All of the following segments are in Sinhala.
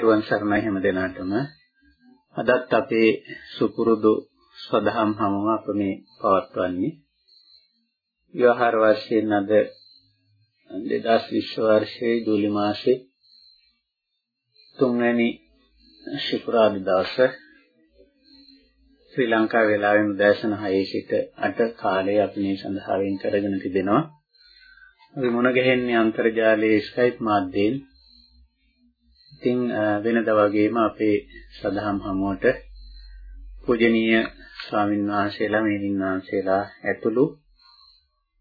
තෙරුවන් සරණයි හැම දිනාටම අදත් අපේ සුපුරුදු සදහම් හමුව අප මේ පවත්වන්නේ විවාහාර වර්ෂයෙන් අද 2020 වර්ෂයේ ජූලි මාසයේ තුන්වැනි ශුක්‍රවාරි දවසේ ශ්‍රී ලංකා වේලාවෙන් උදෑසන 6 සිට 8 කාලයේ අපි මේ සඳහා වෙන් කරගෙන තිබෙනවා. අපි මුණ ගැහෙන්නේ අන්තර්ජාලයේ Skype මාධ්‍යයෙන් ඉතින් වෙනද වගේම අපේ සදහම් හමුවට පූජනීය ස්වාමින් වහන්සේලා මෙහින් වහන්සේලා ඇතුළු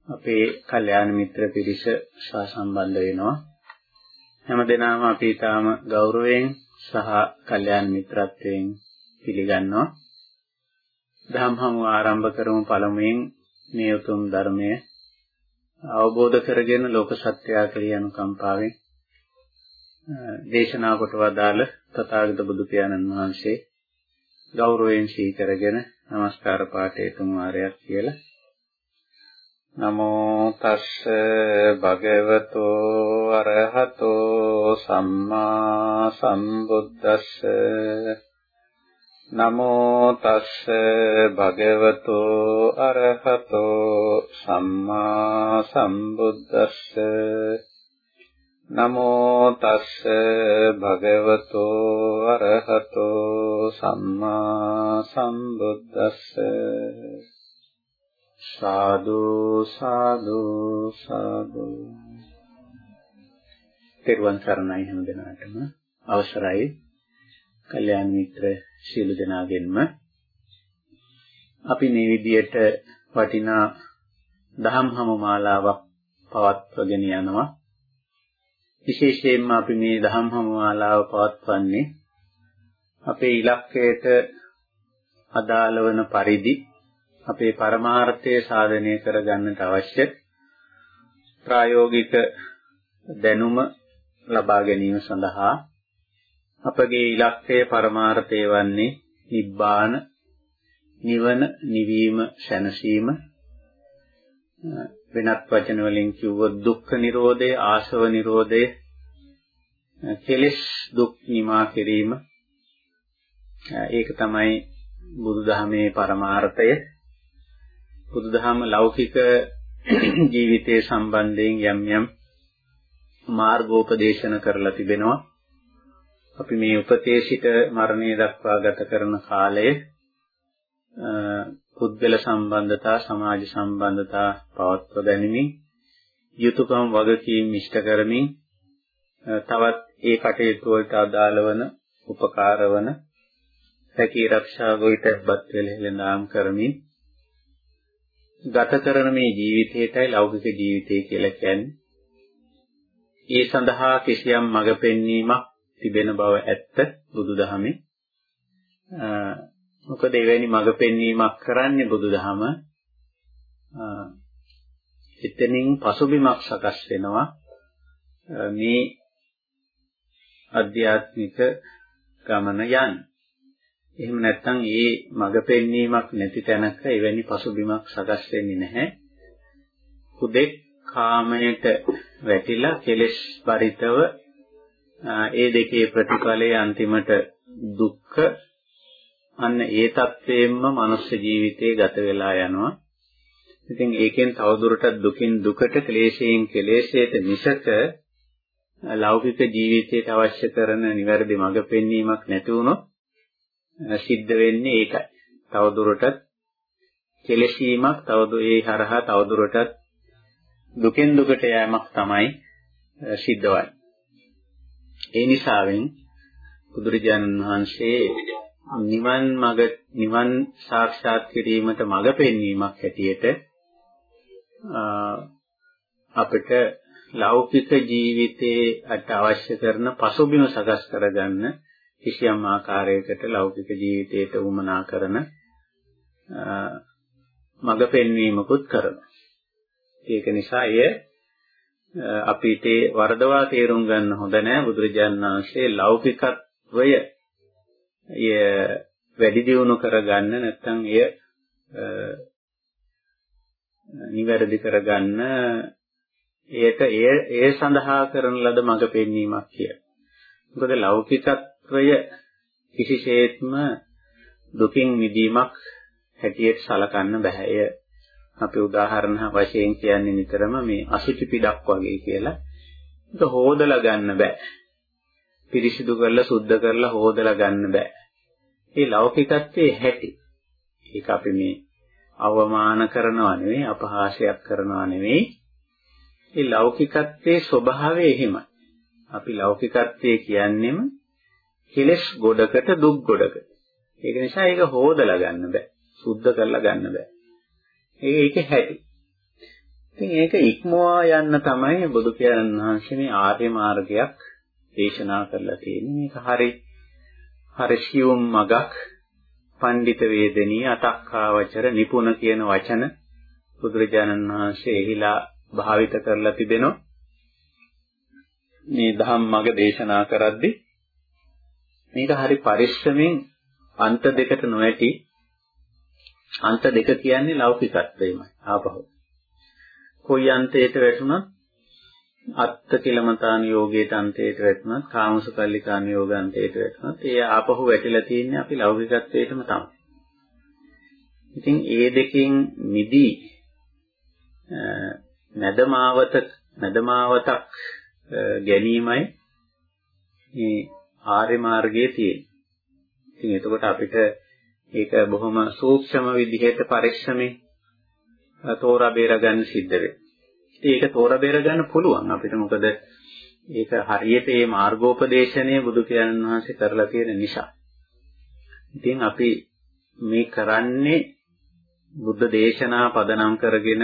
අපේ කල්යාණ මිත්‍ර පිරිස සහසම්බන්ධ වෙනවා. හැම දිනම අපි ඊටාම ගෞරවයෙන් සහ කල්යාණ මිත්‍රත්වයෙන් පිළිගන්නවා. ධම්ම හමු ආරම්භ කරමු පළමුවෙන් මේ උතුම් ධර්මය. අවබෝධ කරගෙන ලෝක සත්‍යය කෙරෙහි අනුකම්පාවෙන් දේශනා කොට වදාළ තථාගත බුදු පියාණන් වහන්සේ ගෞරවයෙන් සීකරගෙන নমස්කාර පාඨය තුන් වාරයක් කියලා. නමෝ තස්ස භගවතෝ අරහතෝ සම්මා සම්බුද්දස්ස. නමෝ තස්ස භගවතෝ අරහතෝ සම්මා සම්බුද්දස්ස. නමෝ තස්ස භගවතෝ අරහතෝ සම්මා සම්බුද්දස්ස සාදු සාදු සාදු තෙරුවන් සරණයි හැම දිනාටම. අවසරයි. කල්යාණ මිත්‍ර ශීල දෙනාගෙන්ම අපි මේ විදියට වටිනා දහම් හමු මාලාවක් පවත්වගෙන යනවා. විශේෂයෙන්ම අපි මේ දහම් හමුමාලාව පවත්වන්නේ අපේ ඉලක්කයට අදාළ වන පරිදි අපේ පරමාර්ථය සාධනය කරගන්නට අවශ්‍ය ප්‍රායෝගික දැනුම ලබා ගැනීම සඳහා අපගේ ඉලක්කය පරමාර්ථය වන්නේ නිබ්බාන නිවන නිවීම සැනසීම වෙනත් වචන වලින් කිව්වොත් දුක්ඛ නිරෝධය ආශව නිරෝධය කෙලෙස් දුක් නිමා කිරීම. ඒක තමයි බුදුදහමේ පරමාර්ථය. බුදුදහම ලෞකික ජීවිතයේ සම්බන්ධයෙන් යම් යම් මාර්ගෝපදේශන කරලා තිබෙනවා. අපි මේ උපතේ සිට මරණය දක්වා ගත කරන කාලය පුද්ගල සම්බන්ධතා සමාජ සම්බන්ධතා පවත්ව ගැනීම යුතුයකම් වගකීම් ඉෂ්ට කරමින් තවත් ඒ කටයුතු වලට අදාළ වන උපකාර වන සැකී ආරක්ෂා ගොවිතැන්පත් වෙලෙලඳාම් කරමින් ගත කරන මේ ජීවිතයටයි ලෞකික ජීවිතය කියලා කියන්නේ. ඒ සඳහා කිසියම් මඟ පෙන්වීමක් තිබෙන බව ඇත්ත බුදුදහමේ. මොකද එවැනි මඟ පෙන්වීමක් කරන්නේ බුදුදහම එතනින් පසුබිමක් සකස් වෙනවා මේ අධ්‍යාත්මික ගමන යන්න. එහෙම නැත්නම් ඒ මඟ පෙන්වීමක් නැති තැනක එවැනි පසුබිමක් සකස් වෙන්නේ නැහැ. හුදෙක් කාමයට වැටිලා කෙලෙස් පරිතව ඒ දෙකේ ප්‍රතිඵලයේ අන්තිමට දුක්ඛ අන්න ඒ தත්වයෙන්ම මනුස්ස ජීවිතේ ගත වෙලා යනවා. ඉතින් ඒකෙන් තවදුරටත් දුකින් දුකට ක්ලේශයෙන් කෙලෙෂයට මිසක ලෞකික ජීවිතයට අවශ්‍ය කරන නිවැරදි මඟ පෙන්වීමක් නැති වුණොත් සිද්ධ වෙන්නේ ඒකයි. තවදුරටත් කෙලෙසීමක් තවද ඒ හරහා තවදුරටත් දුකෙන් දුකට යෑමක් තමයි සිද්ධ වෙන්නේ. ඒ නිසාවෙන් බුදුරජාණන් වහන්සේ නිවන් මඟ නිවන් සාක්ෂාත් කිරීමට මඟ පෙන්වීමක් හැටියට අපිට ලෞකික ජීවිතයට අවශ්‍ය කරන පසුබිම සකස් කරගන්න කිසියම් ආකාරයකට ලෞකික ජීවිතයට උමනා කරන මඟ පෙන්වීමකුත් කරනවා. ඒක නිසා එය අපිට වරදවා තේරුම් ගන්න හොඳ නෑ බුදුරජාණන් වහන්සේ ලෞකිකත්වය එය වැඩි දියුණු කරගන්න නැත්නම් එය නිවැරදි කරගන්න එයට එය ඒ සඳහා කරන ලද මඟ පෙන්වීමක් කිය. මොකද ලෞකිකත්වය කිසිසේත්ම දුකින් මිදීමක් හැටියට සලකන්න බෑ. අපි උදාහරණ වශයෙන් කියන්නේ නිතරම මේ අසුචි පිටක් වගේ කියලා. ඒක හොදලා ගන්න බෑ. පිරිසිදු කරලා සුද්ධ කරලා හොදලා ගන්න බෑ. මේ ලෞකිකත්වයේ හැටි. ඒක අපි මේ අවමාන කරනවා නෙවෙයි අපහාසයක් කරනවා නෙවෙයි. මේ ලෞකිකත්වයේ ස්වභාවය එහෙමයි. අපි ලෞකිකත්වයේ කියන්නේම කෙලස් ගොඩකට දුක් ගොඩකට. ඒක නිසා ඒක හොදලා ගන්න බෑ. සුද්ධ කරලා ගන්න බෑ. ඒක ඒක හැටි. ඉතින් ඒක ඉක්මවා යන්න තමයි බුදු පියාණන් වහන්සේ මේ ආර්ය මාර්ගයක් දේශනා කරලා තියෙන්නේ. මේක හරි හරි සියුම් මගක් පඬිත වේදනී අතක්කාවචර නිපුණ කියන වචන බුදුරජාණන් වහන්සේ එහිලා භාවිත කරලා තිබෙනවා. මේ ධම්ම මග දේශනා කරද්දී මේක හරි පරිස්සමෙන් අන්ත දෙකට නොඇටි අන්ත දෙක කියන්නේ ලෞකිකත්වයමයි ආපහු. කොයි අන්තයට වැටුණත් අත්ත කිලමතාන යෝගයට අන්තයට වැටුණත් කාමසුකල්ලිකාන යෝග අන්තයට වැටුණත් ඒ ආපහු වැටිලා තියෙන්නේ අපි ලෞකිකත්වයටම තමයි. ඉතින් ඒ දෙකෙන් මිදී නැදමාවත නැදමාවතක් ගැනීමයි මේ ආර්ය මාර්ගයේ තියෙන්නේ. ඉතින් එතකොට අපිට ඒක බොහොම සූක්ෂම විදිහට පරිස්සමෙන් තෝරා බේර ගන්න සිද්ධ වෙනවා. ඉතින් ඒක තෝරා බේර ගන්න පුළුවන් අපිට මොකද ඒක හරියට මේ මාර්ගෝපදේශනය බුදු පියාණන් වහන්සේ කරලා තියෙන නිසා. ඉතින් අපි මේ කරන්නේ බුද්ධ දේශනා පදනම් කරගෙන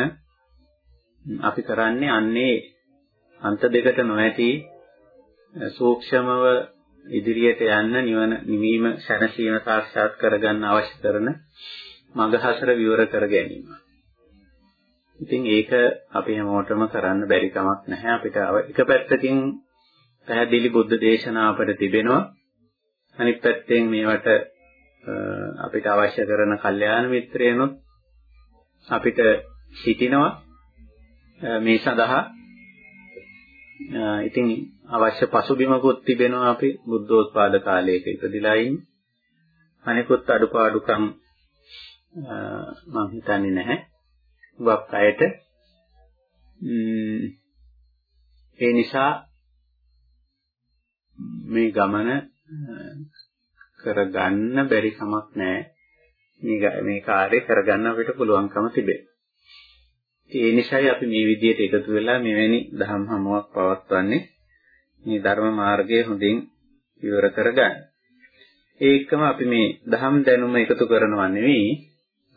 අපි කරන්නේ අන්නේ අන්ත දෙකට නොඇති සූක්ෂමව ඉදිරියට යන්න නිවන නිවීම සැනසීම සාක්ෂාත් කරගන්න අවශ්‍ය කරන මඟහසර විවර කර ගැනීම. ඉතින් ඒක අපි හැමෝටම කරන්න බැරි කමක් නැහැ. අපිට එක පැත්තකින් පැහැදිලි බුද්ධ දේශනා අපිට තිබෙනවා. අනිත් පැත්තෙන් මේවට අපිට අවශ්‍ය කරන කල්යාණ මිත්‍රයනොත් අපිට සිටිනවා මේ සඳහා ඉතින් අවශ්‍ය පසුබිමකුත් තිබෙනවා අපි බුද්ධෝත්පාද කාලයක ඉපදිලා ඉන්නේ. අනිකුත් අඩුපාඩුකම් මම හිතන්නේ නැහැ. වක් අයට ඒ නිසා මේ ගමන කරගන්න බැරි කමක් නැහැ. මේ මේ කාර්යය කරගන්න අපිට පුළුවන්කම තිබෙනවා. ඒ නිසායි අපි මේ විදිහට එකතු වෙලා මෙවැනි දහම් හමුවක් පවත්වන්නේ මේ ධර්ම මාර්ගය හොඳින් විවර කරගන්න. ඒකම අපි මේ දහම් දැනුම එකතු කරනවා නෙවෙයි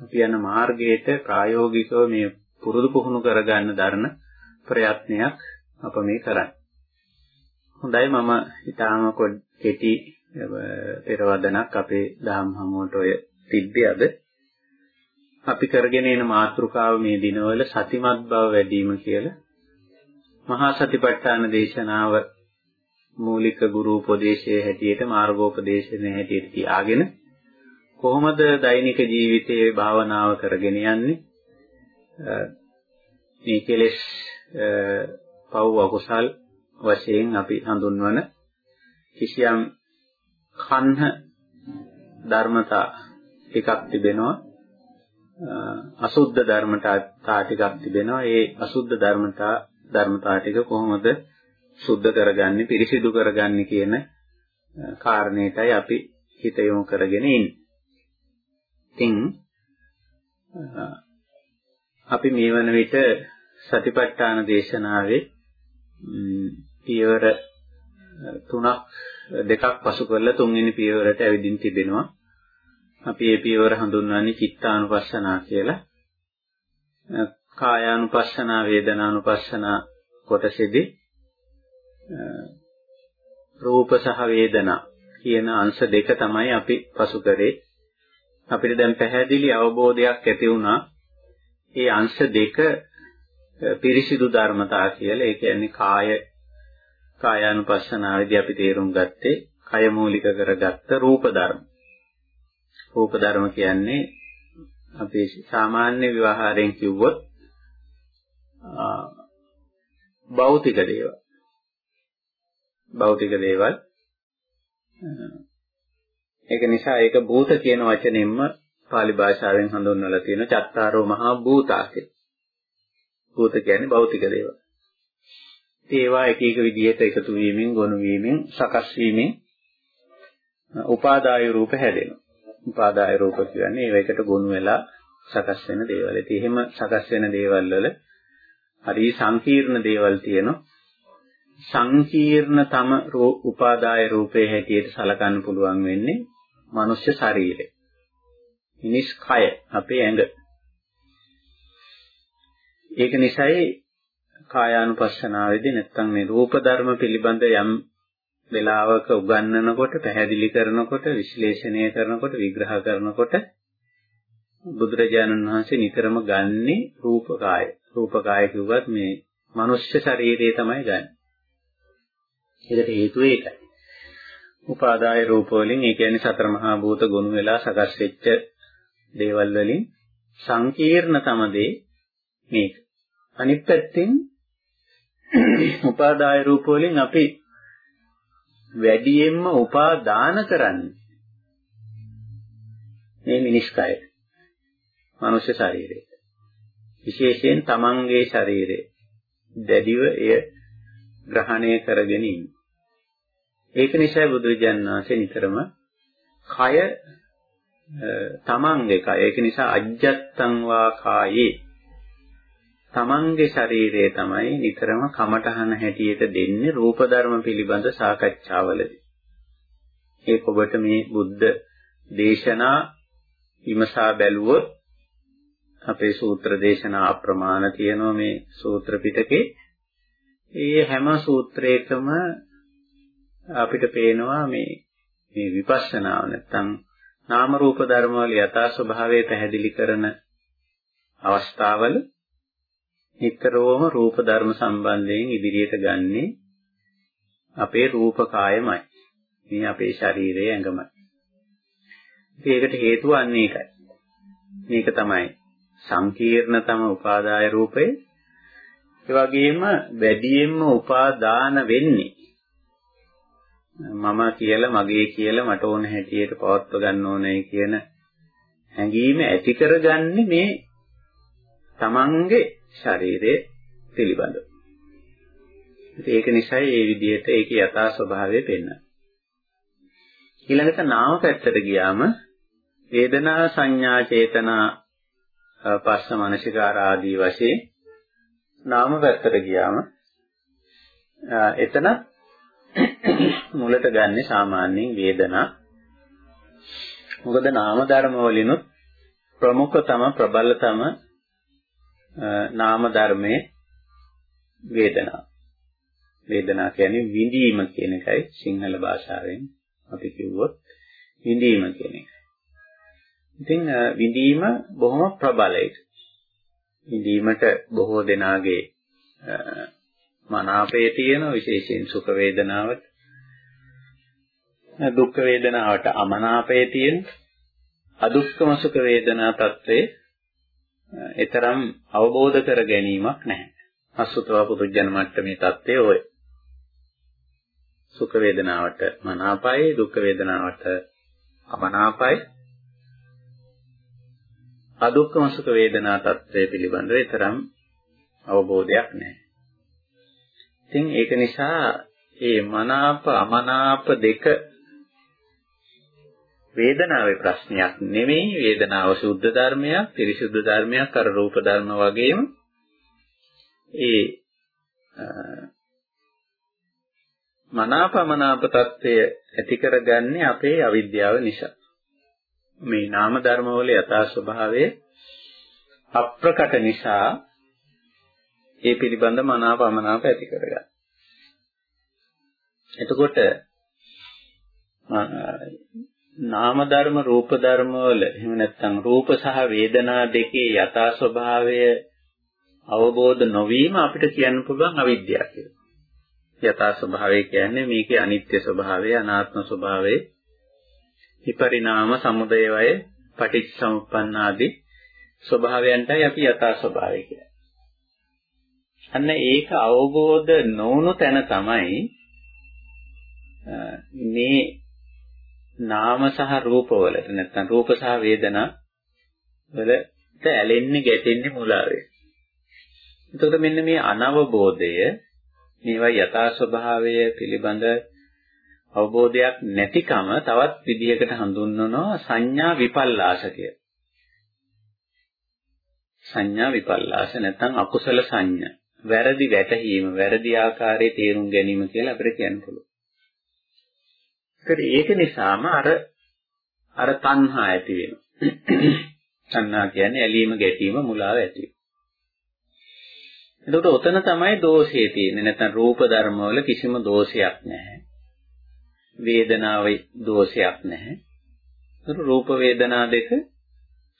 අපි යන මාර්ගයට ප්‍රායෝගිකව මේ පුරුදු පුහුණු කරගන්න දරන ප්‍රයත්නයක් අප මේ කරන්නේ. හොඳයි මම ඊටාම කෙටි පෙරවදනක් අපේ දහම් හමුවට ඔය තිබ්බේ අද. අපි කරගෙන යන මාතෘකාව මේ දිනවල සතිමත් බව වැඩි වීම කියලා මහා සතිපට්ඨාන දේශනාව මූලික ගුරු උපදේශයේ හැටියට මාර්ගෝපදේශයේ හැටියට තියාගෙන කොහොමද දෛනික ජීවිතයේ භාවනාව කරගෙන යන්නේ මේ කෙලෙස් පව් අකුසල් වශයෙන් අපි හඳුන්වන කිසියම් කන්හ ධර්මතා ටිකක් තිබෙනවා අසුද්ධ ධර්මතා ටිකක් තිබෙනවා. ඒ අසුද්ධ ධර්මතා ධර්මතා ටික කොහොමද සුද්ධ කරගන්නේ, පිරිසිදු කරගන්නේ කියන කාරණේටයි අපි හිත යොමු කරගෙන ඉන්නේ. ඉතින් අපි මේ වන විට සතිපට්ඨාන දේශනාවේ පියවර තුනක් දෙකක් පසු කරලා තුන්වෙනි පියවරට ඇවිදින් තිබෙනවා. අපි මේ පියවර හඳුන්වන්නේ චිත්තානුපස්සනා කියලා. කායානුපස්සනා වේදනානුපස්සනා කොටසෙදි රූප සහ වේදනා කියන අංශ දෙක තමයි අපි පසු කරේ. අපිට දැන් පැහැදිලි අවබෝධයක් ඇති වුණා. මේ අංශ දෙක පිරිසිදු ධර්මතා කියලා. ඒ කියන්නේ කාය කායානුපස්සනාවේදී අපි තේරුම් ගත්තේ කය මූලික කරගත්ත රූප ධර්ම. රූප ධර්ම කියන්නේ අපේ සාමාන්‍ය විවහාරයෙන් කිව්වොත් භෞතික දේවල්. භෞතික දේවල් ඒක නිසා ඒක භූත කියන වචනයෙන්ම pāli භාෂාවෙන් හඳුන්වලා තියෙන චත්තාරෝ මහා භූතා කියලා. භූත කියන්නේ භෞතික දේවල්. ඒවා එක එක විදිහට එකතු වීමෙන්, ගොනු වීමෙන්, සකස් වීමෙන් උපාදාය රූප හැදෙනවා. උපාදාය රූප කියන්නේ ඒවයකට ගොනු වෙලා සකස් වෙන දේවල්. ඉතින් එහෙම සකස් වෙන දේවල් වල හරි සංකීර්ණ දේවල් තියෙනවා. සංකීර්ණතම උපාදාය රූපේ හැටියට සලකන්න පුළුවන් වෙන්නේ මනුෂ්‍ය ශරීරය. මිනිස් කය අපේ ඇඟ. ඒක නිසායි කායානුපස්සනාවේදී නැත්තම් මේ රූප ධර්ම පිළිබඳ යම් වෙලාවක උගන්වනකොට පැහැදිලි කරනකොට විශ්ලේෂණය කරනකොට විග්‍රහ කරනකොට බුදුරජාණන් වහන්සේ නිතරම ගන්නෙ රූප කාය. රූප කාය කිව්වත් මේ මනුෂ්‍ය ශරීරය තමයි ගන්න. ඒකට හේතුව ඒකයි. උපාදාය රූප වලින් ඒ කියන්නේ සතර මහා භූත ගොනු වෙලා සකස් වෙච්ච දේවල් වලින් සංකීර්ණතම දේ මේක. අනිත් පැත්තෙන් උපාදාය රූප වලින් අපි වැඩියෙන්ම උපාදාන කරන්නේ මේ මිනිස් කය. මනුෂ්‍ය ශරීරය. විශේෂයෙන් තමන්ගේ ශරීරය දැඩිව එය ග්‍රහණය කරගෙන ඉන්නේ. ඒක නිසා බුදුරජාණන් වහන්සේ නිතරම කය තමන්ගේ කය ඒක නිසා අජ්ජත්තං වා කායේ තමන්ගේ ශරීරය තමයි නිතරම කමඨහන හැටියට දෙන්නේ රූප ධර්ම පිළිබඳ සාකච්ඡාවලදී. ඒක ඔබට මේ බුද්ධ දේශනා විමසා බැලුවොත් අපේ සූත්‍ර දේශනා අප්‍රමාණ තියෙනවා මේ සූත්‍ර පිටකේ. ඒ හැම සූත්‍රයකම අපිට පේනවා මේ මේ විපස්සනාව නැත්තම් නාම රූප ධර්ම වල යථා ස්වභාවය පැහැදිලි කරන අවස්ථාවල නිතරම රූප ධර්ම සම්බන්ධයෙන් ඉදිරියට ගන්නේ අපේ රූප කායමයි. මේ අපේ ශරීරයේ ඇඟමයි. ඒකට හේතුව අන්න ඒකයි. මේක තමයි සංකීර්ණතම උපාදාය රූපය. ඒ වගේම වැඩියෙන්ම උපාදාන වෙන්නේ මම කියලා මගේ කියලා මට ඕන හැටියට පවත්ව ගන්න ඕනේ කියන හැඟීම ඇති කරගන්නේ මේ තමන්ගේ ශරීරය පිළිබඳව. ඒක නිසා මේ විදිහට ඒකේ යථා ස්වභාවය පෙන්වනවා. ඊළඟට නාම පැත්තට ගියාම වේදනා සංඥා චේතනා පස්ස මනසිකාර ආදී වශයෙන් නාම පැත්තට ගියාම එතන මුලට ගන්නේ සාමාන්‍යයෙන් වේදනා. මොකද නාම ධර්ම වලිනුත් ප්‍රමුඛතම ප්‍රබලතම නාම ධර්මයේ වේදනා. වේදනා කියන්නේ විඳීම කියන එකයි සිංහල භාෂාවෙන් අපි කිව්වොත් විඳීම කියන එක. ඉතින් විඳීම බොහොම ප්‍රබලයි. විඳීමට බොහෝ දෙනාගේ මනාපය තියෙන විශේෂයෙන් සුඛ වේදනාවට දුක් වේදනාවට අමනාපය තියෙන අදුක්කම සුඛ වේදනා తත්වේ එතරම් අවබෝධ කර ගැනීමක් නැහැ. අසුතවා පුදුජන මට්ටමේ తත්වේ ඔය. සුඛ වේදනාවට මනාපයි දුක් වේදනාවට අමනාපයි අදුක්කම සුඛ වේදනා తත්වේ පිළිබඳව එතරම් අවබෝධයක් නැහැ. ඉතින් ඒක නිසා මේ මනාප අමනාප දෙක වේදනාවේ ප්‍රශ්නයක් නෙමෙයි වේදනාව සුද්ධ ධර්මයක් පිරිසුද්ධ ධර්මයක් අර රූප ධර්ම වගේම ඒ මනාපමනාප తත්වය ඇති කරගන්නේ අපේ අවිද්‍යාව නිසා මේ නාම ධර්ම වල යථා ස්වභාවය අප්‍රකට නිසා ඒ පිළිබඳ මනාපමනාප ඇති කරගන්න. එතකොට නාම ධර්ම රූප ධර්ම වල එහෙම නැත්නම් රූප සහ වේදනා දෙකේ යථා ස්වභාවය අවබෝධ නොවීම අපිට කියන්න පුළුවන් අවිද්‍යාව කියලා. යථා ස්වභාවය කියන්නේ මේකේ අනිත්‍ය ස්වභාවය, අනාත්ම ස්වභාවය, විපරිණාම සමුදය වය, පටිච්චසමුප්පන්න ආදී ස්වභාවයන්ටයි අපි යථා ස්වභාවය කියන්නේ. අන්න ඒක අවබෝධ නොවුණු තැන තමයි මේ නාම සහ රූපවලට නැත්නම් රූප සහ වේදනා වලට ඇලෙන්නේ ගැටෙන්නේ මුලාවේ. එතකොට මෙන්න මේ අනවබෝධය මේවා යථා ස්වභාවය පිළිබඳ අවබෝධයක් නැතිකම තවත් විදිහකට හඳුන්වනවා සංඥා විපල්ලාසකය. සංඥා විපල්ලාස නැත්නම් අකුසල සංඥා. වැරදි වැටහීම, වැරදි ආකාරයේ තේරුම් ගැනීම කියලා අපිට කියන්න පුළුවන්. ඒක නිසාම අර අර තණ්හා ඇති වෙනවා. තණ්හා කියන්නේ ඇලීම ගැටීම මුලාව ඇති එතකොට ඔතන තමයි දෝෂය තියෙන්නේ. නැත්නම් රූප ධර්මවල කිසිම දෝෂයක් නැහැ. වේදනාවේ දෝෂයක් නැහැ. ඒතර රූප වේදනා දෙක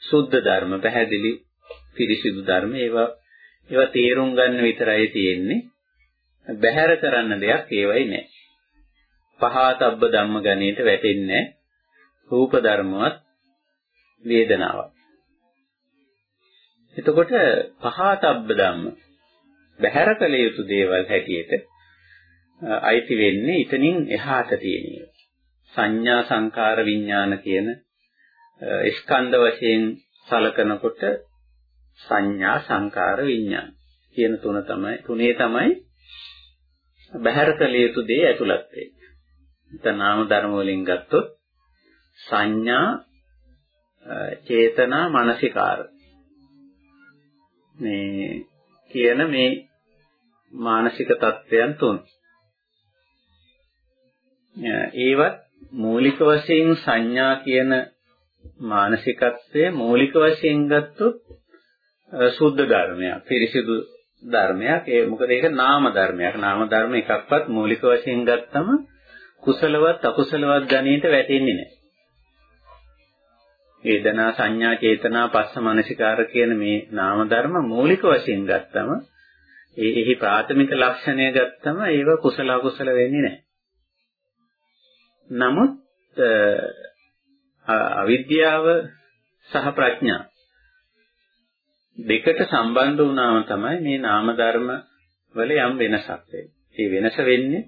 සුද්ධ ධර්ම, පැහැදිලි පිරිසිදු ධර්ම. ඒවා ඒවා තේරුම් ගන්න විතරයි තියෙන්නේ. බැහැර කරන්න දෙයක් ඒවයි නැහැ. පහතබ්බ ධම්ම ගණයට වැටෙන්නේ රූප ධර්මවත් වේදනාවක්. එතකොට පහතබ්බ ධම්ම බහැර කළ යුතු දේවල් හැටියට අයිති වෙන්නේ ඊතනින් එහාට තියෙන සංඥා සංකාර විඥාන කියන ස්කන්ධ වශයෙන් සලකනකොට සංඥා සංකාර විඥාන කියන තුන තමයි තුනේ තමයි බහැර කළ යුතු දේ ඇතුළත් වෙන්නේ. නැත්නම් නාම ධර්ම වලින් ගත්තොත් සංඥා චේතනා මානසිකාර. මේ කියන මේ මානසික தත්වයන් තුන. ඒවත් මූලික වශයෙන් සංඥා කියන මානසිකත්වය මූලික වශයෙන් ගත්තොත් සුද්ධ ධර්මයක් පිරිසිදු ධර්මයක්. ඒ මොකද ඒක නාම ධර්මයක්. නාම ධර්ම එකක්වත් මූලික වශයෙන් ගත්තම කුසලවත් අකුසලවත් ගණයට වැටෙන්නේ නැහැ. වේදනා සංඥා චේතනා පස්ස මනසිකාර කියන මේ නාම ධර්ම මූලික වශයෙන් ගත්තම ඒ එහි ප්‍රාථමික ලක්ෂණය ගත්තම ඒව කුසල අකුසල වෙන්නේ නැහැ. නමුත් අවිද්‍යාව සහ ප්‍රඥා දෙකට සම්බන්ධ වුණාම තමයි මේ නාම ධර්ම වල යම් වෙනසක් වෙන්නේ. ඒ වෙනස වෙන්නේ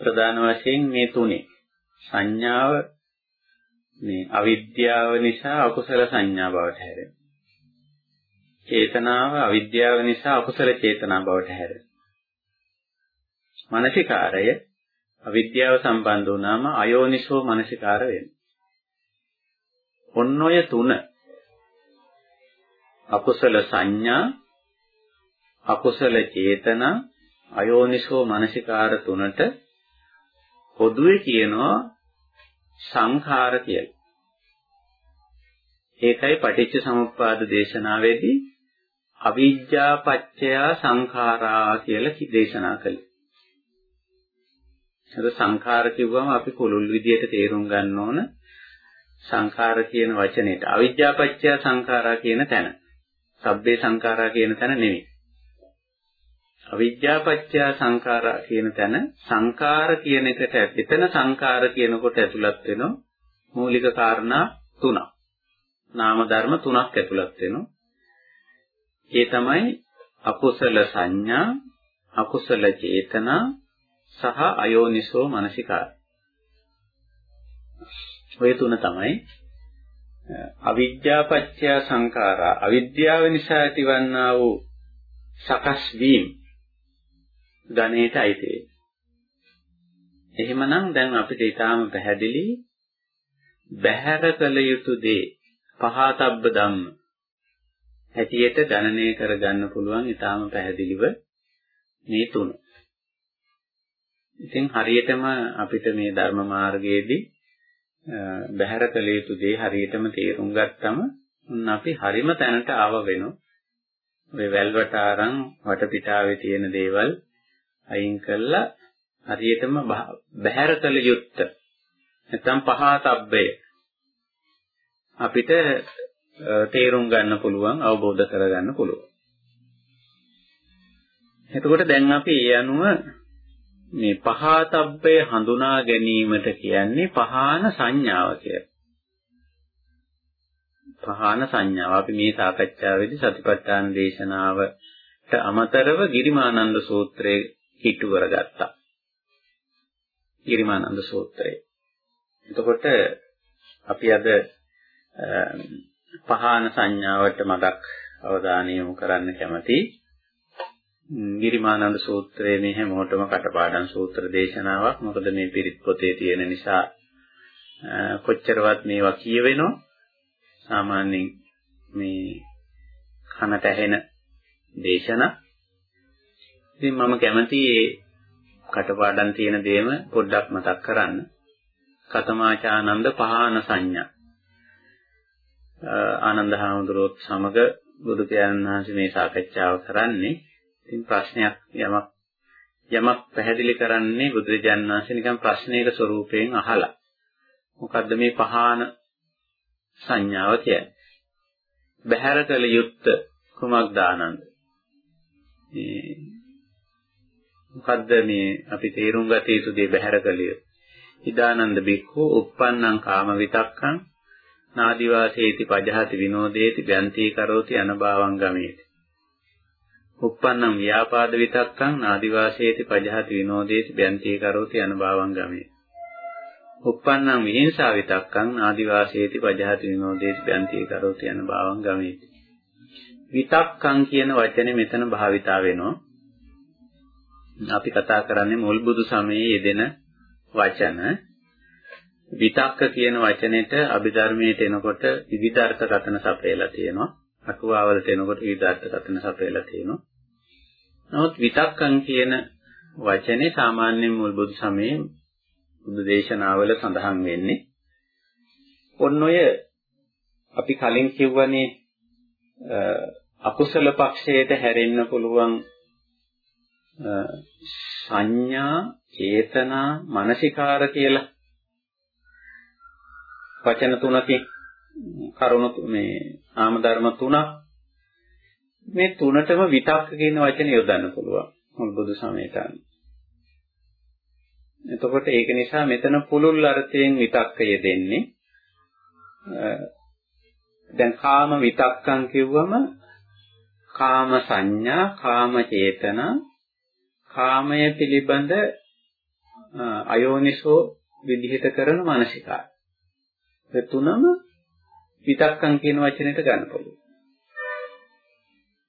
ප්‍රධාන වශයෙන් මේ තුනේ සංඥාව මේ අවිද්‍යාව නිසා අකුසල සංඥා බවට හැරෙනවා. චේතනාව අවිද්‍යාව නිසා අකුසල චේතනා බවට හැරෙනවා. මානසිකාරය අවිද්‍යාව සම්බන්ධ වුණාම අයෝනිසෝ මානසිකාර වෙනවා. ඔන්නෝය තුන අකුසල සංඥා අකුසල චේතනා අයෝනිසෝ මානසිකාර තුනට පොදුවේ කියනවා සංඛාර කියලා. ඒකයි පටිච්ච සමුප්පාද දේශනාවේදී අවිජ්ජා පත්‍ය සංඛාරා කියලා දේශනා කළේ. ඒක සංඛාර කිව්වම අපි කුළුල් විදියට තේරුම් ගන්න ඕන සංඛාර කියන වචනේට අවිජ්ජා පත්‍ය සංඛාරා කියන තැන. සබ්බේ සංඛාරා කියන තැන නෙවෙයි. අවිද්‍යාපච්චය සංඛාරා කියන තැන සංඛාර කියන එකට එතන සංඛාර කියනකොට ඇතුළත් වෙනවා මූලික කාරණා තුනක්. නාම ධර්ම තුනක් ඇතුළත් වෙනවා. ඒ තමයි අකුසල සංඥා, අකුසල චේතනා සහ අයෝනිසෝ මනසිකාර. ඔය තුන තමයි අවිද්‍යාපච්චය සංඛාරා අවිද්‍යාව නිසා ඇතිවන්නා වූ සකස් වීම ගණයට අයිති වෙන්නේ. එහෙමනම් දැන් අපිට ඊටාම පැහැදිලි බහැර කළ යුතු දේ පහතබ්බ ධම්ම හැටියට ගණනය කරගන්න පුළුවන් ඊටාම පැහැදිලිව මේ තුන. ඉතින් හරියටම අපිට මේ ධර්ම මාර්ගයේදී බහැර කළ යුතු දේ හරියටම තේරුම් ගත්තම උන් අපි හරිම තැනට ආව වෙනවා. ඔය වැල්වට ආරං වටපිටාවේ තියෙන දේවල් අයින් කළා හරියටම බහැර කළ යුත්ත නැත්නම් පහතබ්බය අපිට තේරුම් ගන්න පුළුවන් අවබෝධ කරගන්න පුළුවන්. එතකොට දැන් අපි ඒ අනුව මේ පහතබ්බය හඳුනා ගැනීමට කියන්නේ පහාන සංඥාව කියලා. පහාන සංඥාව අපි මේ සාකච්ඡාවේදී සතිපට්ඨාන දේශනාවට අමතරව ගිරිමානන්ද සූත්‍රයේ හිටු කරගත්තා. ගිරිමානන්ද සූත්‍රය. එතකොට අපි අද පහාන සංඥාවට මදක් අවධානය යොමු කරන්න කැමතියි. ගිරිමානන්ද සූත්‍රයේ මේ හැමෝටම කටපාඩම් සූත්‍ර දේශනාවක්. මොකද මේ පිරිත් පොතේ තියෙන නිසා කොච්චරවත් මේවා කියවෙනව සාමාන්‍යයෙන් මේ කනට ඇහෙන දේශනා. ඉතින් මම කැමති මේ කටපාඩම් තියෙන දේම පොඩ්ඩක් මතක් කරන්න. කතමාචානන්ද පහාන සංඥා. ආනන්ද හාමුදුරුවොත් සමග බුදු පියාණන් වහන්සේ මේ සාකච්ඡාව කරන්නේ. ඉතින් ප්‍රශ්නයක් යමක් යමක් පැහැදිලි කරන්නේ බුදුරජාණන් වහන්සේ නිකන් ප්‍රශ්නයක ස්වරූපයෙන් අහලා. මොකද්ද මේ පහාන සංඥාව කියන්නේ? බහැර කළ යුත්ත කුමක්ද ආනන්ද? මොකද්ද මේ අපි තේරුම් ගත යුතු දේ බහැර කළ යුතු? ඉදානන්ද බික්ඛු uppannam කාම විතක්කං නාදිවාසේති පජහති විනෝදේති බ්‍යන්ති කරෝති අනභවං ගමේති. uppannam ව්‍යාපාද විතක්කං නාදිවාසේති පජහති විනෝදේති බ්‍යන්ති කරෝති අනභවං ගමේති. uppannam විහිංසා විතක්කං නාදිවාසේති පජහති විනෝදේති බ්‍යන්ති කරෝති අනභවං ගමේති. විතක්කං කියන වචනේ මෙතන භාවිතා වෙනවා. අපි කතා කරන්නේ මුල් බුදු සමයේ යෙදෙන වචන විතක්ක කියන වචනෙට අභිධර්මයට එනකොට විවිධාර්ථ කතන සපයලා තියෙනවා. අටුවාවලට එනකොට විවිධාර්ථ කතන සපයලා තියෙනවා. නමුත් විතක්කං කියන වචනේ සාමාන්‍යයෙන් මුල් බුදු සමයේ බුදු දේශනාවල සඳහන් වෙන්නේ. ඔන්න ඔය අපි කලින් කිව්වනේ අකුසල පක්ෂයට හැරෙන්න පුළුවන් සංඥා, චේතනා, මානසිකාර කියලා වචන තුනකින් කරුණු මේ නාම ධර්ම තුනක් මේ තුනටම විතක්ක කියන වචනේ යොදන්න පුළුවන් මුල් බුදු සමයට. එතකොට ඒක නිසා මෙතන පුළුල් අර්ථයෙන් විතක්කය දෙන්නේ. දැන් කාම විතක්කම් කිව්වම කාම සංඥා, කාම චේතනා, කාමය පිළිබඳ අයෝනිසෝ විදිහට කරන මානසිකාරය. ඒ තුනම විතක්කම් කියන වචනෙට ගන්න පුළුවන්.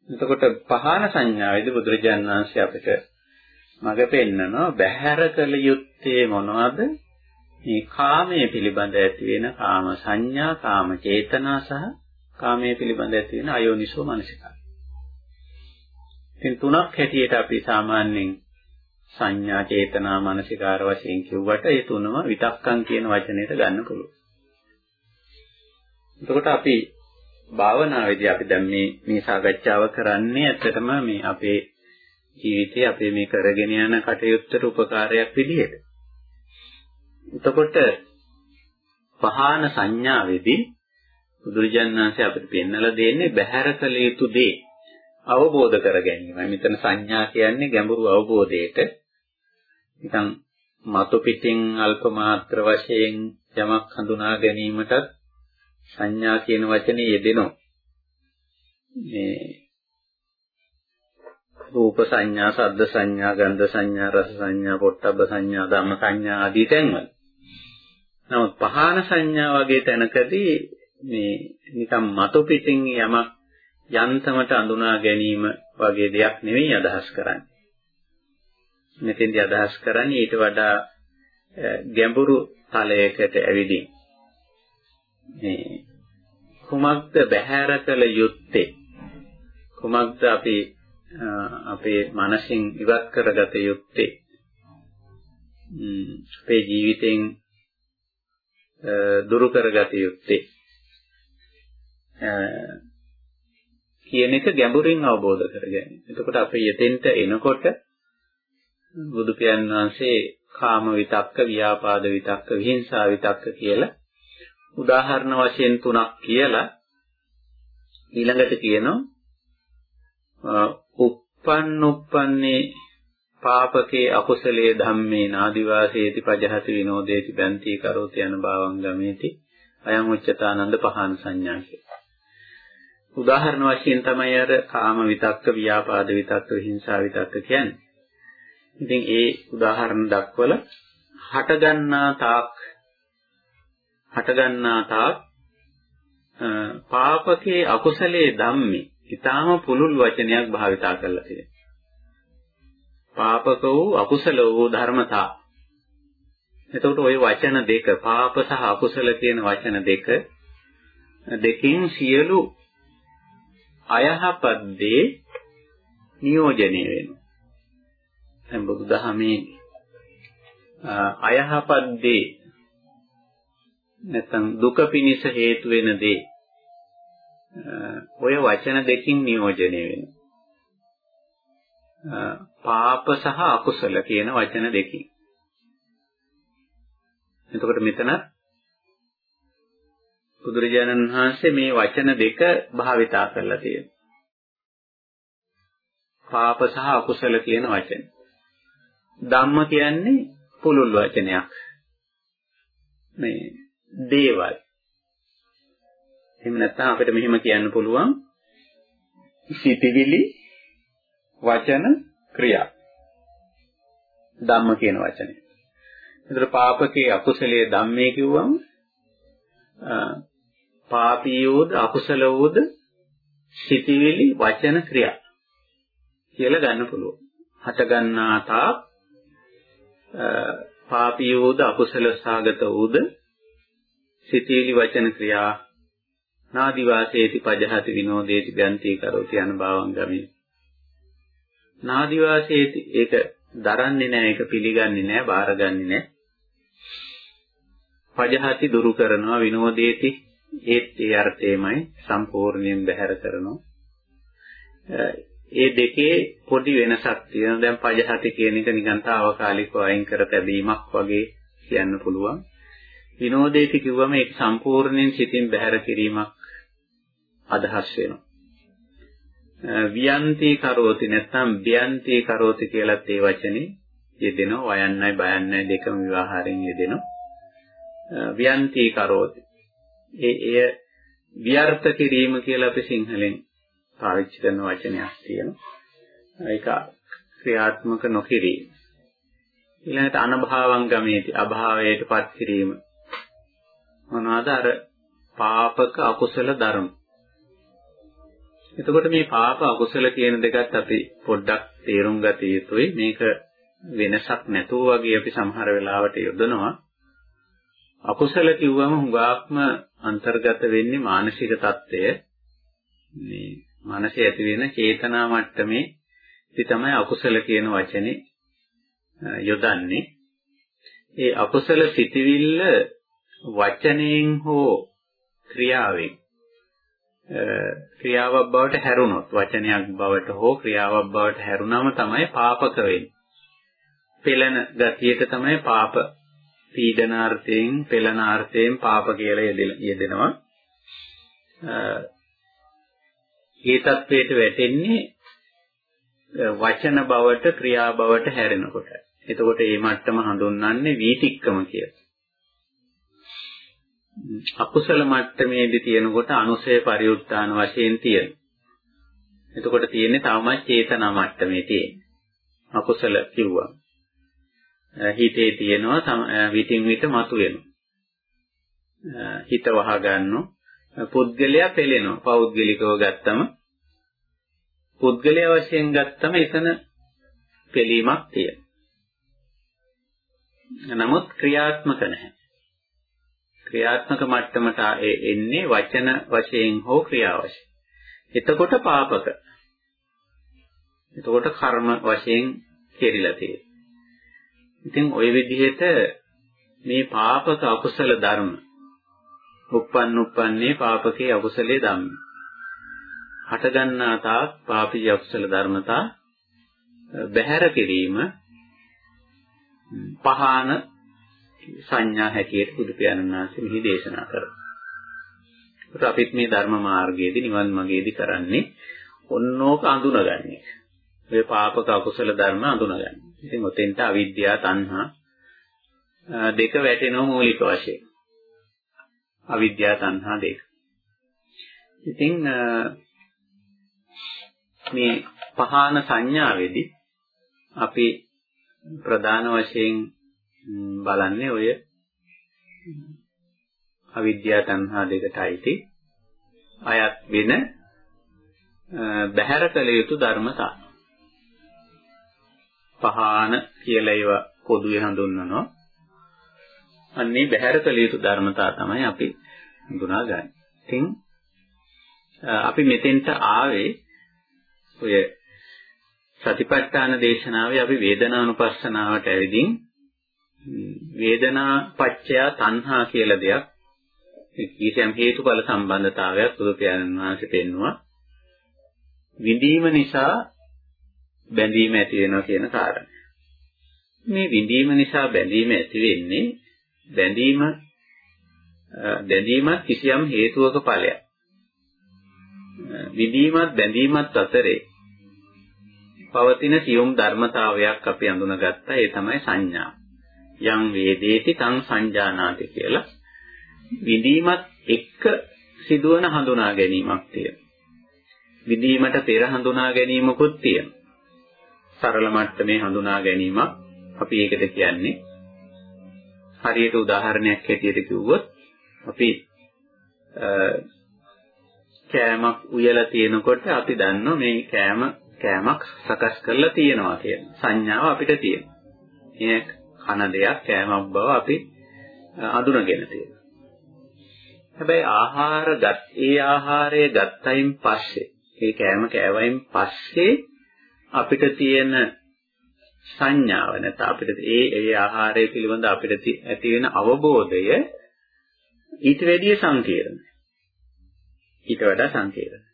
එතකොට පහන සංඥාවේදී බුදුරජාණන් වහන්සේ අපිට මඟ පෙන්නනවා බහැර කළ යුත්තේ මොනවද? මේ කාමයේ පිළිබඳ ඇති වෙන කාම සංඥා, කාම චේතනා සහ කාමයේ පිළිබඳ ඇති වෙන අයෝනිසෝ මනසිකාරය. ඉතින් තුනක් හැටියට අපි සාමාන්‍යයෙන් සංඥා, චේතනා, මනසිකාර වශයෙන් කිව්වට ඒ තුනම විතක්කම් කියන වචනයට ගන්න පුළුවන්. එතකොට අපි භාවනාවේදී අපි දැන් මේ මේ සාකච්ඡාව කරන්නේ ඇත්තටම මේ අපේ ජීවිතයේ අපේ මේ කරගෙන යන කටයුත්තට උපකාරයක් විදිහට. එතකොට පහාන සංඥාවේදී බුදුරජාණන් වහන්සේ අපිට පෙන්වලා දෙන්නේ බහැර කළ යුතු දේ අවබෝධ කර ගැනීම. මෙතන සංඥා කියන්නේ ගැඹුරු අවබෝධයට නිකන් මතු පිටින් අල්ප මාත්‍ර වශයෙන් යමක් හඳුනා ගැනීමටත් සංඥා කියන වචනේ යෙදෙනවා. මේ රූප සංඥා, ශබ්ද සංඥා, ගන්ධ සංඥා, රස සංඥා, පොට්ටබ්බ සංඥා, ධම්ම සංඥා ආදී තැන්වල. නමුත් පහාන සංඥා වගේ තැනකදී මේ නිකම් මතු පිටින් යමක් යන්තමට අඳුනා ගැනීම වගේ දෙයක් නෙවෙයි අදහස් කරන්නේ. මෙතෙන්දී අදහස් කරන්නේ ඊට වඩා ගැඹුරු තලයකට ඇවිදින්. මේ කුමක්ද බහැර කළ යුත්තේ? කුමක්ද අපි අපේ මනසින් ඉවත් කරගත යුත්තේ? අපේ ජීවිතෙන් දුරු කරගත යුත්තේ? කියන එක ගැඹුරින් අවබෝධ කරගන්න. එතකොට අපි යෙතෙන්ට එනකොට බුදු පියාණන් වහන්සේ කාම විතක්ක, ව්‍යාපාද විතක්ක, විහිංසා විතක්ක කියලා උදාහරණ වශයෙන් තුනක් කියලා ඊළඟට කියනවා uppannuppanne පාපකේ අකුසලයේ ධම්මේ නාදිවාසේති පජහති විනෝදේති බන්ති කරෝති යන භාවං ගමේති අයං උච්චතානන්ද පහන් සංඥා උදාහරණ වශයෙන් තමයි අර කාම විතක්ක ව්‍යාපාද විතක්ක හිංසා විතක්ක කියන්නේ. ඉතින් ඒ උදාහරණ දක්වල හට ගන්නා තාක් හටගන්නා තාක් පාපකේ අකුසලයේ ධම්මේ ඊටාම පුළුල් වචනයක් භාවිතා කරලා තියෙනවා. පාපක වූ අකුසල වූ ධර්මතා. එතකොට ওই වචන දෙක පාප සහ අකුසල කියන වචන දෙක දෙකින් සියලු අයහපත් දේ නියෝජනය වෙනවා. දැන් බුදුදහමේ අයහපත් දේ නැත්නම් දුක පිනිස හේතු වෙන දේ ඔය වචන දෙකින් නියෝජනය වෙනවා. පාප සහ අකුසල කියන වචන දෙකින්. එතකොට මෙතන බුදුරජාණන් වහන්සේ මේ වචන දෙක භාවිතා කරලා තියෙනවා. පාප සහ අකුසල කියන වචන. ධම්ම කියන්නේ පුළුල් වචනයක්. මේ දේවල්. එහෙම නැත්නම් අපිට මෙහෙම කියන්න පුළුවන් සිතිවිලි වචන ක්‍රියා. ධම්ම කියන වචනේ. ඒතර පාපකේ අකුසලයේ ධම්මේ කිව්වම පාපීයෝද අකුසලවෝද සිතිවිලි වචන ක්‍රියා කියලා ගන්න පුළුවන්. හට ගන්නා තා පාපීයෝද අකුසල සාගත වූද සිතිවිලි වචන ක්‍රියා නාදි වාසේති පජහති විනෝදේති ගන්ති කරෝති අනුභවං ගමේ නාදි වාසේති ඒක දරන්නේ නැහැ ඒක පිළිගන්නේ නැහැ බාරගන්නේ නැහැ පජහති දුරු කරනවා විනෝදේති ඒත් ඒ අර්ථයමයි සම්පූර්ණයෙන් බැහැර කරනවා ඒ දෙකේ පොඩි වෙනසක් තියෙනවා දැන් පජහති කියන එක නිකන් తాවකාලිකව අයින් කර තැබීමක් වගේ කියන්න පුළුවන් විනෝදේති කිව්වම ඒක සම්පූර්ණයෙන් සිතින් බැහැර කිරීමක් අදහස් වෙනවා. වියන්ති කරෝති නැත්නම් ව්‍යන්ති කරෝති කියලත් ඒ වචනේ යෙදෙනවා. වයන්නයි බයන්නයි දෙකම විවාහාරයෙන් යෙදෙනවා. ව්‍යන්ති කරෝති. ඒ එය විවර්ත කිරීම කියලා අපි සිංහලෙන් පාවිච්චි කරන වචනයක් තියෙනවා. ඒක ක්‍රියාත්මක නොකිරීම. ඊළඟට අනභාවං ගමේති අභාවයටපත් කිරීම. මොනවාද අර පාපක අකුසල ධර්ම. එතකොට මේ පාප අකුසල කියන දෙකත් අපි පොඩ්ඩක් තේරුම් ගත යුතුයි. මේක වෙනසක් නැතුව වගේ අපි සමහර වෙලාවට යොදනවා. අකුසල කිව්වම හුඟාක්ම අන්තර්ගත වෙන්නේ මානසික தত্ত্বය මේ මනසේ ඇති වෙන චේතනා මට්ටමේ ඉති තමයි අකුසල කියන වචනේ යොදන්නේ. ඒ අකුසල සිටිවිල්ල වචනයෙන් හෝ ක්‍රියාවෙන් ක්‍රියාවක් බවට හැරුණොත් වචනයක් බවට හෝ ක්‍රියාවක් බවට හැරුණම තමයි පාපක වෙන්නේ. පෙළෙන ගතියට තමයි පාප පීඩනාර්ථයෙන්, පෙළනාර්ථයෙන් පාප කියලා යෙදෙනවා. ඒ தത്വයට වැටෙන්නේ වචන බවට ක්‍රියා බවට හැරෙනකොට. එතකොට මේ මට්ටම හඳුන්වන්නේ වීතික්කම කියලා. අකුසල මට්ටමේදී තියෙනකොට අනුසය පරිඋත්තාන වශයෙන් තියෙනවා. එතකොට තියෙන්නේ තාමත් චේතනා මට්ටමේ තියෙන්නේ. අකුසල කිව්වා. හිතේ තියෙනවා විටින් විට මතුවෙනවා. හිත වහ ගන්නවා. පුද්ගලයා පෙළෙනවා. පෞද්ගලිකව ගත්තම පුද්ගලයා වශයෙන් ගත්තම එතන පෙළීමක් තියෙනවා. නමුත් ක්‍රියාත්මක නැහැ. ක්‍රියාත්මක මට්ටමට එන්නේ වචන වශයෙන් හෝ ක්‍රියා වශයෙන්. එතකොට පාපක. එතකොට කර්ම වශයෙන් කෙරිලා තියෙනවා. ඉතින් ওই විදිහට මේ පාපක අකුසල ධර්ම උප්පන්න උප්පන්නේ පාපකේ අකුසලයේ ධම්ම. හට ගන්නා තාක් පාපී අකුසල ධර්මතා බැහැර කිරීම පහාන සංඥා හැටියට බුදු පියාණන් වහන්සේ මෙහි දේශනා කරනවා. ඒකට අපිත් මේ ධර්ම මාර්ගයේදී නිවන් මාර්ගයේදී කරන්නේ ඔන්නෝක අඳුනගන්නේ. ඔය පාපක අකුසල ධර්ම අඳුනගන්නේ. ඉතින් ඔතෙන්ට අවිද්‍යාව තණ්හා දෙක වැටෙනවා මූලික වශයෙන්. අවිද්‍යාව තණ්හා දෙක. ඉතින් මේ පහාන සංඥාවේදී අපි ප්‍රධාන වශයෙන් බලන්නේ ඔය අවිද්‍යාව තණ්හා දෙකට අයිති අයත් වෙන බහැර කළ යුතු ධර්මතා. පහාන කියලා ඒවා පොදුවේ හඳුන්වනවා. අන්නේ බහැර කළ යුතු ධර්මතා තමයි අපි හඳුනාගන්නේ. ඉතින් අපි මෙතෙන්ට ආවේ ඔය සතිපට්ඨාන දේශනාවේ අපි වේදනානුපස්සනාවට ඇවිදින් වේදනා පච්චය තණ්හා කියලා දෙයක් කිසියම් හේතුඵල සම්බන්ධතාවයක් බුදු පියාණන් වහන්සේ පෙන්වුවා. විඳීම නිසා බැඳීම ඇති වෙනවා කියන කාරණය. මේ විඳීම නිසා බැඳීම ඇති වෙන්නේ බැඳීම බැඳීමත් කිසියම් හේතුවක ඵලයක්. විඳීමත් බැඳීමත් අතරේ පවතින සියුම් ධර්මතාවයක් අපි අඳුනගත්තා ඒ තමයි සංඥා. යම් වේදේති තං සංජානාති කියලා විඳීමත් එක්ක සිදුවන හඳුනා ගැනීමක් තියෙනවා. විඳීමට පෙර හඳුනා ගැනීමකුත් තියෙනවා. සරල මට්ටමේ හඳුනා ගැනීමක් අපි ඒකට කියන්නේ හරියට උදාහරණයක් හැටියට කිව්වොත් අපි කෑමක් උයලා තියෙනකොට අපි දන්නවා මේ කෑම කෑමක් සකස් කරලා තියෙනවා කියන සංඥාව අපිට තියෙනවා. මේ කන දෙයක් කෑමක් බව අපි අඳුනගෙන තියෙනවා. හැබැයි ආහාර ගත් ඒ ආහාරය ගත්තයින් පස්සේ ඒ කෑම කෑවයින් පස්සේ අපිට තියෙන සංඥාව නැත්නම් අපිට ඒ ඒ ආහාරය පිළිබඳ අපිට ඇති වෙන අවබෝධය ඊට වැඩිය සංකීර්ණයි. ඊට වඩා සංකීර්ණයි.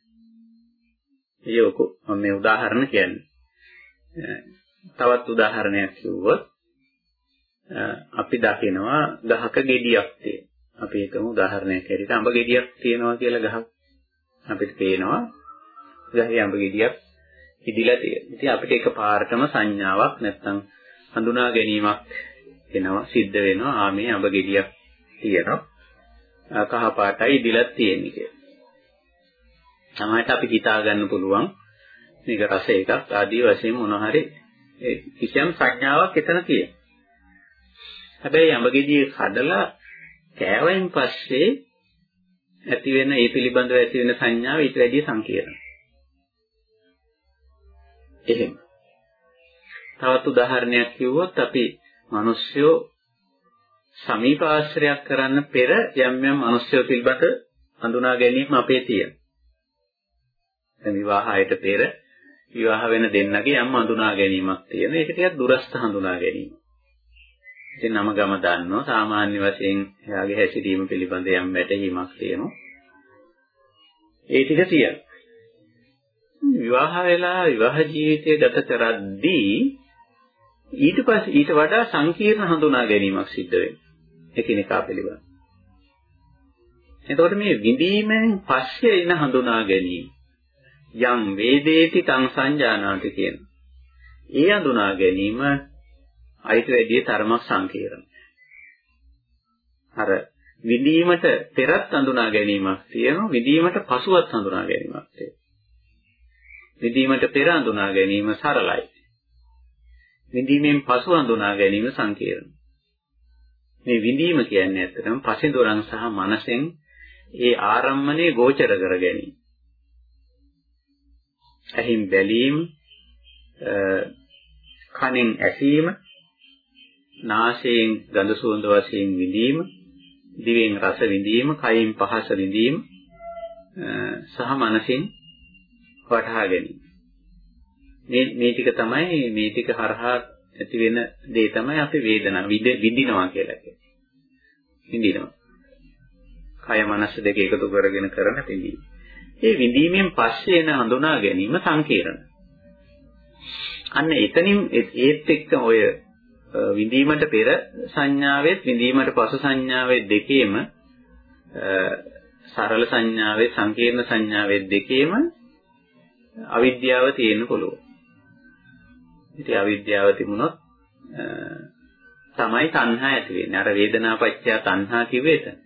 ඒක මම මේ උදාහරණ කියන්නේ. තවත් උදාහරණයක් කිව්වොත් අපි දකිනවා ගහක ගෙඩියක් තියෙන. අපි එකම උදාහරණයක් හැටියට අඹ ගෙඩියක් තියෙනවා කියලා ගහක් අපිට පේනවා. ගහේ අඹ ගෙඩියක් ඉදිලා තියෙනවා. ඉතින් අපිට එක පාරටම සංඥාවක් නැත්තම් හඳුනා ගැනීමක් එනවා සිද්ධ වෙනවා. ආ මේ අඹ ගෙඩියක් තියෙනවා. කහ පාටයි ඉදිලා තියෙන්නේ කියලා. සමහරට අපි හිතා ගන්න පුළුවන් මේක රස එකක් ආදී වශයෙන් මොන හරි කිසියම් සංඥාවක් එතන තියෙනවා. හැබැයි අඹගෙඩිය කඩලා කෑවෙන් පස්සේ ඇති වෙන ඒ පිළිබඳව ඇති වෙන සංඥාව ඊට වැඩිය සංකීර්ණයි. එහෙම. තවත් උදාහරණයක් කිව්වොත් අපි මිනිස්සුયો සමීප ආශ්‍රයයක් කරන්න පෙර යම් යම් මිනිස්සුયો පිළිබඳ හඳුනා ගැනීම අපේ තියෙනවා. දැන් විවාහයට පෙර විවාහ වෙන දෙන්නගේ යම් හඳුනා ගැනීමක් තියෙන. ඒක ටිකක් දුරස්ත හඳුනා ගැනීම. ඉතින් නම ගම දන්නවා සාමාන්‍ය වශයෙන් එයාගේ හැසිරීම පිළිබඳ යම් වැටහීමක් තියෙනවා. ඒ ටික තියෙනවා. විවාහ වෙලා විවාහ ජීවිතය ගත කරද්දී ඊට පස්සේ ඊට වඩා සංකීර්ණ හඳුනා ගැනීමක් සිද්ධ වෙනවා. එකිනෙකා පිළිබඳ. එතකොට මේ විඳීමෙන් පස්සේ එන හඳුනා ගැනීම යම් වේදේති තං සංජානාති කියන. ඒ හඳුනා ගැනීම අයිට වැඩිය තරමක් සංකීර්ණයි. අර විඳීමට පෙරත් හඳුනා ගැනීමක් තියෙනවා විඳීමට පසුවත් හඳුනා ගැනීමක් තියෙනවා. විඳීමට පෙර හඳුනා ගැනීම සරලයි. විඳීමෙන් පසු හඳුනා ගැනීම සංකීර්ණයි. මේ විඳීම කියන්නේ ඇත්තටම පසින්දොරන් සහ මනසෙන් ඒ ආරම්මණය ගෝචර කර ගැනීම. ඇහින් බැලීම, කනෙන් ඇසීම, නාසයෙන් ගඳ සුවඳ වශයෙන් විඳීම, දිවෙන් රස විඳීම, කයින් පහස විඳීම සහ මනසින් වටහා ගැනීම. මේ මේ ටික තමයි මේ ටික හරහා ඇති වෙන දේ තමයි අපි වේදනාව විඳිනවා කියලා කියන්නේ. විඳිනවා. කය මනස දෙක එකතු කරගෙන කරන විඳීම. ඒ විඳීමෙන් පස්සේ එන හඳුනා ගැනීම සංකීර්ණ. අන්න එතනින් ඒත් එක්ක ඔය විඳීමට පෙර සංඥාවෙත් විඳීමට පසු සංඥාවෙත් දෙකේම සරල සංඥාවේ සංකීර්ණ සංඥාවේ දෙකේම අවිද්‍යාව තියෙන්න පුළුවන්. ඉතින් අවිද්‍යාව තිබුණොත් තමයි තණ්හා ඇති වෙන්නේ. අර වේදනාපච්චය තණ්හා කිව්වේ එතන.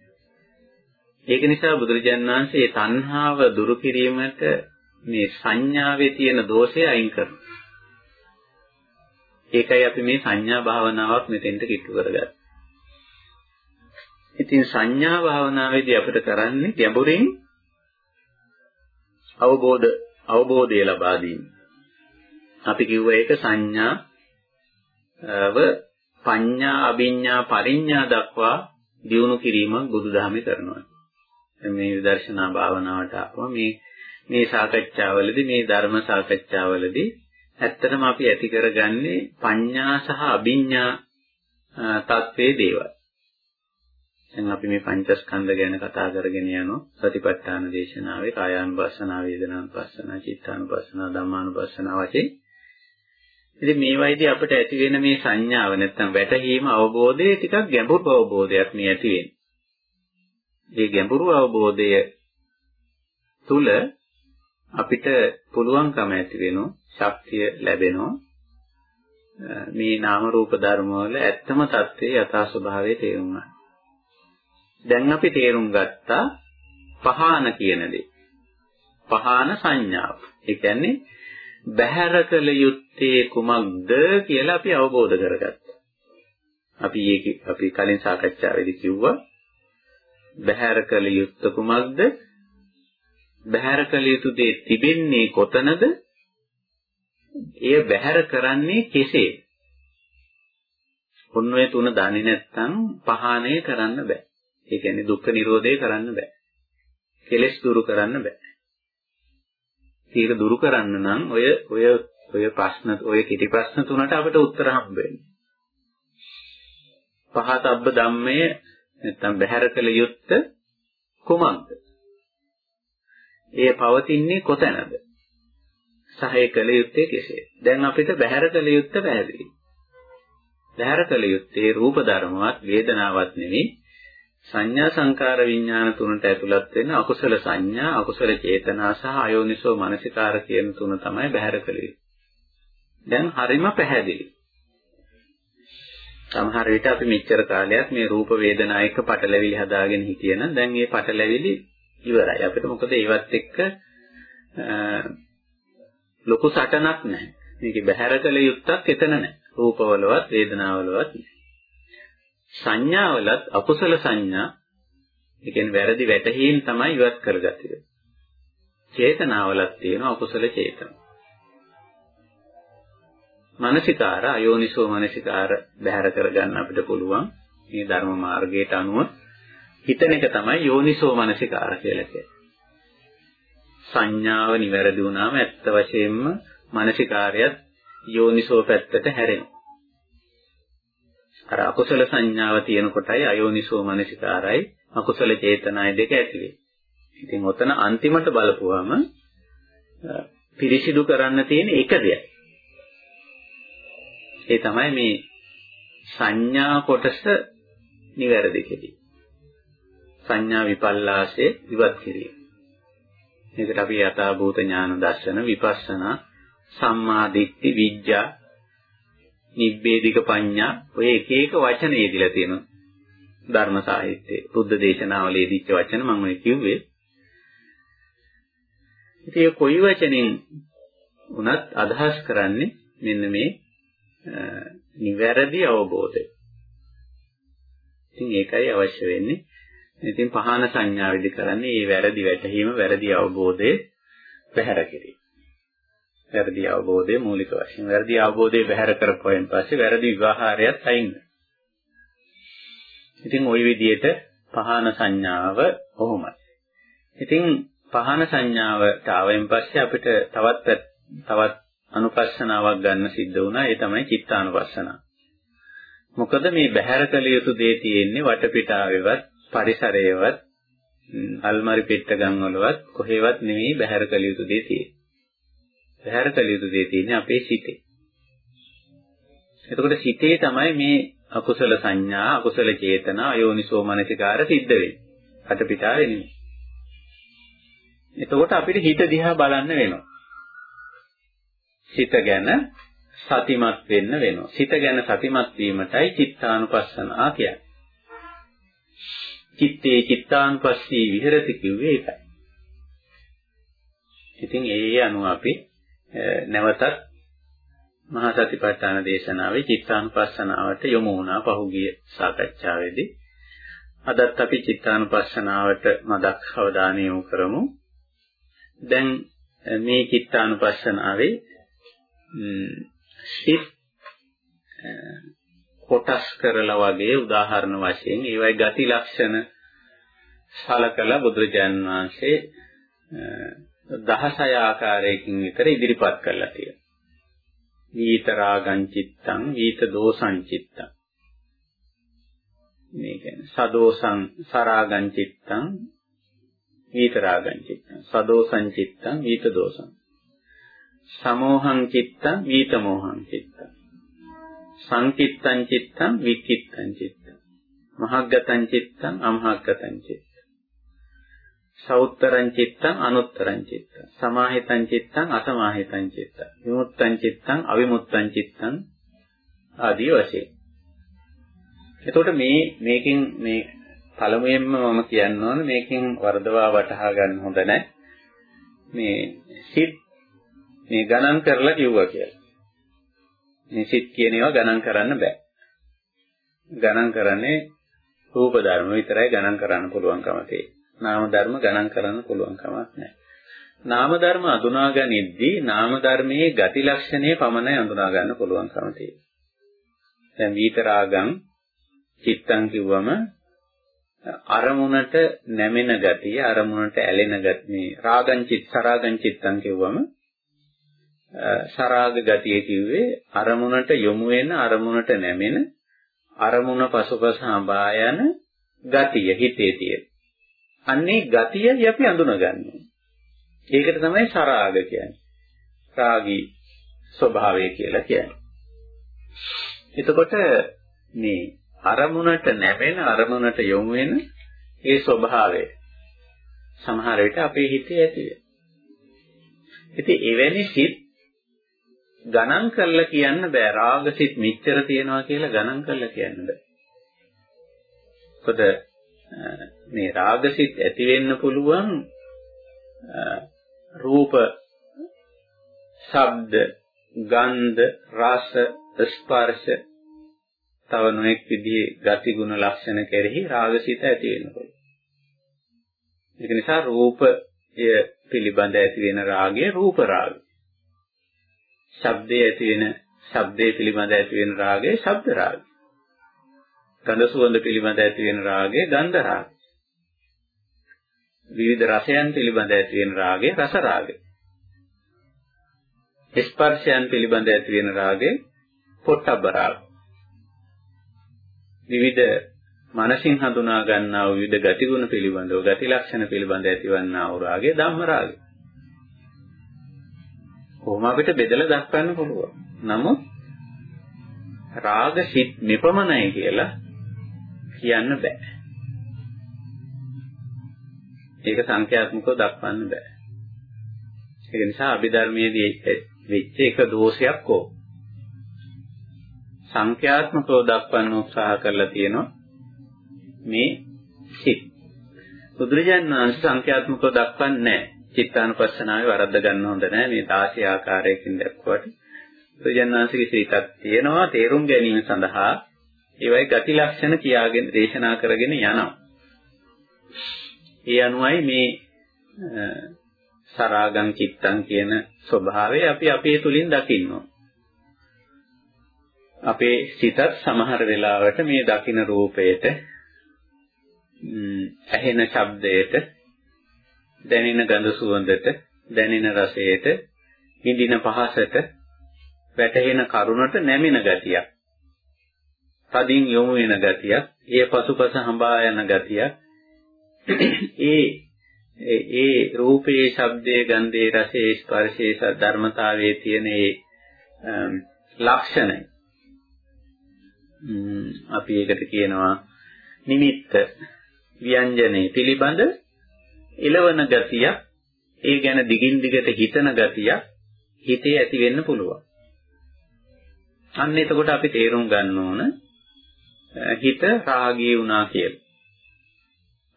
ඒක නිසා බුදුරජාණන් වහන්සේ මේ තණ්හාව දුරු කිරීමට මේ සංඥාවේ තියෙන දෝෂය අයින් කරනවා. ඒකයි අපි මේ සංඥා භාවනාවක් මෙතෙන්ට කිට්ටු කරගත්තේ. ඉතින් සංඥා භාවනාවේදී අපිට කරන්නේ ගැඹුරින් අවබෝධ අවබෝධය ලබා දීම. අපි කිව්ව එක සංඥාව පඤ්ඤා අභිඤ්ඤා පරිඤ්ඤා දක්වා දියුණු කිරීම බුදුදහමේ කරනවා. මේ විදර්ශනා භාවනාවට ආවම මේ මේ සාකච්ඡාවලදී මේ ධර්ම සාකච්ඡාවලදී ඇත්තටම අපි ඇති කරගන්නේ පඤ්ඤා සහ අභිඤ්ඤා තත්වයේ දේවල්. දැන් අපි මේ පංචස්කන්ධ ගැන කතා කරගෙන යනවා සතිපට්ඨාන දේශනාවේ කායානුපස්සනා වේදනානුපස්සනා චිත්තානුපස්සනා ධම්මානුපස්සනා වශයෙන් ඉතින් මේ වයිදී අපිට ඇති වෙන මේ සංඥාව නැත්තම් වැටහීම අවබෝධය ටිකක් ගැඹුරු අවබෝධයක් මේ ඇති වෙන්නේ. මේ ගැඹුරු අවබෝධය තුල අපිට පුළුවන්කම ඇති වෙනවා ශක්තිය ලැබෙනවා මේ නාම රූප ධර්ම වල ඇත්තම தත්ත්වයේ යථා ස්වභාවය තේරුම් ගන්න. දැන් අපි තේරුම් ගත්තා පහාන කියන දේ. පහාන සංඥාව. ඒ කියන්නේ බහැර කළ යුත්තේ කුමක්ද කියලා අපි අවබෝධ කරගත්තා. අපි ඒක අපි කලින් සාකච්ඡාවේදී කිව්වා බහැර කළ යුත්ත කුමක්ද? බහැර කළ යුතු දේ තිබෙන්නේ කොතනද? එය බහැර කරන්නේ කෙසේ? ඔන්න ඔය තුන දන්නේ නැත්නම් පහානය කරන්න බෑ. ඒ කියන්නේ දුක්ඛ නිරෝධය කරන්න බෑ. කෙලෙස් දුරු කරන්න බෑ. ඒක දුරු කරන්න නම් ඔය ඔය ඔය ප්‍රශ්න ඔය කිටි ප්‍රශ්න තුනට අපිට උත්තර හම්බ වෙන්නේ. පහතබ්බ ධම්මය නැත්තම් බහැර කළ යුත්ත කුමක්ද? එය පවතින්නේ කොතැනද? සහය කළ යුත්තේ කෙසේ? දැන් අපිට බහැර කළ යුත්ත පැහැදිලි. බහැර කළ යුත්තේ රූප ධර්මවත් වේදනාවක් නෙවෙයි සංඥා සංකාර විඥාන තුනට ඇතුළත් වෙන අකුසල සංඥා අකුසල චේතනා සහ අයෝනිසෝ මනසිකාර කියන තුන තමයි බහැර කළේ. දැන් හරිම පැහැදිලි. සමහර විට අපි මෙච්චර කාලයක් මේ රූප වේදනා එක්ක පටලැවිලි හදාගෙන හිටියනම් දැන් මේ පටලැවිලි ඉවරයි. අපිට මොකද ඒවත් එක්ක ලොකු සටනක් නැහැ. මේකේ බහැර කළ යුත්තක් එතන නැහැ. රූපවලවත් වේදනාවලවත් නැහැ. සංඥාවලත් අකුසල සංඥා ඒ කියන්නේ වැරදි වැටහීම් තමයි ඉවත් කරගත්තේ. චේතනාවලත් තියෙනවා අකුසල චේතන. මානසිකාර අයෝනිසෝ මානසිකාර බැහැර කරගන්න අපිට පුළුවන් මේ ධර්ම මාර්ගයට අනුව හිතන එක තමයි යෝනිසෝ මානසිකාර කියලා කියන්නේ. සංඥාව නිවැරදි වුණාම ඇත්ත වශයෙන්ම මානසිකාරයත් යෝනිසෝ පැත්තට හැරෙනවා. අර අකුසල සංඥාව තියෙන කොටයි අයෝනිසෝ මනසිකාරයි අකුසල චේතනායි දෙක ඇති වෙන්නේ. ඉතින් ඔතන අන්තිමට බලපුවම පිරිසිදු කරන්න තියෙන එක දෙයක්. ඒ තමයි මේ සංඥා කොටස නිවැරදි කිරීම. සංඥා විපල්ලාසයේ ඉවත් කිරීම. මේකට අපි යථාභූත ඥාන දර්ශන විපස්සනා සම්මා දිට්ඨි විඥා නිබ්බේධික පඤ්ඤා ඔය එක එක වචන යෙදිලා තියෙනවා ධර්ම සාහිත්‍යයේ බුද්ධ දේශනාවලදී දීච්ච වචන මම ඔය කිව්වේ ඉතින් කොයි වචනෙන් උනත් අදහස් කරන්නේ මෙන්න මේ නිවැරදි අවබෝධය. ඉතින් ඒකයි අවශ්‍ය වෙන්නේ. ඉතින් පහන සංඥා විදි කරන්නේ මේ වැරදි වැටහීම වැරදි අවබෝධය පැහැර කිරීම. වැරදි අවබෝධය මූලික වශයෙන්. වැරදි අවබෝධය බැහැර කරපුවෙන් පස්සේ වැරදි විවහාරයත් අයින් ඉතින් ওই විදිහට පහන සංඥාව කොහොමද? ඉතින් පහන සංඥාවට ආවෙන් පස්සේ අපිට තවත් තවත් අනුපස්සනාවක් ගන්න සිද්ධ වුණා. ඒ තමයි චිත්තානුපස්සනාව. මොකද මේ බැහැර කළ යුතු දේ තියෙන්නේ වටපිටාවේවත් පරිසරයේවත් අල්මාරි පෙට්ටගම් වලවත් කොහෙවත් නෙවෙයි බැහැර කළ යුතු දේ තියෙන්නේ. පැහැර කළ යුතු දේ තියෙන්නේ අපේ සිතේ. එතකොට සිතේ තමයි මේ අකුසල සංඥා, අකුසල චේතනා, අයෝනිසෝ මනසිකාර සිද්ධ වෙන්නේ. අටපිටාවේ නෙමෙයි. එතකොට අපිට හිත දිහා බලන්න වෙනවා. සිත ගැන සතිමත් වෙන්න වෙනවා. සිත ගැන සතිමත් වීමටයි චිත්තානුපස්සනා කියන්නේ. චිත්තේ චිත්තානුපස්සී විහෙරති කිව්වේ ඒකයි. ඉතින් ඒ අනුව අපි නැවතත් මහා සතිපට්ඨාන දේශනාවේ චිත්තානුපස්සනාවට යොමු වුණා පහුගිය සාකච්ඡාවේදී. අදත් අපි චිත්තානුපස්සනාවට මදක් අවධානය යොමු කරමු. දැන් මේ චිත්තානුපස්සනාවේ සිත් කොටස් කරලා වගේ උදාහරණ වශයෙන් ඒවයි ගති ලක්ෂණ සලකලා බුදුරජාන් වහන්සේ 16 ආකාරයකින් විතර ඉදිරිපත් කරලා තියෙනවා. වීත රාගං චිත්තං වීත දෝසං චිත්තං. මේ කියන්නේ සදෝසං සරාගං චිත්තං වීත රාගං චිත්තං. සදෝසං චිත්තං වීත දෝසං. සමෝහං චිත්තං වීත මෝහං චිත්තං. සංකිත්තං චිත්තං විකිත්තං චිත්තං. මහග්ගතං චිත්තං අමහග්ගතං චිත්තං. සෞත්තරං චිත්තං අනුත්තරං චිත්තං. සමාහිතං චිත්තං අසමාහිතං චිත්තං. විමුක්තං චිත්තං අවිමුක්තං චිත්තං ආදී වශයෙන්. එතකොට මේ මේකෙන් මේ පළමුවෙන්ම මම කියන්න ඕන මේකෙන් වර්ධවා වටහා ගන්න හොඳ නැහැ මේ සිත් මේ ගණන් කරලා කිව්වා කියලා. මේ සිත් කියන ඒවා ගණන් කරන්න බෑ. ගණන් කරන්නේ රූප ධර්ම විතරයි ගණන් කරන්න පුළුවන්කම තියෙන්නේ. නාම ධර්ම ගණන් කරන්න පුළුවන් කමක් නැහැ. නාම ධර්ම අඳුනා ගනිද්දී නාම ධර්මයේ ගති ලක්ෂණය පමණයි අඳුනා ගන්න පුළුවන්කම තියෙන්නේ. දැන් විතරාගම් චිත්තං කිව්වම අරමුණට නැමෙන ගතිය අරමුණට ඇලෙන ගතිය මේ රාගං චිත් සරාගං චිත්තං කිව්වම සරාග ගතිය කිව්වේ අරමුණට යොමු වෙන අරමුණට නැමෙන අරමුණ පසුපස හඹා යන ගතිය හිතේ තියෙන අන්නේ ගතියයි අපි අඳුනගන්නේ. ඒකට තමයි සරාග කියන්නේ. රාගී ස්වභාවය කියලා කියන්නේ. එතකොට මේ අරමුණට නැමෙන අරමුණට යොමු වෙන ඒ ස්වභාවය සමහර විට අපේ හිතේ ඇති වෙනවා. ඉතින් එවැනි සිත් ගණන් කරලා කියන්න බෑ රාග සිත් මෙච්චර තියනවා කියලා ගණන් කරලා කියන්න බෑ. මොකද මේ රාගසිත ඇති වෙන්න පුළුවන් රූප ශබ්ද ගන්ධ රස ස්පර්ශ තව නොඑක් විදිහේ ගති ගුණ ලක්ෂණ කෙරෙහි රාගසිත ඇති වෙන්න පුළුවන්. ඒක නිසා රූපය පිළිබඳ ඇති වෙන රාගය රූප රාගය. ශබ්දයේ ඇති වෙන ශබ්දයේ පිළිබඳ ඇති වෙන රාගය ශබ්ද රාගය. ගඳ සුවඳ පිළිබඳ ඇති වෙන රාගය ගන්ධ රාගය. විවිධ රසයන් පිළිබඳ ඇති වෙන රාගය රස රාගය. ස්පර්ශයන් පිළිබඳ ඇති වෙන රාගය පොට්ටබ්බ රාගය. විවිධ මනසින් හඳුනා ගන්නා වූ විවිධ ගතිගුණ පිළිබඳව ගති ලක්ෂණ පිළිබඳ ඇතිවන්නා වූ රාගය ධම්ම රාගය. කොහොම අපිට බෙදලා දක්වන්න පුළුවන්. නමුත් රාග සිත් මෙපමණයි කියලා කියන්න බෑ. ඒක සංඛ්‍යාත්මකව දක්වන්න බෑ. ඒක නිසා අභිධර්මයේදී වෙච්ච එක දෝෂයක් ඕ. සංඛ්‍යාත්මකව දක්වන්න උත්සාහ කරලා තියෙනවා මේ සිත්. බුදුරජාණන් වහන්සේ සංඛ්‍යාත්මකව දක්වන්නේ නැහැ. චිත්තානුපස්සනාවේ වරද්ද ගන්න හොඳ නැහැ. මේ 16 ආකාරයකින් දක්වුවට බුදුරජාණන් වහන්සේගේ සිතක් තියෙනවා තේරුම් ගැනීම සඳහා ඒවයි ගති ලක්ෂණ කියාගෙන දේශනා කරගෙන යනවා. ඒ අනුවයි මේ සරාගං චිත්තං කියන ස්වභාවය අපි අපේ තුලින් දකින්නවා. අපේ සිතත් සමහර වෙලාවට මේ දකින රූපයට ඇහෙන ශබ්දයට දැනෙන ගඳ සුවඳට දැනෙන රසයට විඳින පහසට වැටහෙන කරුණට නැමෙන ගතියක් තදින් යොමු වෙන ගතියක්, ඒ පසුපස හඹා යන ගතියක්, ඒ ඒ රූපේ, ශබ්දේ, ගන්ධේ, රසේ, ස්පර්ශේ ධර්මතාවයේ තියෙන ඒ ලක්ෂණය. අපි ඒකට කියනවා නිමිත්ත ව්‍යංජනේ පිළිබඳ එළවන ගතියක් ඒ ගැන දිගින් දිගට හිතන ගතියක් හිතේ ඇති වෙන්න පුළුවන්. අන්න එතකොට අපි තේරුම් ගන්න ඕන හිත රාගී වුණා කියලා.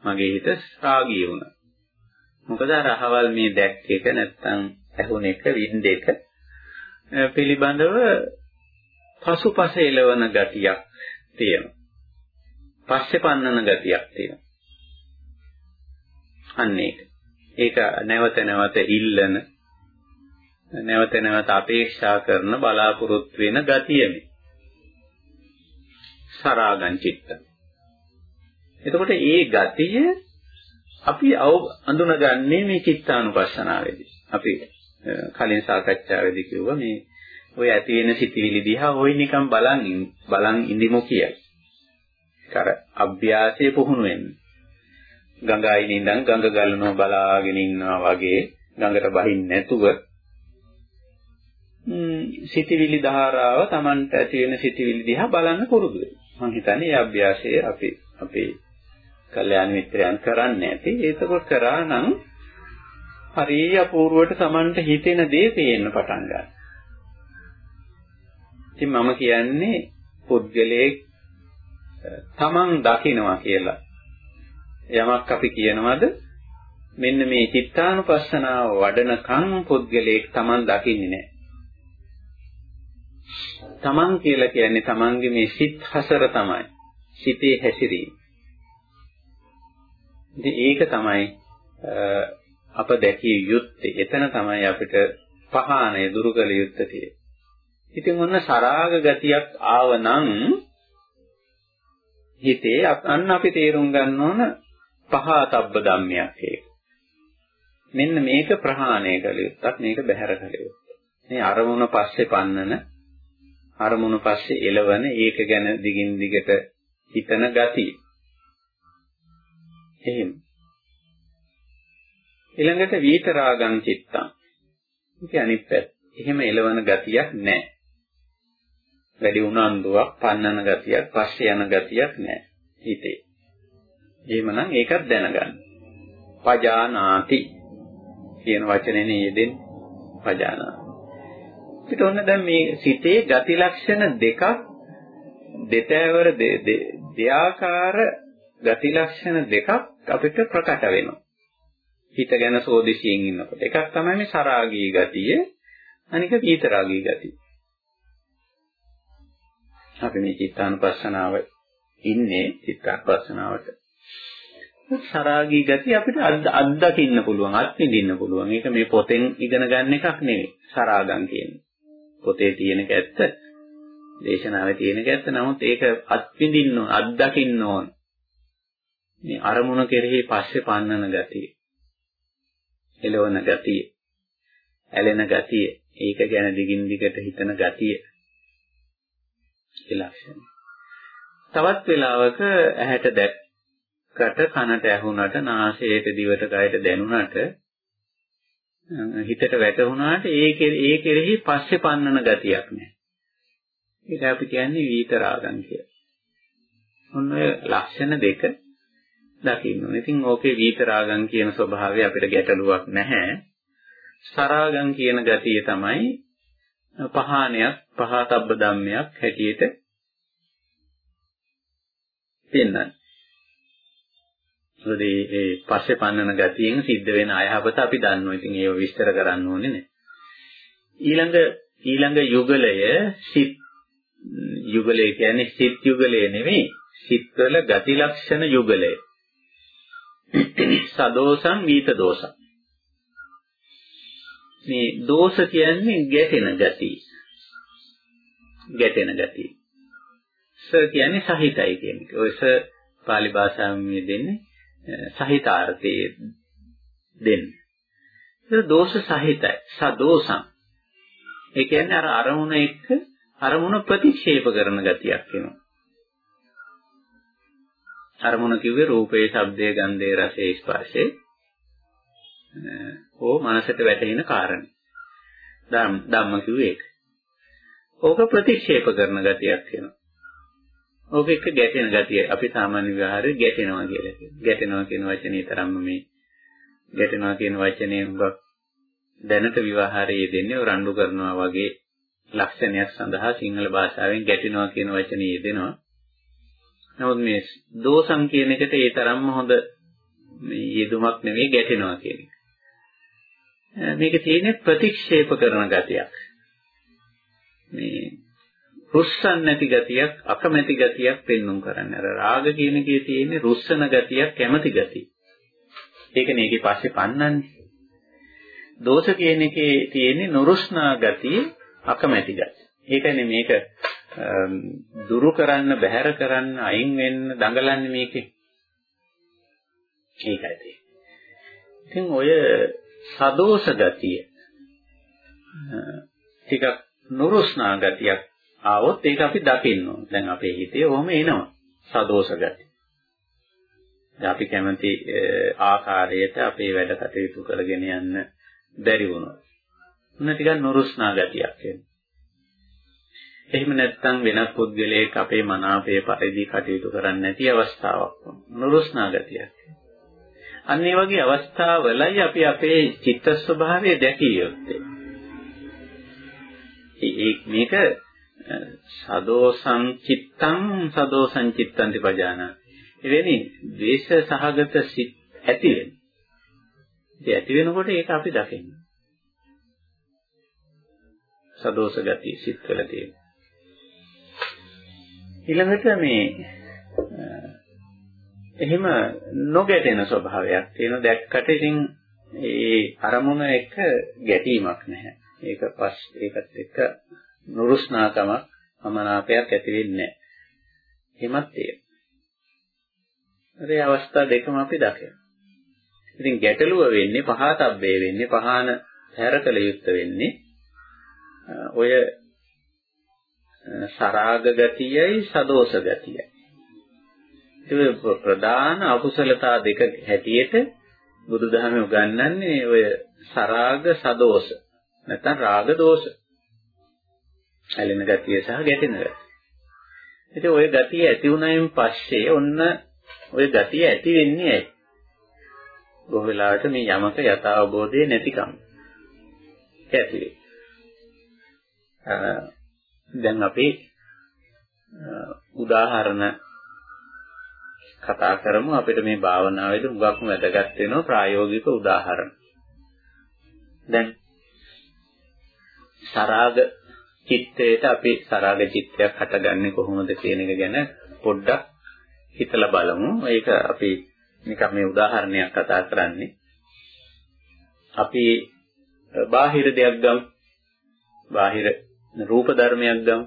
මගේ හිත රාගී වුණා. මොකද අර අහවල් මේ දැක්ක එක නැත්තම් ඇහුණ එක විඳ එක පිළිබඳව පසුපස එළවන ගතියක් තියෙනවා. පස්සේ පන්නන ගතියක් තියෙනවා. අන්න ඒක. ඒක නැවත නැවත ඉල්ලන නැවත නැවත අපේක්ෂා කරන බලාපොරොත්තු වෙන ගතියනේ. සරාගං චිත්ත. එතකොට ඒ ගතිය අපි අඳුනගන්නේ මේ චිත්තානුපස්සනාවේදී. අපි කලින් සාකච්ඡාවේදී කිව්වා මේ ඔය ඇති වෙන සිතිවිලි දිහා ඔය නිකන් බලන් බලන් ඉඳිමු කියයි. කර අභ්‍යාසයේ පුහුණු වෙන්න. ගඟයින් ඉඳන් ගඟ ගලනවා බලාගෙන ඉන්නවා වගේ ගඟට බහින්න නැතුව සිතිවිලි ධාරාව Tamanට ඇති වෙන සිතිවිලි දිහා බලන්න පුරුදු වෙන්න. මම හිතන්නේ මේ අභ්‍යාසය අපි අපේ කල්යාණ මිත්‍රයන් කරන්නේ නැති. ඒකකොට කරා නම් හරිය අපූර්වට Tamanට හිතෙන දේ පේන්න පටන් ගන්නවා. ඉතින් මම කියන්නේ පුද්ගලයේ තමන් දකිනවා කියලා. යමක් අපි කියනවද? මෙන්න මේ චිත්තානුපස්සනාව වඩනකම් පුද්ගලයෙක් තමන් දකින්නේ නැහැ. තමන් කියලා කියන්නේ තමන්ගේ මේ සිත් හසර තමයි. සිතේ හැසිරීම. ඉතින් ඒක තමයි අප දැකිය යුත්තේ. එතන තමයි අපිට පහානය දුරු කළ යුත්තේ. ඉතින් ඔන්න සරාග ගතියක් ආවනම් හිතේ අන්න අපි තේරුම් ගන්න ඕන පහතබ්බ ධම්මයක් ඒක. මෙන්න මේක ප්‍රහාණය කළ යුත්තක් මේක බැහැර කළ යුත්තක්. මේ අරමුණ පස්සේ පන්නන අරමුණ පස්සේ එළවන ඒක ගැන දිගින් දිගට හිතන ගතිය. එහෙම. ඊළඟට වීතරාගං චිත්තං. ඒක අනිත් පැත්ත. එහෙම එළවන ගතියක් නැහැ. වැඩි උනන්දුවක්, පන්නන ගතියක්, පස්සේ යන ගතියක් නැහැ හිතේ. එහෙමනම් ඒකත් දැනගන්න. පජානාති කියන වචනේනේ යෙදෙන්නේ. පජානාති. පිට ඔන්න දැන් මේ සිතේ ගති ලක්ෂණ දෙකක් දෙතෑවර දෙආකාර ගති ලක්ෂණ දෙකක් අපිට ප්‍රකට වෙනවා. හිත ගැන සෝදිසියෙන් ඉන්නකොට. එකක් තමයි මේ සරාගී ගතිය, අනික පීතරාගී ගතිය. අපි මේ චිත්තානුපස්සනාව ඉන්නේ චිත්තානුපස්සනාවට. සරාගී ගතිය අපිට අත්දකින්න පුළුවන්, අත්විඳින්න පුළුවන්. ඒක මේ පොතෙන් ඉගෙන ගන්න එකක් නෙවෙයි. සරාගම් කියන්නේ. පොතේ තියෙන එක ඇත්ත. දේශනාවේ තියෙන එක ඇත්ත. නමුත් ඒක අත්විඳින්න ඕන, අත්දකින්න ඕන. මේ අරමුණ කෙරෙහි පස්සේ පන්නන ගතිය. එළවන ගතිය. ඇලෙන ගතිය. ඒක ගැන දිගින් දිගට හිතන ගතිය. ඒ ලක්ෂණ. තවත් වෙලාවක ඇහැට දැක්කට කනට ඇහුණට නාසයට දිවට කයට දැනුණට හිතට වැටුණාට ඒ ඒ කෙරෙහි පස්සේ පන්නන ගතියක් නැහැ. ඒක අපි කියන්නේ විතරාගම් කියලා. ඔන්න ඔය ලක්ෂණ දෙක දකින්න ඕනේ. ඉතින් ඕකේ විතරාගම් කියන ස්වභාවය අපිට ගැටලුවක් නැහැ. සරාගම් කියන ගතිය තමයි පහානයක් පහතබ්බ ධම්මයක් හැටියට පෙන්වන්නේ. මොකද මේ පස්සේ පන්නන ගතියෙන් සිද්ධ වෙන අයහපත අපි දන්නවා. ඉතින් ඒව විස්තර කරන්න ඕනේ නේ. ඊළඟ ඊළඟ යුගලය සිත් යුගලය කියන්නේ සිත් යුගලය නෙවෙයි. සිත්වල ගති ලක්ෂණ යුගලය. සදෝසං වීත දෝසං. මේ දෝෂ කියන්නේ ගැටෙන ගතිය. ගැටෙන ගතිය. ස කියන්නේ සහිතයි කියන එක. ඔය ස pāli භාෂාවෙන් දෙන්නේ සහිතාර්ථයේ දෙන්නේ. ඒක දෝෂ සහිතයි. සදෝසං. ඒ කියන්නේ අර අරමුණ එක්ක අරමුණ ප්‍රතික්ෂේප කරන ගතියක් වෙනවා. අරමුණ කිව්වේ රූපේ, ශබ්දේ, ගන්ධේ, රසේ, ස්පර්ශේ. ඕ මනසට වැටෙන කාරණේ. ධම්ම ධම්ම කිව්වේ ඒක. ඕක ප්‍රතික්ෂේප කරන ගතියක් වෙනවා. ඕක එක ගැටෙන ගතිය. අපි සාමාන්‍ය විහාරේ ගැටෙනවා කියලා කියනවා. ගැටෙනවා කියන වචනේ තරම්ම මේ ගැටෙනවා කියන වචනේ හුඟක් දැනට විවාහාරයේ දෙන්නේ රණ්ඩු කරනවා වගේ ලක්ෂණයක් සඳහා සිංහල භාෂාවෙන් ගැටෙනවා කියන වචනේ යෙදෙනවා. නමුත් මේ දෝසම් කියන එකට ඒ තරම්ම හොඳ මේ යෙදුමක් නෙවෙයි ගැටෙනවා කියන එක. මේක තියෙන්නේ ප්‍රතික්ෂේප කරන ගතියක්. මේ රුස්සන් නැති ගතියක් අකමැති ගතියක් පෙන්눔 කරන්නේ. අර රාග කියන එකේ තියෙන්නේ රුස්සන ගතියක් කැමැති ගතිය. ඒකනේ ඒකේ පස්සේ පන්නන්නේ. දෝෂ කියන එකේ තියෙන්නේ නුරුස්නා ගතිය අකමැති ගතිය. ඒකනේ මේක දුරු කරන්න බැහැර කරන්න අයින් වෙන්න දඟලන්නේ මේකේ. ඒකයි තියෙන්නේ. ඉතින් ඔය සදෝෂ ගතිය ටිකක් නුරුස්නා ගතියක් ආවොත් ඒක අපි දකින්න ඕන. දැන් අපේ හිතේ ඔහොම එනවා. සදෝෂ ගති. දැන් අපි කැමති ආකාරයට අපේ වැඩ කටයුතු කරගෙන යන්න බැරි වුණොත්. මොන ටිකක් නුරුස්නා ගතියක් එනවා. එහෙම නැත්නම් වෙනත් පුද්ගලයෙක් අපේ මනාපයේ පරිදි කටයුතු කරන්නේ නැති අවස්ථාවක් නුරුස්නා ගතියක්. අන්න ඒ වගේ අවස්ථාවලයි අපි අපේ චිත්ත ස්වභාවය දැකිය යුත්තේ. මේක සදෝසං චිත්තං සදෝසං චිත්තං තිපජාන. එවැනි ද්වේෂ සහගත සිත් ඇති වෙන. ඒ ඇති වෙනකොට ඒක අපි දකින්නේ. සදෝස ගති සිත් වල තියෙන. ඊළඟට මේ එහෙම නොගැටෙන ස්වභාවයක් තියෙන දැක්කට ඉතින් ඒ අරමුණ එක ගැටීමක් නැහැ. ඒක පස් ඒකත් එක්ක නුරුස්නාකමක් අමනාපයක් ඇති වෙන්නේ නැහැ. එහෙමත් තියෙනවා. ඒ අවස්ථා දෙකම අපි දකිනවා. ඉතින් ගැටලුව වෙන්නේ පහතබ්බේ වෙන්නේ පහන හැරකල යුක්ත වෙන්නේ ඔය සරාග ගතියයි සදෝෂ ගතියයි. ඒ ප්‍රධාන අකුසලතා දෙක හැටියට බුදුදහමේ උගන්වන්නේ ඔය සරාග සදෝෂ නැත්නම් රාග දෝෂ. ඇලෙන ගතිය සහ ගැටෙන ගතිය. ඉතින් ওই ගතිය ඇති වුණයින් පස්සේ ඔන්න ওই ගතිය ඇති වෙන්නේ ඇයි? බොහෝ වෙලාවට මේ යමක යථාබෝධය නැතිකම. ඇති වෙයි. දැන් අපි උදාහරණ කතා කරමු අපිට මේ භාවනාවේදී හුඟක්ම වැදගත් වෙනවා ප්‍රායෝගික උදාහරණ. දැන් සරාග චිත්තයට අපි සරාග චිත්තයක් හටගන්නේ කොහොමද කියන එක ගැන පොඩ්ඩක් හිතලා බලමු. ඒක අපි නිකන් මේ උදාහරණයක් කතා කරන්නේ. අපි බාහිර දෙයක් ගමු. බාහිර රූප ධර්මයක් ගමු.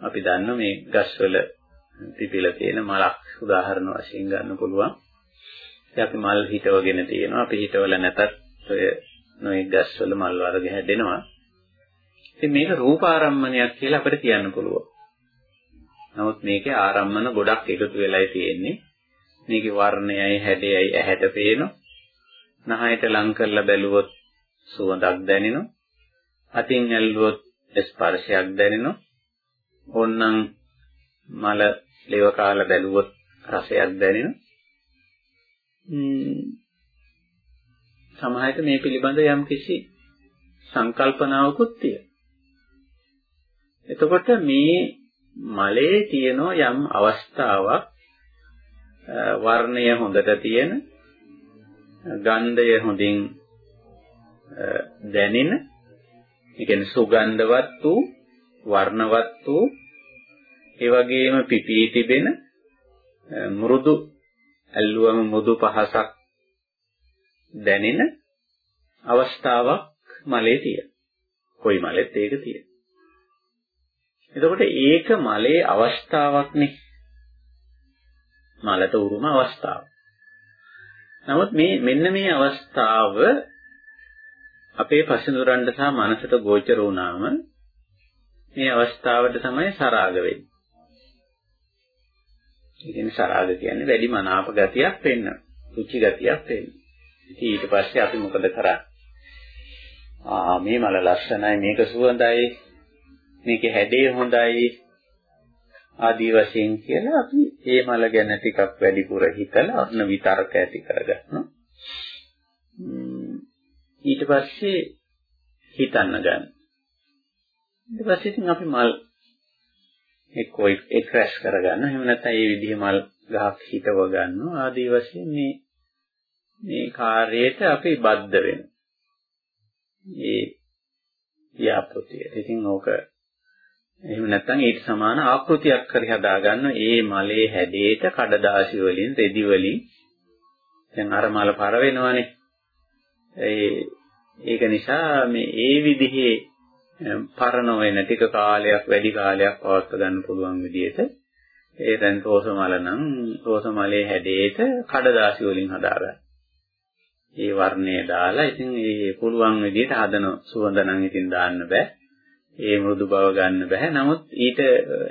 අපි දන්න මේ ගස්වල පිපිලා තියෙන මලක් උදාහරණ වශයෙන් ගන්න පුළුවන්. අපි මල් හිටවගෙන තියෙනවා. අපි හිටවල නැතත් ඔය නොයේ ගස්වල මල් වර්ග හැදෙනවා. ඉතින් මේක රූපාරම්මණයක් කියලා අපිට කියන්න පුළුවන්. නමුත් මේකේ ආරම්මන ගොඩක් එකතු වෙලායි තියෙන්නේ. මේකේ වර්ණයයි හැඩයයි ඇහැට පේනවා. නහයට ලං කරලා බැලුවොත් සුවඳක් දැනෙනවා. අතින් ඇල්ලුවොත් ස්පර්ශයක් දැනෙනවා. ඕන්නම් මල ලෙව කාලා බැලුවොත් රසයක් දැනෙනවා. සමහරවිට මේ පිළිබඳ යම් කිසි සංකල්පනාවකුත් තියෙනවා. එතකොට මේ මලේ තියෙන යම් අවස්ථාවක් වර්ණය හොඳට තියෙන ගන්ධය හොඳින් දැනෙන ඒ කියන්නේ සුගන්ධවත් වූ වර්ණවත් වූ ඒ වගේම පිපී තිබෙන මෘදු ඇල්ලුවම මෘදු පහසක් දැනෙන අවස්ථාවක් මලේ තියෙන. කොයි මලෙත් ඒක තියෙන. එතකොට ඒක මලේ අවස්ථාවක් නේ. මලට උරුම අවස්ථාව. නමුත් මේ මෙන්න මේ අවස්ථාව අපේ පසිනුරන්ට සහ මනසට ගෝචර වුණාම මේ අවස්ථාවට තමයි සරාග වෙන්නේ. ඒ කියන්නේ සරාග කියන්නේ වැඩි මනාප ගතියක් වෙන්න. රුචි ගතියක් වෙන්න. ඉතින් ඊට පස්සේ අපි මොකද කරන්නේ? ආ මේ මල ලස්සනයි මේක සුවඳයි මේකේ හැඩය හොඳයි ආදී වශයෙන් කියලා අපි ඒ මල ගැන ටිකක් වැඩිපුර හිතලා අන්න විතරක ඇති කරගන්නවා. ඊට පස්සේ හිතන්න ගන්න. ඊට පස්සේ ඉතින් අපි මල් එක්ක එක් රැස් කරගන්න. එහෙම නැත්නම් මේ විදිහේ මල් ගහක් හිටව ගන්නවා. ආදී වශයෙන් මේ මේ කාර්යයට අපි බද්ධ වෙනවා. මේ ව්‍යාපෘතිය. ඉතින් ඕක එහෙම නැත්නම් ඊට සමාන ආකෘතියක් හරි හදාගන්න ඒ මලේ හැඩයට කඩදාසි වලින් රෙදි වලින් දැන් අර මල පර වෙනවනේ ඒ ඒක නිසා මේ ඒ විදිහේ පරණ වෙන ටික කාලයක් වැඩි කාලයක් පවත්වා ගන්න පුළුවන් විදිහට ඒ දැන් රෝස මල නම් රෝස මලේ හැඩයට කඩදාසි වලින් හදාගන්න. ඒ වර්ණය දාලා ඉතින් ඒ පුළුවන් විදිහට හදන සුවඳ නම් ඉතින් දාන්න බෑ. ඒ මෘදු බව ගන්න බෑ. නමුත් ඊට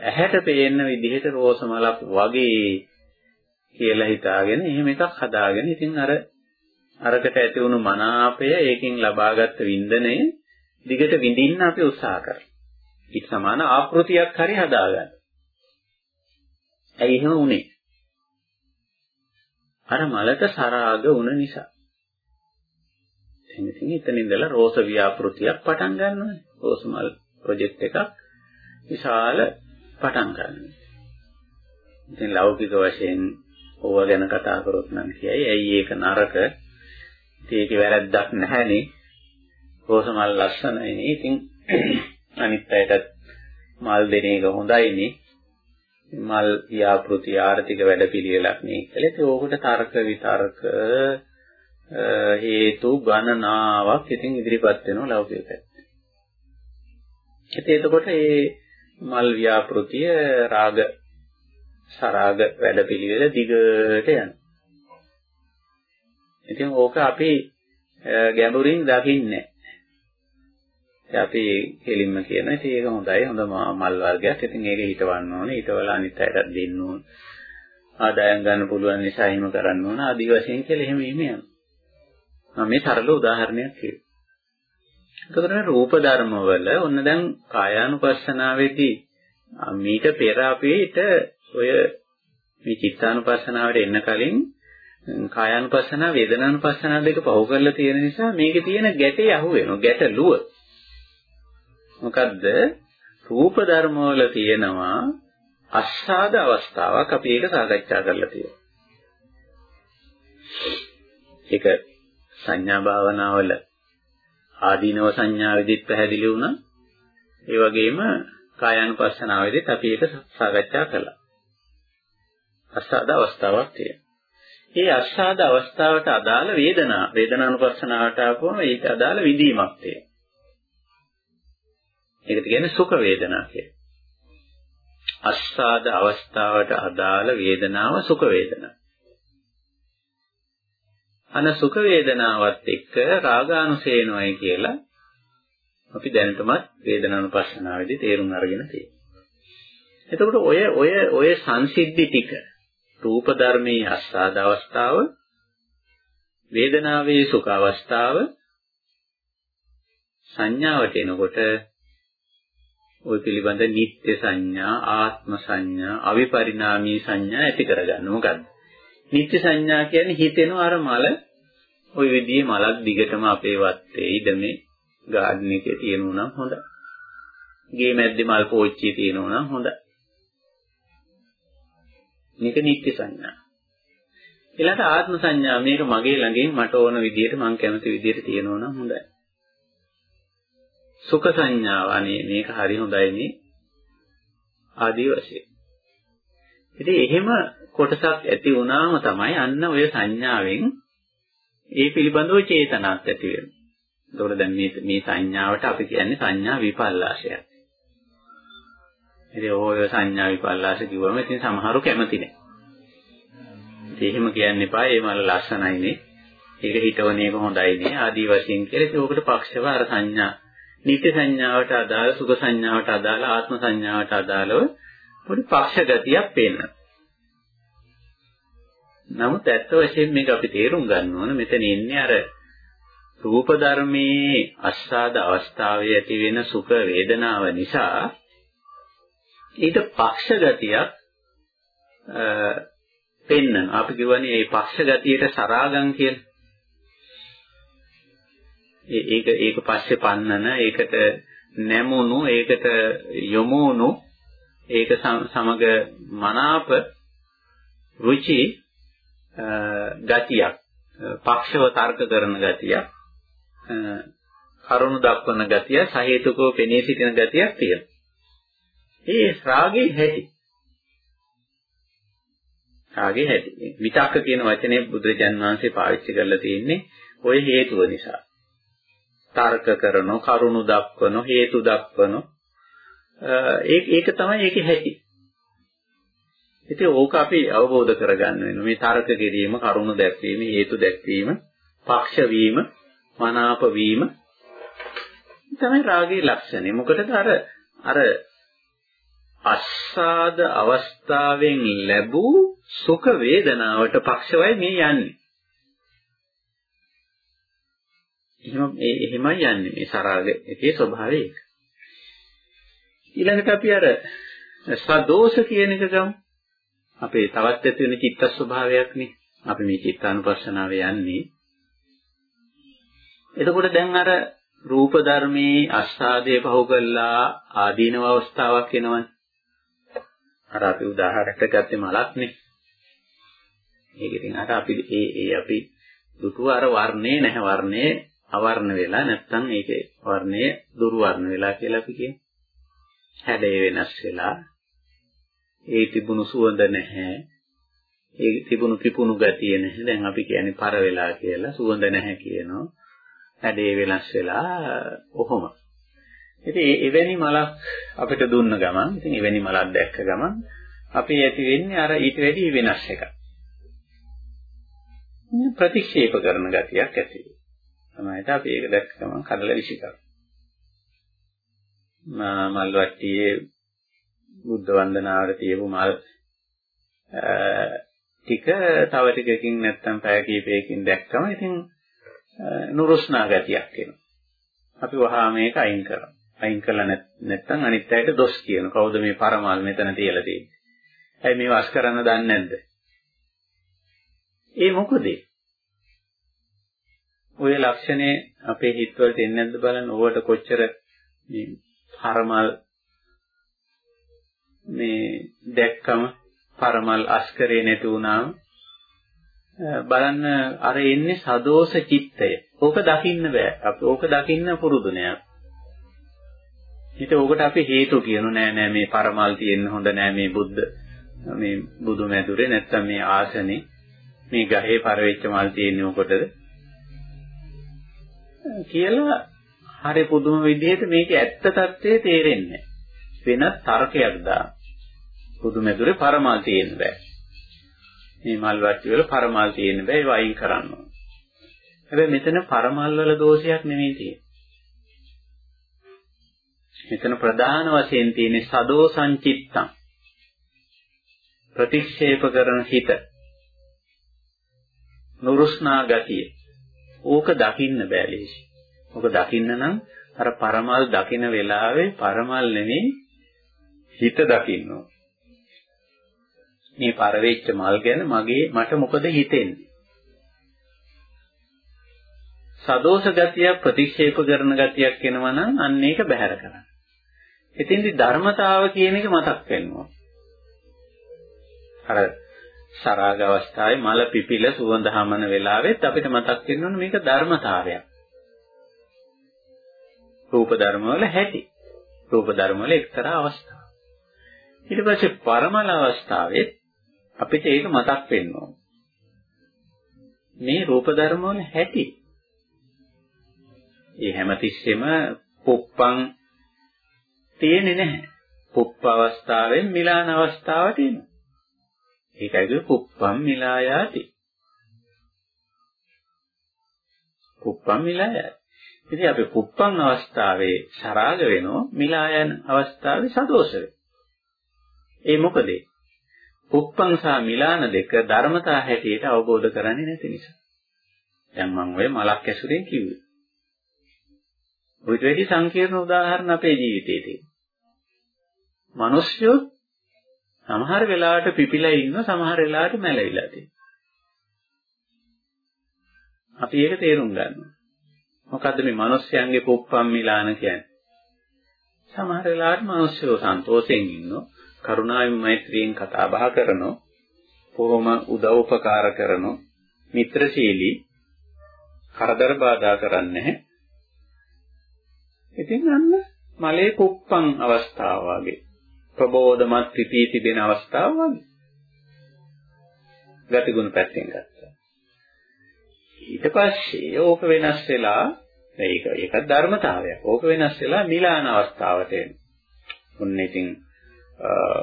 ඇහැට පේන විදිහට රෝස මලක් වගේ කියලා හිතාගෙන එහෙම එකක් හදාගෙන ඉතින් අර අරකට ඇති වුණු මනාපය ඒකෙන් ලබාගත් වින්දනය දිගට විඳින්න අපි උත්සාහ කරනවා. ඊට සමාන ආකෘතියක් හරි හදාගන්න. ඇයි එහෙම වුනේ? අර මලට සරාග වුණ නිසා. ඉතින් එතන ඉඳලා රෝස ව්‍යාපෘතියක් පටන් ගන්නවා. රෝස මල් ප්‍රොජෙක්ට් එකක් විශාල පටන් ගන්නවා. ඉතින් ලෞකික වශයෙන් ඕවා ගැන කතා කරොත් නම් කියයි ඇයි ඒක නරක? ඒකේ වැරද්දක් නැහැනේ. රෝස මල් ලස්සනයිනේ. ඉතින් අනිත් අයටත් මල් දෙන එක හොඳයිනේ. මල් ව්‍යාපෘති ආර්ථික වැඩපිළිවෙලක් නේ කියලා. ඒක ඕකට තර්ක විතර්ක හේතු ගණනාවක් ඉතින් ඉදිරිපත් වෙනවා ලෞකික පැත්තේ. ඉතින් එතකොට මේ මල් ව්‍යාපෘතිය රාග සරාග වැඩපිළිවෙල දිගට යනවා. ඉතින් ඕක අපි ගැඹුරින් දකින්නේ අපි කෙලින්ම කියන ඉතින් ඒක හොඳයි හොඳ මල් වර්ගයක්. ඉතින් ඒක හිතවන්න ඕනේ. ඊටවල අනිත් අයටත් දෙන්න ඕනේ. ආදායම් ගන්න පුළුවන් නිසා එහෙම කරන්න ඕන. ආදි වශයෙන් කියලා එහෙම එහෙම යනවා. මම මේ සරල උදාහරණයක් කියනවා. එතකොට මේ රූප ධර්මවල ඔන්න දැන් කායානුපස්සනාවේදී මීට පෙර අපිට ඔය මේ චිත්තානුපස්සනාවට එන්න කලින් කායානුපස්සනා වේදනානුපස්සනා දෙක පහු කරලා තියෙන නිසා මේකේ තියෙන ගැටේ අහු වෙනවා ගැටලුව. මොකද්ද? රූප ධර්ම වල තියෙනවා අස්සාද අවස්ථාවක් අපි ඒක සාකච්ඡා කරලා තියෙනවා. ඒක සංඥා භාවනාවල ආදීනව සංඥාවේදීත් පැහැදිලි වුණා. ඒ වගේම කායानुපස්සනාවේදීත් අපි ඒක සාකච්ඡා කළා. අස්සාද අවස්ථාවක් තියෙනවා. මේ අස්සාද අවස්ථාවට අදාළ වේදනා වේදනානුපස්සනාවට ආපුවම ඒක අදාළ විදීමක් තියෙනවා. ඒකට කියන්නේ සුඛ වේදනා කියලා. අස්සාද අවස්ථාවට අදාළ වේදනාව සුඛ වේදනා. අන සුඛ වේදනාවත් එක්ක රාගානුසේනොයි කියලා අපි දැනටමත් වේදනානුපස්සනාවේදී තේරුම් අරගෙන තියෙනවා. එතකොට ඔය ඔය ඔය සංසිද්ධි ටික රූප ධර්මයේ අස්සාද අවස්ථාව වේදනාවේ සුඛ අවස්ථාව සංඥාවට එනකොට ওই පිළිබඳ නිත්‍ය සංඥා ආත්ම සංඥා අවිපරිණාමී සංඥා ඇති කරගන්න මොකද්ද නිත්‍ය සංඥා කියන්නේ හිතෙනවා අර මල ওই විදිහේ මලක් දිගටම අපේ වත්තේ ඉදමේ ගාඩන් එකේ තියෙනවා නම් හොඳයි. ගේ මැද්දේ මල් පෝච්චිය තියෙනවා නම් හොඳයි. මේක නිත්‍ය සංඥා. ඊළඟට ආත්ම සංඥා මේක මගේ ළඟින් මට ඕන විදිහට මං කැමති විදිහට තියෙනවා නම් හොඳයි. සුඛ සංඥාව අනේ මේක හරි හොඳයි නේ ආදී වශයෙන්. ඉතින් එහෙම කොටසක් ඇති වුණාම තමයි අන්න ඔය සංඥාවෙන් ඒ පිළිබඳව චේතනාවක් ඇති වෙන්නේ. එතකොට දැන් මේ මේ සංඥාවට අපි කියන්නේ සංඥා විපල්ලාශයක්. ඉතින් ඔය සංඥා විපල්ලාශ කිව්වම ඉතින් සමහරු කැමති නැහැ. ඉතින් එහෙම කියන්න එපා. ඒ මල ලස්සනයිනේ. ඒක හිතවන එක හොඳයිනේ. ආදී වශයෙන් කියලා ඉතින් ඕකට පක්ෂව අර සංඥා නිත්‍ය සංඥාවට අදාළ සුඛ සංඥාවට අදාළ ආත්ම සංඥාවට අදාළව පොඩි පක්ෂ ගතියක් පේනවා. නමුත් ඇත්ත වශයෙන් මේක අපි තේරුම් ගන්න ඕන මෙතන ඉන්නේ අර රූප ධර්මයේ අස්සාද අවස්ථාවේ ඇති වෙන සුඛ වේදනාව නිසා ඊට පක්ෂ ගතියක් පෙන්නන අපි කියවනේ මේ පක්ෂ ගතියට සරාගම් කියලා. ඒක ඒක පස්සේ පන්නන ඒකට නැමුණු ඒකට යොමුණු ඒක සමග මනාප රුචි ගතියක් පක්ෂව තර්ක කරන ගතියක් කරුණු දක්වන ගතිය සහේතුකව පෙනී සිටින ගතියක් තියෙනවා. ඒ රාගේ හැටි. රාගේ හැටි. විතක්ක කියන වචනේ බුදුරජාන් වහන්සේ පාවිච්චි කරලා තියෙන්නේ ওই හේතුව නිසා. තර්ක කරනෝ, කරුණු දක්වනෝ, හේතු දක්වනෝ. ඒක ඒක තමයි ඒකේ හැටි. ඉතින් ඕක අපි අවබෝධ කරගන්න වෙනවා. මේ තර්ක කිරීම, කරුණු දැක්වීම, හේතු දැක්වීම, පක්ෂ වීම, මනාප වීම තමයි රාගයේ ලක්ෂණය. මොකටද අර අර අස්සාද අවස්ථාවෙන් ලැබූ සුඛ වේදනාවට පක්ෂවයි මේ යන්නේ. එහෙම මේ එහෙමයි යන්නේ මේ සරාග එකේ ස්වභාවය ඒක. ඊළඟට අපි අර සදෝෂ කියන එක ගමු. අපේ තවත් ඇති වෙන චිත්ත ස්වභාවයක් නේ. අපි මේ චිත්තානුපස්සනාවේ යන්නේ. එතකොට දැන් අර රූප ධර්මයේ අස්වාදයේ පහු කළා ආදීනව අවස්ථාවක් එනවනේ. අර අපි උදාහරණයක් ගත්තේ මලක්නේ. ඒක ඉතින් අර අපි ඒ ඒ අපි දුටුව අර වර්ණේ නැහැ වර්ණේ අවර්ණ වෙලා නැත්තම් ඒකේ වර්ණය දුර්වර්ණ වෙලා කියලා අපි කියන්නේ. හැඩය වෙනස් වෙලා ඒ තිබුණු සුවඳ නැහැ. ඒ තිබුණු පිපුණු ගතිය නැහැ. දැන් අපි කියන්නේ පර වෙලා කියලා සුවඳ නැහැ කියනවා. හැඩේ වෙනස් වෙලා ඔහොම. ඉතින් එවැනි මලක් අපිට දුන්න ගමන් ඉතින් එවැනි මලක් දැක්ක ගමන් අපි ඇති වෙන්නේ අර ඊට වැඩි වෙනස් එකක්. ප්‍රතික්ෂේප කරන ගතියක් ඇති වෙනවා. තමයි අපි ඒක දැක්ක ගමන් කඩලා විසි කරනවා. මල් වට්ටියේ බුද්ධ වන්දනාවට තියපු මල් ටික තව ටිකකින් නැත්තම් පැය කීපයකින් දැක්කම ඉතින් නුරුස්නා ගතියක් එනවා. අපි වහා මේක අයින් කරමු. අයින් කළා නැත්නම් අනිත් අයට දොස් කියන. කවුද මේ පරමාල් මෙතන තියලා තියෙන්නේ? ඇයි මේව අස් කරන්න දන්නේ නැද්ද? ඒ මොකද? ওই ලක්ෂණේ අපේ හිතවලට එන්නේ නැද්ද බලන්න. ඕවට කොච්චර මේ පරමල් මේ දැක්කම පරමල් අස්කරේ නැති වුණාම බලන්න අර එන්නේ සදෝෂ චිත්තය. ඕක දකින්න බෑ. අපි ඕක දකින්න පුරුදු නෑ. හිත ඕකට අපි හේතු කියනු නෑ නෑ මේ පරමල් තියෙන්න හොඳ නෑ මේ බුද්ධ මේ බුදු මැදුරේ නැත්තම් මේ ආසනේ මේ ගහේ පරවෙච්ච මල් තියෙන්නේ මොකටද කියලා හරි පුදුම විදිහට මේක ඇත්ත తත්වයේ තේරෙන්නේ වෙන තර්කයක් දාන බුදු මැදුරේ පරමල් තියෙන්න බෑ. මේ මල් වට්ටි වල පරමල් තියෙන්න බෑ ඒව අයින් කරන්න ඕන. හැබැයි මෙතන පරමල් වල දෝෂයක් නෙමෙයි තියෙන්නේ. මෙතන ප්‍රධාන වශයෙන් තියෙන සදෝ සංචිත්තං. ප්‍රතික්ෂේප කරන හිත. නුරුස්නා ගතිය. ඕක දකින්න බෑ ලේසි. ඕක දකින්න නම් අර පරමල් දකින වෙලාවේ පරමල් නෙමෙයි හිත දකින්න මේ පරවෙච්ච මල් ගැන මගේ මට මොකද හිතෙන්නේ? සදෝෂ ගතිය ප්‍රතික්ෂේප කරන ගතියක් එනවා නම් අන්න ඒක බැහැර කරන්න. එතෙන්දි ධර්මතාව කියන එක මතක් වෙනවා. අර සරාග අවස්ථාවේ මල පිපිල සුවඳ හමන වෙලාවෙත් අපිට මතක් වෙන්න මේක ධර්මතාවයක්. රූප ධර්ම වල හැටි. රූප ධර්ම වල එක්තරා අවස්ථාවක්. ඊට පස්සේ පරමල අවස්ථාවේ අපිට ඒක මතක් වෙනවා. මේ රූප ධර්ම වල හැටි. ඒ හැමතිස්සෙම පුප්පං තියෙන්නේ නැහැ. පුප්ප අවස්ථාවෙන් මිලාන අවස්ථාවට එනවා. ඒකයි කිව්වේ පුප්පම් මිලායාති. පුප්පම් මිලායාති. ඉතින් අපි පුප්පම් අවස්ථාවේ සරාග වෙනෝ මිලායන අවස්ථාවේ සදෝෂ වෙනවා. ඒ මොකද? පුප්පං සහ මිලාන දෙක ධර්මතා හැටියට අවබෝධ කරන්නේ නැති නිසා. දැන් මම ඔය මලක් ඇසුරෙන් කිව්වේ. ඔයිට වැඩි සංකීර්ණ උදාහරණ අපේ ජීවිතේ තියෙනවා. මිනිස්සු සමහර වෙලාවට පිපිලා ඉන්න සමහර වෙලාවට මැලවිලා තියෙනවා. අපි ඒක තේරුම් ගන්නවා. මොකද්ද මේ මිනිස්යන්ගේ පුප්පම් මිලාන කියන්නේ? සමහර වෙලාවට මිනිස්සු සන්තෝෂයෙන් ඉන්නවා, කරුණාවෙන් මෛත්‍රියෙන් කතා බහ කරනවා, බොහොම උදව් උපකාර කරනවා, මිත්‍රශීලී කරදර බාධා කරන්නේ නැහැ. ඉතින් අන්න මලේ පුප්පම් අවස්ථාව වගේ ප්‍රබෝධමත් පිපී තිබෙන අවස්ථාව වගේ. ගතිගුණ පැත්තෙන් ගත්තා. ඊට පස්සේ ඕක වෙනස් වෙලා ඒක ඒක ධර්මතාවයක්. ඕක වෙනස් වෙලා මිලාන අවස්ථාවට එනවා. ඔන්න ඉතින්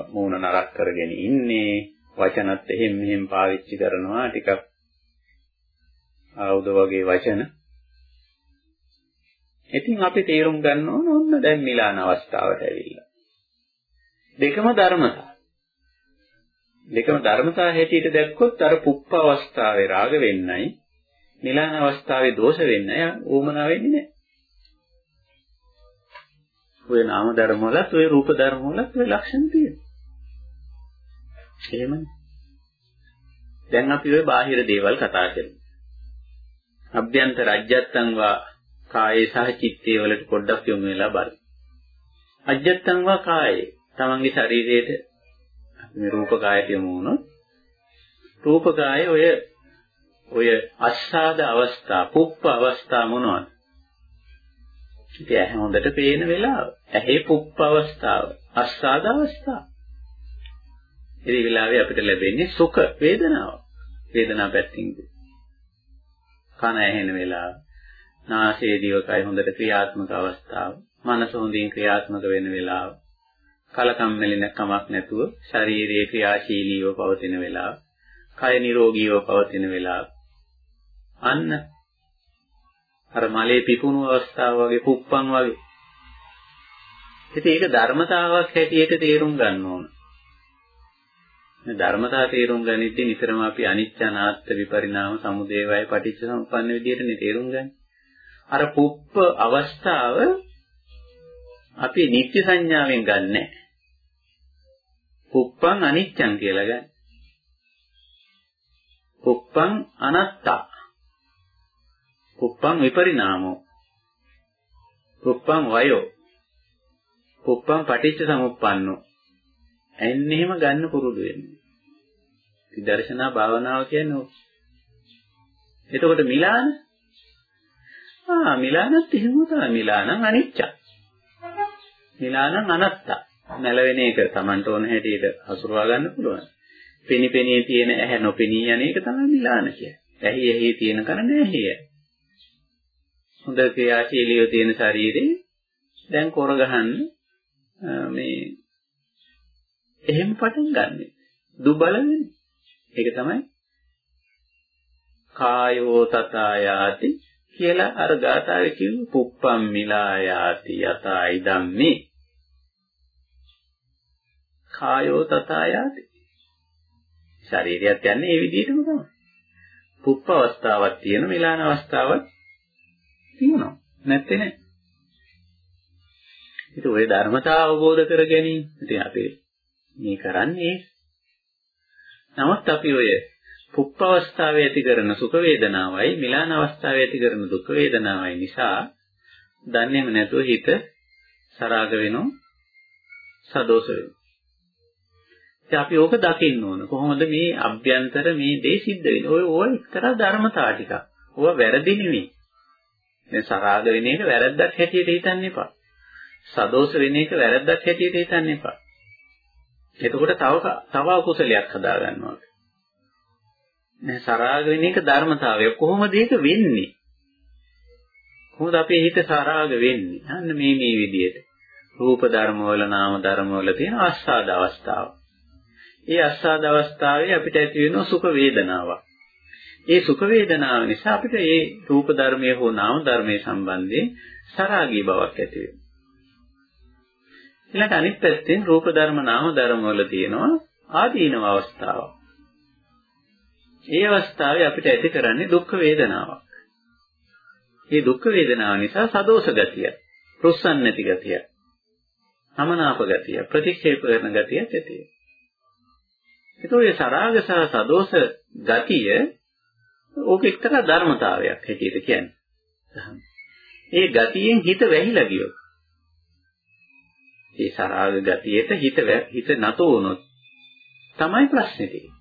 මූණ නරක් කරගෙන ඉන්නේ වචනත් එහෙම මෙහෙම පාවිච්චි කරනවා ටිකක් ආයුධ වගේ වචන. ඉතින් අපි තේරුම් ගන්න ඕන ඔන්න දැන් මිලාන අවස්ථාවට ඇවිල්ලා. දෙකම ධර්මතා. දෙකම ධර්මතා හැටියට දැක්කොත් අර පුප්ප අවස්ථාවේ රාග වෙන්නයි මිලාන අවස්ථාවේ දෝෂ වෙන්නයි ඌමනා වෙන්නේ නැහැ. ඔය නාම ධර්ම වලත් ඔය රූප ධර්ම වලත් ඔය ලක්ෂණ තියෙනවා. එහෙමනේ. දැන් අපි ඔය බාහිර දේවල් කතා කරමු. අභ්‍යන්තර අජ්ජත්තං වා කායේ සහ චිත්තේ වලට පොඩ්ඩක් යොමු වෙලා බලමු. අජ්ජත්තං වා කායේ තමන්ගේ ශරීරයේ මේ රූප කායයට යොමු වුණොත් රූප කාය ඔය ඔය අස්සාද අවස්ථා, පුප්ප අවස්ථා මොනවද? ඉතින් ඇහැ හොඳට පේන වෙලාව. ඇහි පුප්ප අවස්ථාව, අස්සාද අවස්ථාව. ඉතින් වෙලාවේ අපිට ලැබෙන්නේ සුඛ වේදනාව. වේදනාව පැත්තින්. කන ඇහෙන වෙලාව, නාසයේ දිවකයි හොඳට ක්‍රියාත්මක අවස්ථාව, මනස හොඳින් ක්‍රියාත්මක වෙන වෙලාව, කලකම්මැලි කමක් නැතුව ශාරීරික ක්‍රියාශීලීව පවතින වෙලාව, කය නිරෝගීව පවතින වෙලාව. අන්න අර මලේ පිපුණු අවස්ථාව වගේ පුප්පන් වගේ. ඉතින් ඒක ධර්මතාවක් හැටියට තේරුම් ගන්න ඕන. මේ ධර්මතා තේරුම් ගනිද්දී නිතරම අපි අනිත්‍ය අනාත්ම විපරිණාම සමුදය වය පටිච්ච සමුප්පන්න විදිහට තේරුම් ගන්න. අර පුප්ප අවස්ථාව අපි නිත්‍ය සංඥාවෙන් ගන්නෑ. පුප්පං අනිච්චං කියලා ගන්න. පුප්පං අනත්තා. පුප්පං විපරිණාමෝ. පුප්පං වයෝ. පුප්පං පටිච්ච සමුප්පන්නෝ. එන්න එහෙම ගන්න පුරුදු වෙන්න. විදර්ශනා භාවනාව කියන්නේ ඕක. එතකොට මිලාන ආ මිලානත් එහෙම තමයි මිලානං අනිච්චං. මිලානං අනත්තා. නැලවෙන එක Tamanට ඕන හැටියට හසුරවා ගන්න පුළුවන්. පෙනිපෙනී තියෙන ඇහැ නොපෙනී යන එක තමයි මිලාන කියන්නේ. ඇහි ඇහි තියෙන කන නැහැ. හොඳ ක්‍රියාශීලීව තියෙන ශරීරේ දැන් කොර ගහන්න මේ එහෙම පටන් ගන්නෙ. දුබල වෙන්නේ. ඒක තමයි කායෝ තථායාති කියලා අර ගාථාවේ කිව්ව පුප්පම් මිලායාති යතා ඉදම්මේ කායෝ තථායාති ශරීරයත් යන්නේ ඒ විදිහටම තමයි පුප්ප අවස්ථාවක් තියෙන මිලාන අවස්ථාවක් තියෙනවා නැත්තේ නෑ ඉතින් ওই ධර්මතාව අවබෝධ කර ගැනීම ඉතින් අපි මේ කරන්නේ නමුත් අපි ඔය පුප්ප අවස්ථාවේ ඇති කරන සුඛ වේදනාවයි මිලාන අවස්ථාවේ ඇති කරන දුක් වේදනාවයි නිසා දන්නේම නැතුව හිත සරාග වෙනෝ සදෝෂ වෙනවා. ඉතින් අපි ඕක දකින්න ඕන. කොහොමද මේ අභ්‍යන්තර මේ දේ සිද්ධ වෙන්නේ? ඔය ඕවා එක්තරා ධර්මතා ටිකක්. ඕවා වැරදි නෙවෙයි. දැන් සරාග වෙන එක වැරද්දක් හැටියට හිතන්න එපා. සදෝෂ වෙන එක වැරද්දක් හැටියට හිතන්න එපා. එතකොට තව තව අකුසලයක් හදා ගන්නවා. නෑ සරාග වෙන එක ධර්මතාවය. කොහොමද ඒක වෙන්නේ? කොහොමද අපේ හිත සරාග වෙන්නේ? අන්න මේ මේ විදිහට. රූප ධර්මවල නාම ධර්මවල තියෙන ආස්වාද අවස්ථාව. ඒ ආස්වාද අවස්ථාවේ අපිට ඇති වෙන සුඛ වේදනාවක්. ඒ සුඛ වේදනාව නිසා අපිට ඒ රූප ධර්මයේ හෝ නාම ධර්මයේ සම්බන්ධයෙන් සරාගී බවක් ඇති වෙනවා. ඊළඟ අනිත් පැත්තෙන් රූප ධර්ම නාම ධර්ම වල තියෙනවා ආදීනව අවස්ථාවක්. ඒ අවස්ථාවේ අපිට ඇති කරන්නේ දුක් වේදනාවක්. මේ දුක් වේදනාව නිසා සදෝෂ ගතිය, රුස්සන් නැති ගතිය, සමනාප ගතිය, ප්‍රතික්ෂේප කරන ගතිය ඇති වෙනවා. ඒතකොට මේ සරාග සහ සදෝෂ ගතිය ඕක එක්තරා ධර්මතාවයක් හැටියට කියන්නේ. ඒ ගතියෙන් හිත වැහිලා ගියොත් ඒ සරාග ගතියට හිත හිත නතෝ වුණොත් තමයි ප්‍රශ්නේ තියෙන්නේ.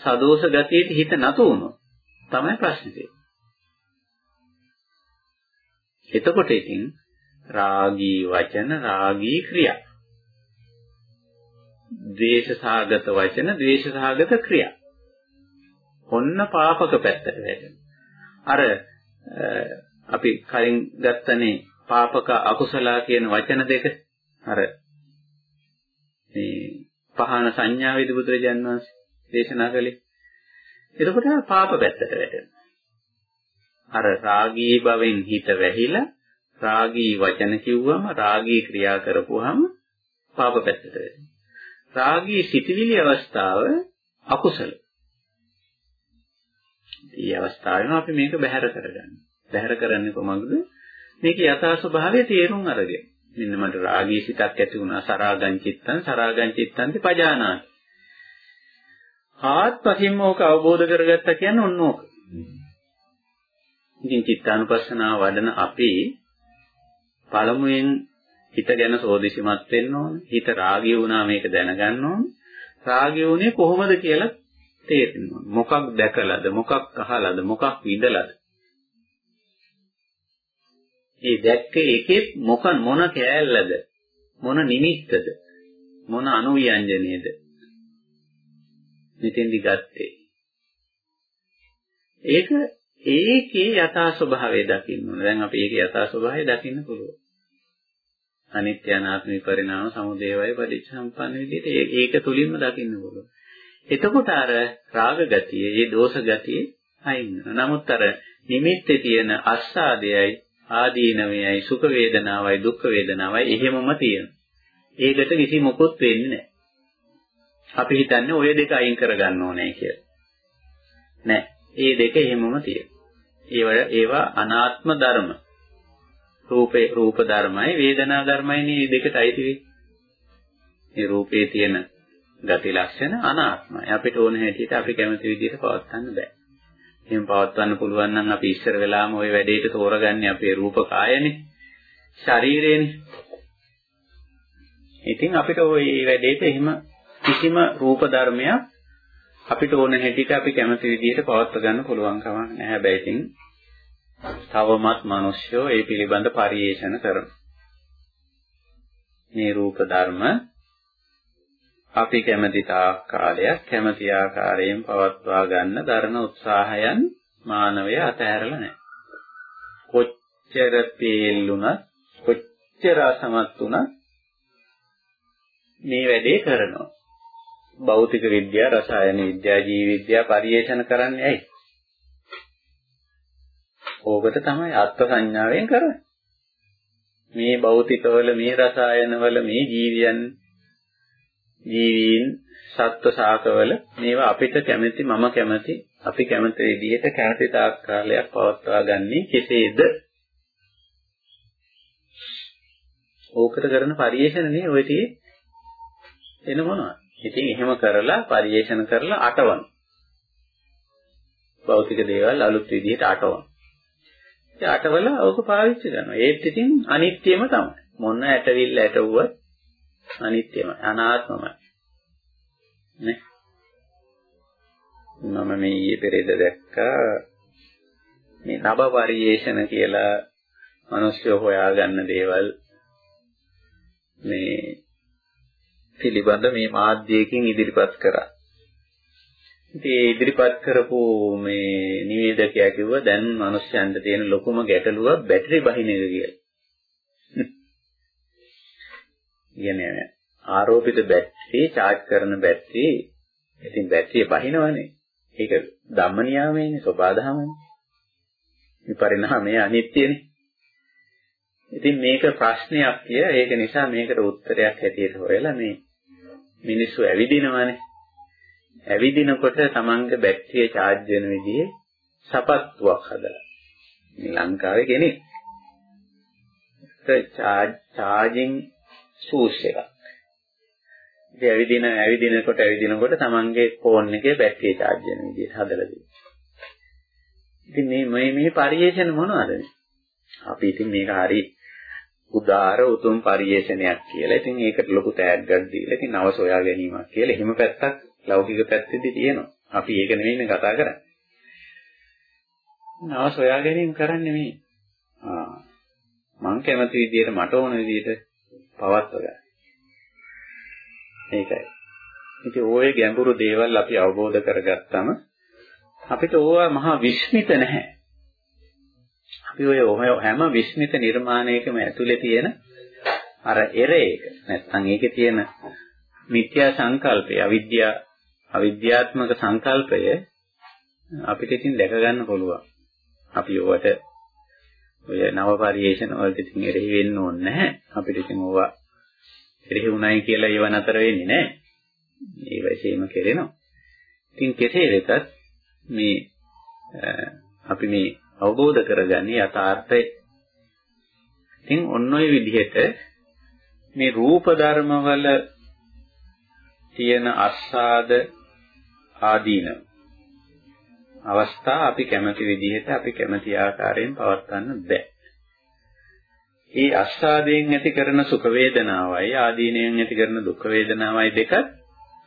සදෝෂ ගතියට හිත නතෝ වුණොත් තමයි ප්‍රශ්නේ තියෙන්නේ. එතකොට ඉතින් රාගී වචන රාගී ක්‍රියා. ද්වේෂසහගත වචන ද්වේෂසහගත ක්‍රියා. ඔන්න පාපක පැත්තට වැටෙනවා. අර අපි කලින් ගත්තනේ පාපක අකුසල කියන වචන දෙක අර මේ පහන සංඥාවේදී බුදුරජාන් වහන්සේ දේශනා කළේ. එතකොට පාප පැත්තට වැටෙනවා. අර රාගී භවෙන් හිත වැහිලා රාගී වචන කිව්වම රාගී ක්‍රියා කරපුවාම පාප පැත්තට වැටෙනවා. රාගී සිටිවිලි අවස්ථාව අකුසල. මේ අවස්ථාවෙම අපි මේක බැහැර කරගන්න. බැහැර කරන්නේ කොහොමද? මේක යථා ස්වභාවය තේරුම් අරගෙන. මෙන්න මට රාගී සිතක් ඇති වුණා සරාගං චිත්තං සරාගං චිත්තන්ති පජානාති. ආත්පසින්ම ඕක අවබෝධ කරගත්තා කියන්නේ ඔන්න ඕක. ඉතින් චිත්තානුපස්සනාව වඩන අපි පළමුවෙන් හිත ගැන සෝදිසිමත් වෙන්න ඕනේ. හිත රාගී වුණා මේක දැනගන්න ඕනේ. රාගී වුණේ කොහොමද කියලා තේරෙන්න ඕනේ. මොකක් දැකලාද, මොකක් අහලාද, මොකක් විඳලාද? ඒ දැක්ක එකෙත් මොක මොන කෑල්ලද? මොන නිමිත්තද? මොන අනුව්‍යංජනේද? මෙතෙන්දි ගත්තේ. ඒක ඒකේ යථා ස්වභාවය දකින්න ඕනේ. දැන් අපි ඒකේ යථා ස්වභාවය දකින්න පුළුවන්. අනිත්‍ය අනාත්ම විපරිණාම සමුදේවය පටිච්චසම්පන්න විදිහට ඒක තුලින්ම දකින්න පුළුවන්. එතකොට අර රාග ගතිය, ඒ දෝෂ ගතිය අයින් වෙනවා. නමුත් අර නිමිත්තේ තියෙන අස්සාදයයි ආදීනවයයි සුඛ වේදනාවයි දුක්ඛ වේදනාවයි එහෙමම තියෙනවා. ඒකට කිසි මොකොත් වෙන්නේ නැහැ. අපි හිතන්නේ ওই දෙක අයින් කරගන්න ඕනේ කියලා. නෑ. ඒ දෙක එහෙමම තියෙනවා. ඒවා ඒවා අනාත්ම ධර්ම. රූපේ රූප ධර්මයි වේදනා ධර්මයි මේ දෙකට අයිති වෙන්නේ. මේ රූපේ තියෙන ගති ලක්ෂණ අනාත්මයි. අපිට ඕන හැටියට අපි කැමති විදිහට පවත්වන්න බෑ. එහෙම පවත්වන්න පුළුවන් නම් අපි ඉස්සර වෙලාම ওই වැඩේට තෝරගන්නේ අපේ රූප කායනේ. ශරීරේනේ. ඉතින් අපිට ওই වැඩේට එහෙම කිසිම රූප ධර්මයක් අපිට ඕන හැටියට අපි කැමති විදිහට පවත්ව ගන්න පුළුවන් කමක් නැහැ. හැබැයි ඉතින් තවමත් මිනිස්සු ඒ පිළිබඳ පරිේෂණ කරනවා. මේ රූප ධර්ම අපි කැමති තාක් කාලයක් කැමති ආකාරයෙන් පවත්වා ගන්න දරන උත්සාහයන් මානවය අතහැරලා නැහැ. කොච්චර පේල්ුණත් කොච්චර අසමත් වුණත් මේ වැඩේ කරනවා. භෞතික විද්‍යාව, රසායන විද්‍යාව, ජීව විද්‍යාව පරිශන කරන්නේ ඇයි? ඕකට තමයි අත්ත් සංඥාවෙන් කරන්නේ. මේ භෞතිකවල මේ රසායනවල මේ ජීවියන් ජීවීන් සත්ව ශාකවල මේවා අපිට කැමති මම කැමති අපි කැමති විදිහට කැමති තාක් කාලයක් පවත්වා ගන්නේ කෙසේද? ඕකට කරන පරිේශනනේ ඔය tie එන මොනවද? ඉතින් එහෙම කරලා පරිේශන කරලා අටවන. භෞතික දේවල් අලුත් විදිහට අටවන. ඒ අටවල ඕක පාවිච්චි කරනවා. ඒත් ඉතින් අනිත්‍යම තමයි. මොන ඇටවිල්ල ඇටවුවත් අනිත්‍යමයි අනාත්මමයි. නේ? මම මේ ඊයේ පෙරේද දැක්කා මේ නබ පරිේශන කියලා මිනිස්සු හොයාගන්න දේවල් මේ පිළිබඳ මේ මාධ්‍යයකින් ඉදිරිපත් කරා. ඉතින් ඒ ඉදිරිපත් කරපු මේ නිවේදකයා කිව්වා දැන් මිනිස්යන්ට තියෙන ලොකුම ගැටලුව බැටරි බහින එක කියලා. කියන්නේ ආරෝපිත බැටරි charge කරන බැටරි ඉතින් බැටරිය බහිනවනේ. ඒක ධම්ම නියාමයේනේ සබාධමනේ. මේ පරිණාමය අනිත්‍යනේ. ඉතින් මේක ප්‍රශ්නයක් කිය ඒක නිසා මේකට උත්තරයක් හැටියට හොයලා මේ මිනිස්සු ඇවිදිනවනේ. ඇවිදිනකොට තමන්ගේ බැටරිය charge වෙන විදිහේ සපත්තුවක් හදලා. මේ ලංකාවේ කෙනෙක්. ඒක charging shoes එකක්. ඉතින් ඇවිදින ඇවිදිනකොට ඇවිදිනකොට තමන්ගේ ෆෝන් එකේ බැටරිය charge වෙන විදිහට හදලා දෙනවා. ඉතින් මේ මේ මේ පරිේෂණ මොනවද? අපි ඉතින් මේක හරි උදාර උතුම් පරිේශනයක් කියලා. ඉතින් ඒකට ලොකු තෑග්ගක් දීලා ඉතින් නව සොයා ගැනීමක් කියලා. එහෙම පැත්තක් ලෞකික පැත්තෙදි තියෙනවා. අපි ඒක නෙමෙයිනේ කතා කරන්නේ. නව සොයා ගැනීම කරන්නේ මේ. ආ. මං කැමති විදියට මට ඕන විදියට පවත්ව ගන්න. ඒකයි. ඉතින් ওই ගැඹුරු දේවල් අපි අවබෝධ කරගත්තම අපිට ඕවා මහා විශ්මිත නැහැ. අපි ඔය හැම විශ්මිත නිර්මාණයකම ඇතුලේ තියෙන අර එරේක නැත්නම් ඒකේ තියෙන මිත්‍යා සංකල්පය අවිද්‍යා අවිද්‍යාත්මක සංකල්පය අපිට ඉතින් දැක ගන්න පුළුවන්. අපි ඔවට ඔය නව පරිේශන වලට ඉතින් එරෙහි වෙන්න ඕනේ නැහැ. අපිට ඉතින් ඕවා එරෙහි උණයි කියලා ඒව නතර වෙන්නේ නැහැ. ඒ වශයෙන්ම කෙරෙනවා. ඉතින් කෙසේ වෙතත් මේ අපි මේ අවබෝධ කරගන්නේ යථාර්ථය. ඉතින් ඔන්න ඔය විදිහට මේ රූප ධර්මවල තියෙන අස්සාද ආදීනව අවස්ථා අපි කැමති විදිහට අපි කැමති ආකාරයෙන් පවත්වන්න බෑ. ඒ අස්සාදයෙන් ඇති කරන සුඛ වේදනාවයි ආදීනයෙන් ඇති කරන දුක් වේදනාවයි දෙක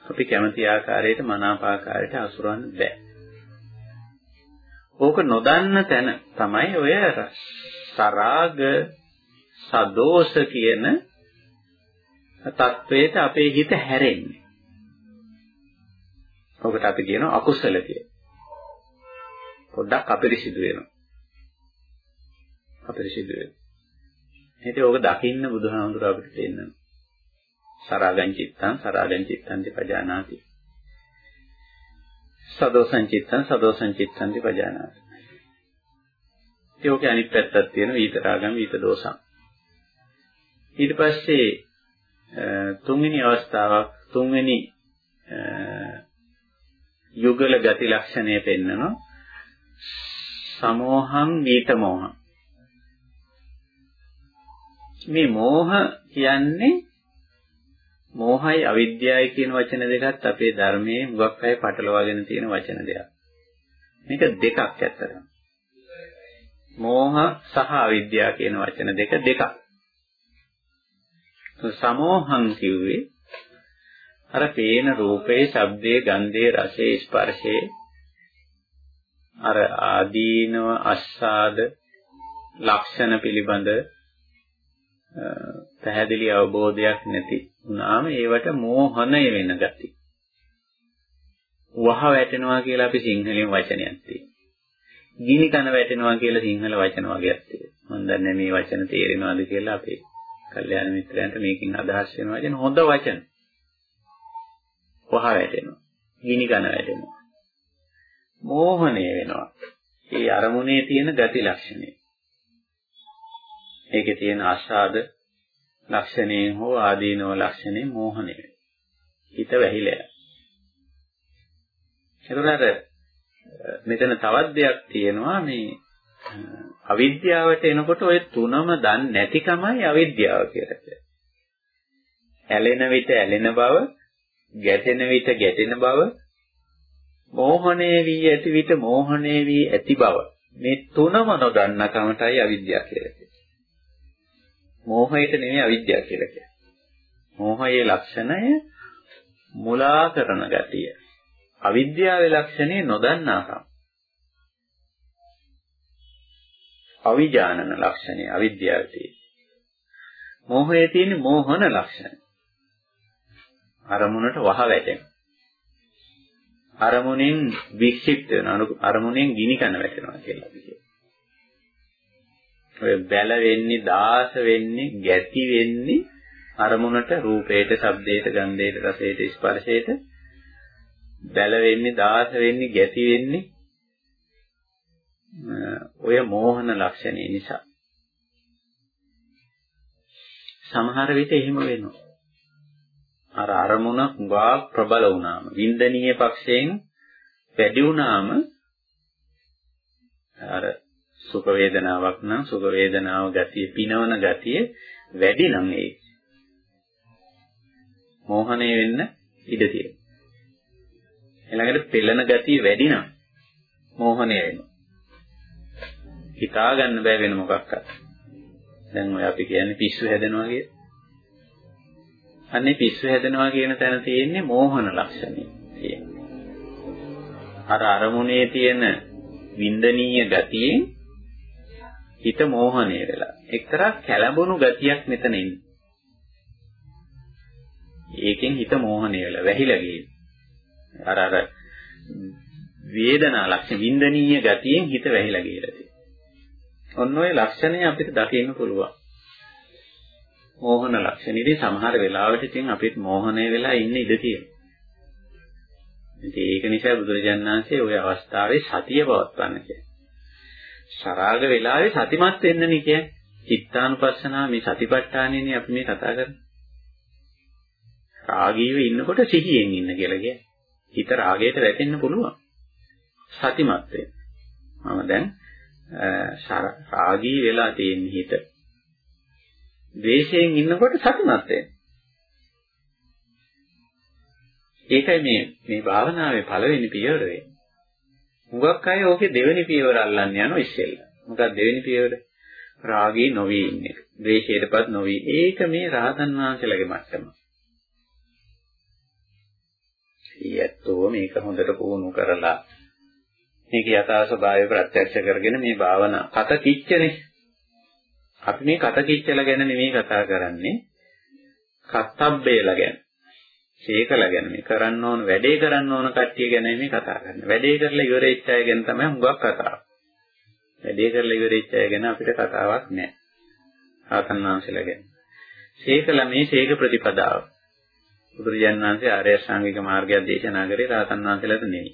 අපි කැමති ආකාරයට මනාපාකාරයට අසුරවන්න බෑ. ඕක නොදන්න තැන තමයි ඔය සරාග සදෝෂ කියන තත්වයට අපේ හිත හැරෙන්නේ. ඔකට අපි කියනවා අකුසල කියලා. පොඩ්ඩක් අපිරිසිදු වෙනවා. අපිරිසිදු වෙනවා. ඉතින් ඕක දකින්න බුදුහාමුදුර අපිට දෙන්නවා. සරාගං චිත්තං සරාගං චිත්තං පජානාති. සදෝසං චිත්තං සදෝසං චිත්තං පජානාති. ඒ ඔකේ අනිත් පැත්තක් තියෙනවා ඊතරාගම් ඊත දෝසං. ඊට පස්සේ තුන්වෙනි අවස්ථාවක් තුන්වෙනි යුගල ගති ලක්ෂණය පෙන්නනවා සමෝහං නීත මෝහං මේ මෝහ කියන්නේ මෝහයි අවිද්‍යාවයි කියන වචන දෙකත් අපේ ධර්මයේ මුගක් අය පටලවාගෙන තියෙන වචන දෙයක්. මේක දෙකක් ඇත්තටම. මෝහ සහ අවිද්‍යාව කියන වචන දෙක දෙකක්. සමෝහං කිව්වේ අර පේන රූපේ, ශබ්දේ, ගන්ධේ, රසේ, ස්පර්ශේ අර ආදීනව අස්සාද ලක්ෂණ පිළිබඳ පැහැදිලි අවබෝධයක් නැති වුණාම ඒවට මෝහණය වෙන ගති. වහ වැටෙනවා කියලා අපි සිංහලෙන් වචනයක් තියෙනවා. ගිනි කන වැටෙනවා කියලා සිංහල වචන වගේක් තියෙනවා. මම දන්නේ මේ වචන තේරෙනවද කියලා අපේ කල්යාණ මිත්‍රයන්ට මේකෙන් අදහස් වෙනවා කියන හොඳ වචන. වහ වැටෙනවා. ගිනි කන වැටෙනවා. මෝහණය වෙනවා. ඒ අරමුණේ තියෙන ගති ලක්ෂණය. ඒකේ තියෙන ආශාද ලක්ෂණයෙන් හෝ ආදීනව ලක්ෂණයෙන් මෝහණය වෙනවා. හිත වැහිලා. එතකොට මෙතන තවත් දෙයක් තියෙනවා මේ අවිද්‍යාවට එනකොට ඔය තුනම දන්නේ නැතිකමයි අවිද්‍යාව කියලා කියන්නේ. ඇලෙන විට ඇලෙන බව, ගැටෙන විට ගැටෙන බව, මෝහණේ වී ඇති විට මෝහණේ වී ඇති බව. මේ තුනම නොදන්න කමටයි අවිද්‍යාව කියලා කියන්නේ. මෝහයට නෙමෙයි අවිද්‍යාව කියලා කියන්නේ. මෝහයේ ලක්ෂණය මුලා කරන ගතිය. අවිද්‍යාවේ ලක්ෂණේ නොදන්නාකම. අවිජානන ලක්ෂණය අවිද්‍යාවේ තියෙන. මෝහයේ තියෙන මෝහන ලක්ෂණ. අරමුණට වහ වැටෙන. අරමුණෙන් වික්ෂිප්ත වෙන අරමුණෙන් ගිනි කන වැටෙනවා කියලා අපි කියනවා. ඔය බැල වෙන්නේ දාස වෙන්නේ ගැති වෙන්නේ අරමුණට රූපේට, ශබ්දේට, ගන්ධේට, රසේට, ස්පර්ශේට බැල වෙන්නේ දාස වෙන්නේ ගැති වෙන්නේ ඔය මෝහන ලක්ෂණය නිසා. සමහර විට එහෙම වෙනවා. අර අරමුණ ගා ප්‍රබල වුණාම වින්දනීය පක්ෂයෙන් වැඩි වුණාම අර සුඛ වේදනාවක් නම් සුඛ වේදනාව ගතිය පිනවන ගතිය වැඩි නම් ඒ මෝහණය වෙන්න ඉඩ තියෙනවා ඊළඟට පෙළෙන ගතිය වැඩි නම් මෝහණය වෙනවා. හිතා ගන්න බෑ වෙන මොකක්වත්. දැන් ඔය අපි කියන්නේ පිස්සු හැදෙනවා කිය. අන්නේ පිස්සු හැදෙනවා කියන තැන තියෙන්නේ මෝහන ලක්ෂණය තියෙන්නේ. අර අරමුණේ තියෙන වින්දනීය ගතියෙන් හිත මෝහණය වෙලා. එක්තරා කැළඹුණු ගතියක් මෙතන ඉන්නේ. ඒකෙන් හිත මෝහණය වෙලා වැහිලා ගියේ. අර අර වේදනා ලක්ෂණ වින්දනීය ගතියෙන් හිත වැහිලා ගියලා තියෙනවා. ඔන්න ඔය ලක්ෂණය අපිට දකින්න පුළුවන්. මෝහන ලක්ෂණෙදී සමහර වෙලාවට ඉතින් අපිත් මෝහණය වෙලා ඉන්න ඉඩ තියෙනවා. ඉතින් ඒක නිසා බුදුරජාණන් වහන්සේ ওই අවස්ථාවේ සතිය පවත්වන්න කියන්නේ. සරාග වෙලාවේ සතිමත් වෙන්න නේ කියන්නේ. චිත්තානුපස්සනාව මේ සතිපට්ඨානෙනේ අපි මේ කතා කරන්නේ. රාගීව ඉන්නකොට සිහියෙන් ඉන්න කියලා කියන්නේ. හිත රාගයට වැටෙන්න පුළුවන්. සතිමත් වෙන්න. මම දැන් රාගී වෙලා තියෙන හිත. ද්වේෂයෙන් ඉන්නකොට සතිමත් වෙන්න. ඒකයි මේ මේ භාවනාවේ පළවෙනි පියවර වෙන්නේ. හුඟක් අය ඕකේ දෙවෙනි පියවර අල්ලන්න යනවා ඉස්සෙල්ලා. මොකක්ද දෙවෙනි පියවර? රාගී නොවි ඉන්නේ. ද්වේෂයටපත් නොවි. ඒක මේ රහතන් වහන්සේලාගේ මට්ටම. ඊයත්ෝ මේක හොඳට පුහුණු කරලා මේක යථා ස්වභාවය ප්‍රත්‍යක්ෂ කරගෙන මේ භාවනා කත කිච්චනේ. අපි මේ කත කිච්චලා ගැන නෙමෙයි කතා කරන්නේ. කත්තබ්බේලා ගැන. ශේකලා ගැන මේ කරන්න ඕන වැඩේ කරන්න ඕන කට්ටිය ගැන මේ කතා කරන්නේ. වැඩේ කරලා ඉවරෙච්ච අය ගැන තමයි හුඟක් කතාව. වැඩේ කරලා ඉවරෙච්ච අය ගැන අපිට කතාවක් නැහැ. ආතන් වහන්සේලා ගැන. ශේකලා මේ ශේක ප්‍රතිපදාව. බුදුරජාණන් වහන්සේ ආර්ය අෂ්ටාංගික මාර්ගය දේශනා කරේ රාතන් වහන්සේලාට නෙවෙයි.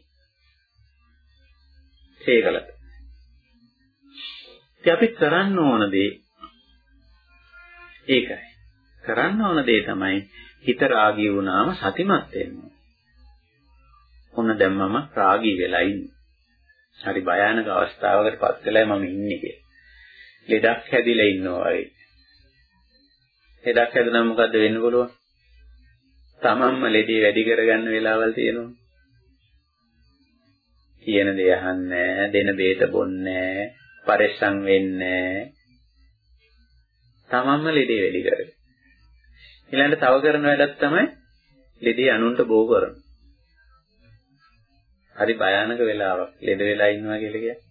ශේකලට. ඉතින් අපි කරන්න ඕන දේ ඒකයි. කරන්න ඕන දේ තමයි හිත රාගී වුණාම සතිමත් වෙන්න. ඔන්න දැන් මම රාගී වෙලා ඉන්නේ. හරි භයානක අවස්ථාවකට පත් වෙලා මම ඉන්නේ කියලා. ලෙඩක් හැදිලා ඉන්නවා වගේ. ලෙඩක් හැදුනම මොකද්ද වෙන්න පුළුවන්? තමන්ම ලෙඩේ වැඩි කරගන්න වෙලාවල් තියෙනවා. කියන දේ අහන්නේ දෙන බේත බොන්නේ පරිස්සම් වෙන්නේ තමන්ම ලෙඩේ වැඩි කරගන්න. ඊළඟට තව කරන වැඩක් තමයි ලෙඩේ අනුන්ට බෝ කරන. හරි භයානක වෙලාවක් ලෙඩ වෙලා ඉන්නවා කියලා කියන්නේ.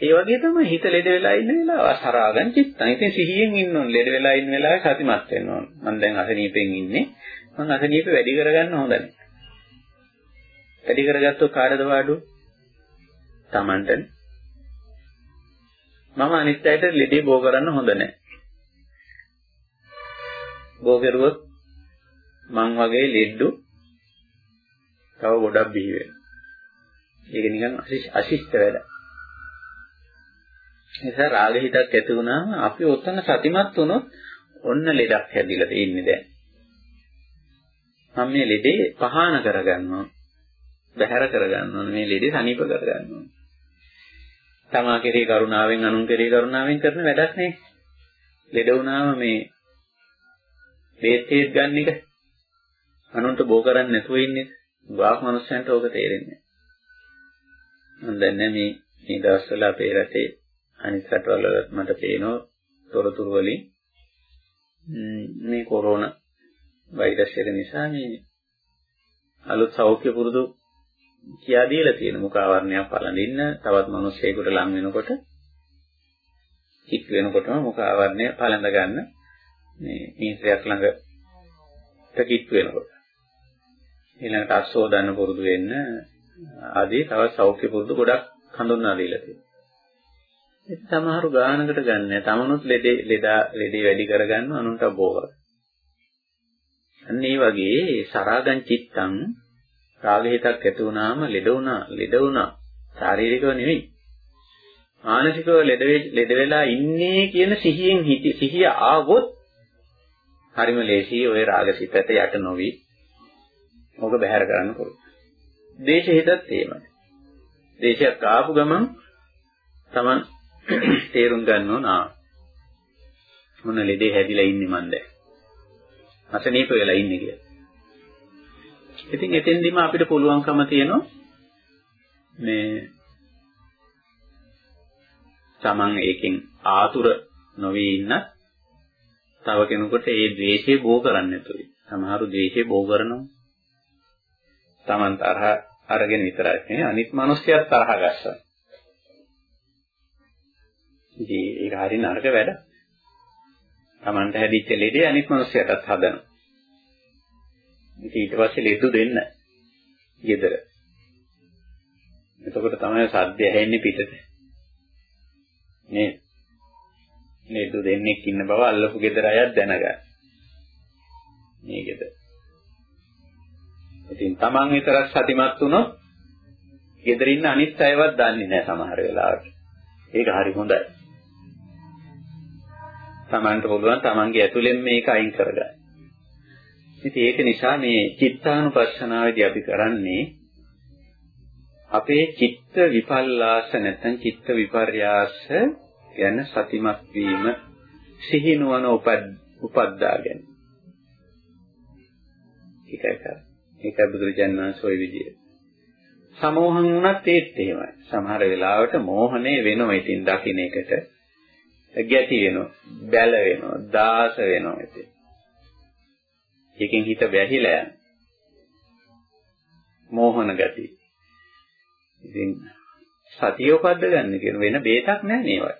ඒ වගේ තමයි හිත ලෙඩ වෙලා ඉන්න වෙලාව අසරාගන් චිත්තං. ඉතින් සිහියෙන් ඉන්න ඕන. ලෙඩ වෙලා ඉන්න වෙලාවේ සතිමත් වෙන්න ඕන. මම දැන් අසනීපෙන් ඉන්නේ. මම අසනීප වැඩි කරගන්න හොඳ නැහැ. වැඩි කරගත්තොත් කාටද වාඩු? Tamanටනේ. මම අනිත් අයට ලෙඩේ බෝ කරන්න හොඳ නැහැ. බෝ කරුවොත් මං වගේ ලෙඩ්ඩු තව ගොඩක් බිහි වෙනවා. ඒක නිකන් අශිෂ්ට වැඩ. නිසා රාග හිතක් ඇති වුණාම අපි ඔතන සතිමත් වුණොත් ඔන්න ලෙඩක් හැදිලා තියෙන්නේ දැන්. මම මේ ලෙඩේ පහාන කරගන්නවා. බහැර කරගන්නවා. මේ ලෙඩේ සනීප කරගන්නවා. තමා කෙරේ කරුණාවෙන් අනුන් කෙරේ කරුණාවෙන් කරන වැඩක් නේ. ලෙඩ වුණාම මේ බේත් හේත් ගන්න එක අනුන්ට බෝ කරන්නේ නැතුව ඉන්නේ ගාක් මනුස්සයන්ට ඕක තේරෙන්නේ නැහැ. මම දන්නේ මේ මේ දවස්වල අපේ රටේ අනිත් රටවල මට පේනවා තොරතුරු වලින් මේ කොරෝනා වෛරස් එක නිසා මේ අලුත් සෞඛ්‍ය පුරුදු කියා දීලා තියෙන මුඛාවරණයක් පළඳින්න තවත් මිනිස්සෙකුට ලං වෙනකොට කික් වෙනකොටම මුඛාවරණය පළඳ ගන්න මේ මීටරයක් ළඟට කිට්ටු වෙනකොට ඊළඟට අස්සෝදන්න පුරුදු වෙන්න ආදී තව සෞඛ්‍ය පුරුදු ගොඩක් හඳුන්වා දීලා තියෙනවා. ඉතින් සමහරු ගානකට ගන්න තමනුත් ලෙඩේ ලෙඩා ලෙඩේ වැඩි කරගන්න අනුන්ට බෝව. අන්න ඒ වගේ සරාගං චිත්තං රාගහිතක් ඇති වුණාම ලෙඩ වුණා ලෙඩ වුණා ශාරීරිකව නෙවෙයි මානසිකව ලෙඩ ලෙඩ වෙලා ඉන්නේ කියන සිහියෙන් සිහිය ආවොත් හරිම ලේසියි ওই රාගසිතට යට නොවි ඕක බැහැර කරන්න පුළුවන්. දේශ හිතත් එහෙමයි. දේශයක් ආපු ගමන් Taman තේරුම් ගන්න ඕන ආ මොන ලෙඩේ හැදිලා ඉන්නේ මන් දැන්. අසනීප වෙලා ඉන්නේ කියලා. ඉතින් එතෙන්දිම අපිට පුළුවන්කම තියෙනවා මේ Taman ඒකෙන් ආතුර නොවි ඉන්න තව කෙනෙකුට ඒ ද්වේෂය බෝ කරන්න නැතුයි. සමහරු ද්වේෂය බෝ කරනවා. Taman තරහ අරගෙන විතරයි නේ අනිත් මිනිස්සුත් තරහ ගන්නවා. ඉතින් ඒක හරි නරක වැඩ. Tamanට හැදිච්ච ලෙඩේ අනිත් මිනිස්සුන්ටත් හදනවා. ඉතින් ඊට පස්සේ ලෙඩු දෙන්න. ගෙදර. එතකොට තමයි සද්ද ඇහෙන්නේ පිටට. නේ. ලෙඩු දෙන්නෙක් ඉන්න බව අල්ලපු ගෙදර අයත් දැනගන්න. මේ ගෙදර. ඉතින් Taman විතරක් සතිමත් වුණොත් ගෙදර ඉන්න අනිත් අයවත් දන්නේ නැහැ සමහර වෙලාවට. ඒක හරි හොඳයි. Tamanට පුළුවන් Tamanගේ ඇතුලෙන් මේක අයින් කරගන්න. ඉතින් ඒක නිසා මේ චිත්තානුපස්සනාවේදී අපි කරන්නේ අපේ චිත්ත විපල්ලාස නැත්නම් චිත්ත විපර්යාස ගැන සතිමත් වීම සිහිනුවන උපද්දාගෙන. ඒකයි කරන්නේ. ඒකයි බුදුරජාණන් වහන්සේ ওই විදියට. සමෝහන් වුණත් ඒත් එහෙමයි. සමහර වෙලාවට මෝහණය වෙනවා ඉතින් දකින්න එකට. ගැටි වෙනවා, බැල වෙනවා, දාස වෙනවා ඉතින්. ඒකෙන් හිත වැහිලා යන. මෝහන ගති. ඉතින් සතිය උපද්ද ගන්න කියන වෙන බේතක් නැහැ මේවා.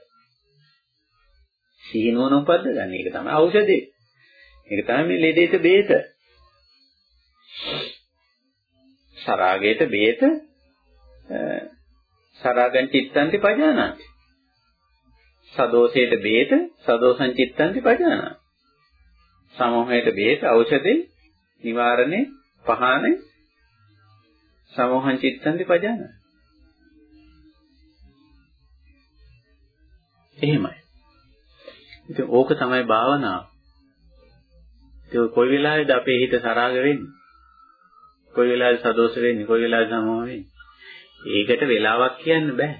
සීනුවන උපද්ද ගන්න. ඒක තමයි ඖෂධේ. ඒක තමයි මේ ලෙඩේට බේත. සරාගයට බේත සරාගං චිත්තන්ති පජානාති. සදෝෂයට බේත සදෝසං චිත්තන්ති පජානාති. සමෝහයට බේත ඖෂධේ නිවාරණේ පහානේ සමෝහං චිත්තන්ති පජානාති. එහෙමයි. ඉතින් ඕක තමයි භාවනාව. ඒක කොයි වෙලාවෙද අපේ හිත සරාග වෙන්නේ? කොයි වෙලාවෙද සදෝෂ වෙන්නේ? කොයි වෙලාවෙද සමෝහ වෙන්නේ? ඒකට වෙලාවක් කියන්න බෑ.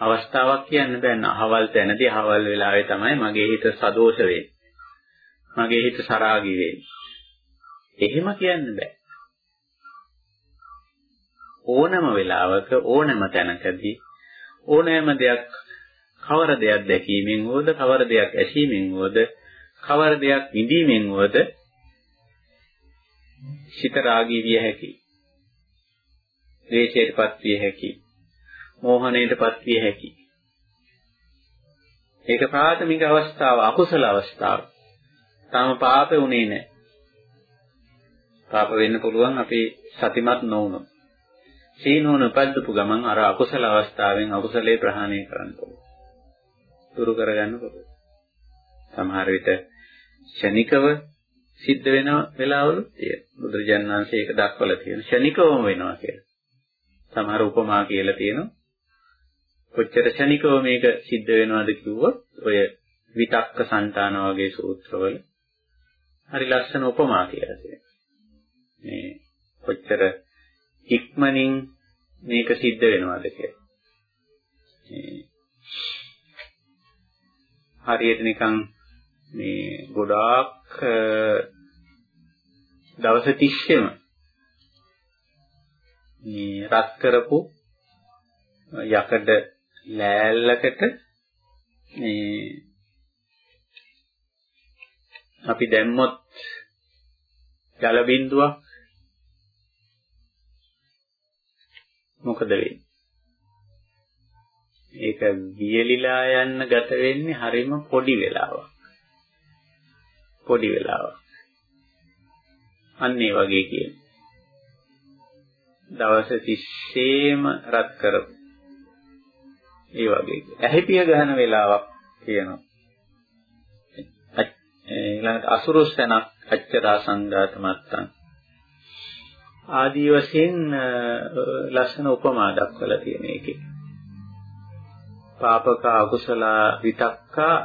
අවස්ථාවක් කියන්න බෑ. අහවල් තැනදී අහවල් වෙලාවේ තමයි මගේ හිත සදෝෂ වෙන්නේ. මගේ හිත සරාගී වෙන්නේ. එහෙම කියන්න බෑ. ඕනම වෙලාවක ඕනම තැනකදී ඕනෑම දෙයක් කවර දෙයක් දැකීමෙන් වුවද කවර දෙයක් ඇසීමෙන් වුවද කවර දෙයක් විඳීමෙන් වුවද සිත රාගී විය හැකියි. ද්වේෂයටපත් විය හැකියි. මෝහණයටපත් විය හැකියි. ඒක ප්‍රාථමික අවස්ථාව අකුසල අවස්ථාව. තාම පාපේ උනේ නැහැ. පාප වෙන්න පුළුවන් අපි සතිමත් නොවුනොත්. සීනෝන උපද්දපු ගමන් අර අකුසල අවස්ථාවෙන් අකුසලේ ප්‍රහාණය කරන්න පුළුවන්. දුරු කරගන්න පුළුවන්. සමහර විට ෂණිකව සිද්ධ වෙන වෙලාවලුත් තියෙනවා. බුදුරජාණන් වහන්සේ ඒක දක්වලා තියෙනවා. ෂණිකවම වෙනවා කියලා. සමහර උපමා කියලා තියෙනවා. කොච්චර ෂණිකව මේක සිද්ධ වෙනවද කිව්වොත් ඔය විතක්ක සංතාන වගේ සූත්‍රවල හරි ලස්සන උපමා කියලා තියෙනවා. මේ කොච්චර ඉක්මනින් මේක සිද්ධ වෙනවද කියලා. හරියට නිකන් මේ ගොඩාක් දවස් 30ෙම මේ රත් කරපු යකඩ ලෑල්ලකට මේ අපි දැම්මොත් ජල බිඳුවක් මොකද වෙන්නේ? ඒක වියලිලා යන්න ගත වෙන්නේ හරිම පොඩි වෙලාවක්. පොඩි වෙලාවක්. අන්න ඒ වගේ කියන්නේ. දවස් 30ෙම රත් කරපු. ඒ වගේ. ඇහිපිය ගහන වෙලාවක් කියනවා. ඊළඟට අසුරුස්සනක් අච්චරා සංඝාත මත්තං ආදී වශයෙන් ලස්සන උපමා දක්වලා තියෙන එකේ. පාපක අකුසල විතක්කා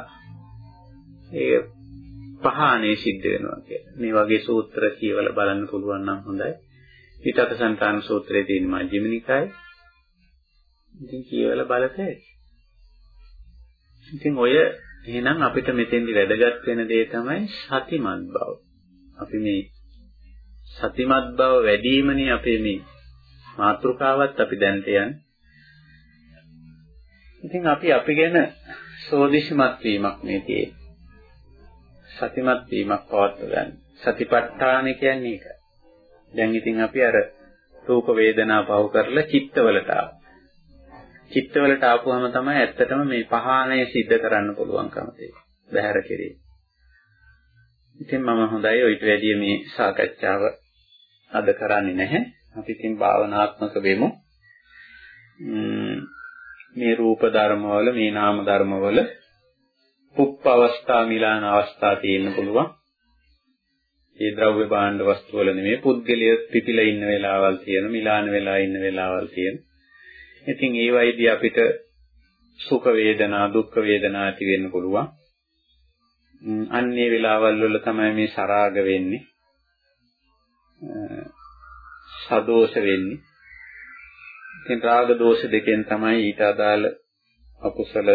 ඒ පහානේ සිද්ධ වෙනවා කියලා. මේ වගේ සූත්‍ර කියවලා බලන්න පුළුවන් නම් හොඳයි. විතක සංතාන සූත්‍රයේ තියෙන මජ්ක්‍ධිම නිකාය. ඉතින් කියවලා බලතේ. ඉතින් ඔය එහෙනම් අපිට මෙතෙන්දි වැදගත් වෙන දේ තමයි සතිමත් බව. අපි මේ සතිමත් බව වැඩි වීමනේ අපේ මේ මාතෘකාවත් අපි දැනට යන්නේ. ඉතින් අපි අපි ගැන සෝදිසිමත් වීමක් මේ තියෙන්නේ. සතිමත් වීමක් පවත්ව ගන්න. සතිපට්ඨාන කියන්නේ ඒක. දැන් ඉතින් අපි අර රූප වේදනා පව කරලා චිත්තවලට ආවා. චිත්තවලට ආපුවම තමයි ඇත්තටම මේ පහානය සිද්ධ කරන්න පුළුවන්කම තියෙන්නේ. බහැර කෙරේ. ඉතින් මම හොඳයි ඔයිට වැඩිය මේ සාකච්ඡාව අද කරන්නේ නැහැ. අපි ඉතින් භාවනාත්මක වෙමු. මේ රූප ධර්මවල මේ නාම ධර්මවල පුප්ප අවස්ථා මිලාන අවස්ථා තියෙන්න පුළුවන්. ඒ ද්‍රව්‍ය භාණ්ඩ වස්තු වල නෙමෙයි පුද්ගලිය පිපිලා ඉන්න වෙලාවල් තියෙන මිලාන වෙලා ඉන්න වෙලාවල් තියෙන. ඉතින් ඒ වයිදී අපිට සුඛ වේදනා දුක්ඛ වේදනා ඇති වෙන්න පුළුවන්. අන්නේ වෙලාවල් වල තමයි මේ සරාග වෙන්නේ. සදෝෂ වෙන්නේ. ඉතින් රාග දෝෂ දෙකෙන් තමයි ඊට අදාළ අකුසල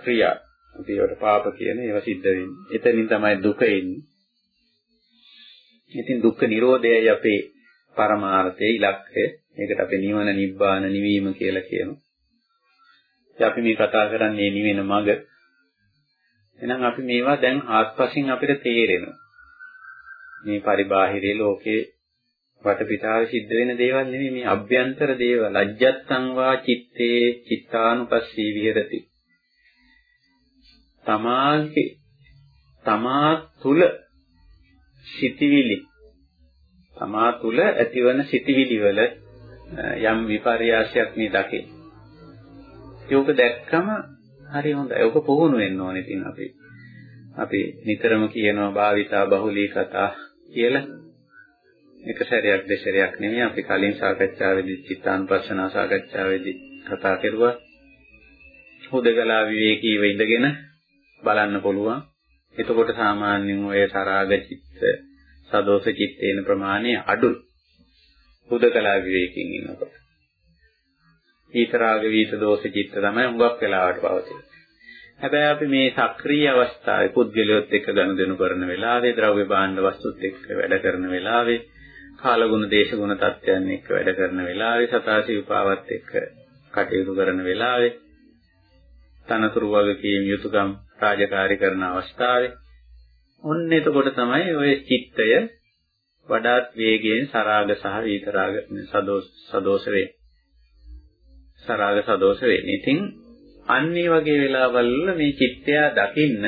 ක්‍රියා අපි ඒවට පාප කියන ඒවා සිද්ධ වෙන්නේ. එතනින් තමයි දුක එන්නේ. ඉතින් දුක්ඛ නිරෝධයයි අපේ පරමාර්ථය ඉලක්කය. ඒකට අපි නිවන නිබ්බාන නිවීම කියලා කියනවා. ඉතින් අපි මේ කතා කරන්නේ නිවෙන මඟ. එහෙනම් අපි මේවා දැන් ආස්පසින් අපිට තේරෙනවා. මේ පරිබාහිරේ ලෝකේ වටපිටාවේ සිද්ධ වෙන දේවල් නෙමෙයි මේ අභ්‍යන්තර දේවල්. අජ්ජත්තං වා චitte චිත්තානුපස්සී විහෙරති. තමාගේ තමා තුල සිටිවිලි තමා තුල ඇතිවන සිටිවිලි වල යම් විපර්යාසයක් මේ දකින. ඒක දැක්කම හරි හොඳයි. ඒක පුහුණු වෙන්න ඕනේ ඉතින් අපි. අපි නිතරම කියනවා භාවිතා බහුලී කතා කියලා. එක සැරයක් දෙසරයක් නෙමෙයි අපි කලින් සාකච්ඡාවේදී චිත්තානුපස්සනා සාකච්ඡාවේදී කතා කරුවා. හුදගලා විවේකීව ඉඳගෙන බලන්න පුළුවන්. එතකොට සාමාන්‍යයෙන් ඔය තරාග චිත්ත, සදෝෂ චිත්තේන ප්‍රමාණය අඩුයි. හුදකලා විවේකයෙන් ඉන්නකොට. ඊතරාග වීත දෝෂ චිත්ත තමයි හුඟක් වෙලාවට පවතින්නේ. හැබැයි අපි මේ සක්‍රීය අවස්ථාවේ පුද්ගලියොත් එක්ක ගනුදෙනු කරන වෙලාවේ, ද්‍රව්‍ය භාණ්ඩ වස්තුත් එක්ක වැඩ කරන වෙලාවේ, කාලගුණ දේශගුණ තත්ත්වයන් එක්ක වැඩ කරන වෙලාවේ, සතාසි උපාවත් එක්ක කටයුතු කරන වෙලාවේ, තනතුරු වගකීම් යුතුයකම් රාජකාරී කරන අවස්ථාවේ ඔන්න එතකොට තමයි ওই චිත්තය වඩාත් වේගයෙන් සරාග සහ විතරාග සදෝෂ සදෝෂ වේ. සරාග සදෝෂ වෙන්නේ. ඉතින් අන්නේ වගේ වෙලාවල් වල මේ චිත්තය දකින්න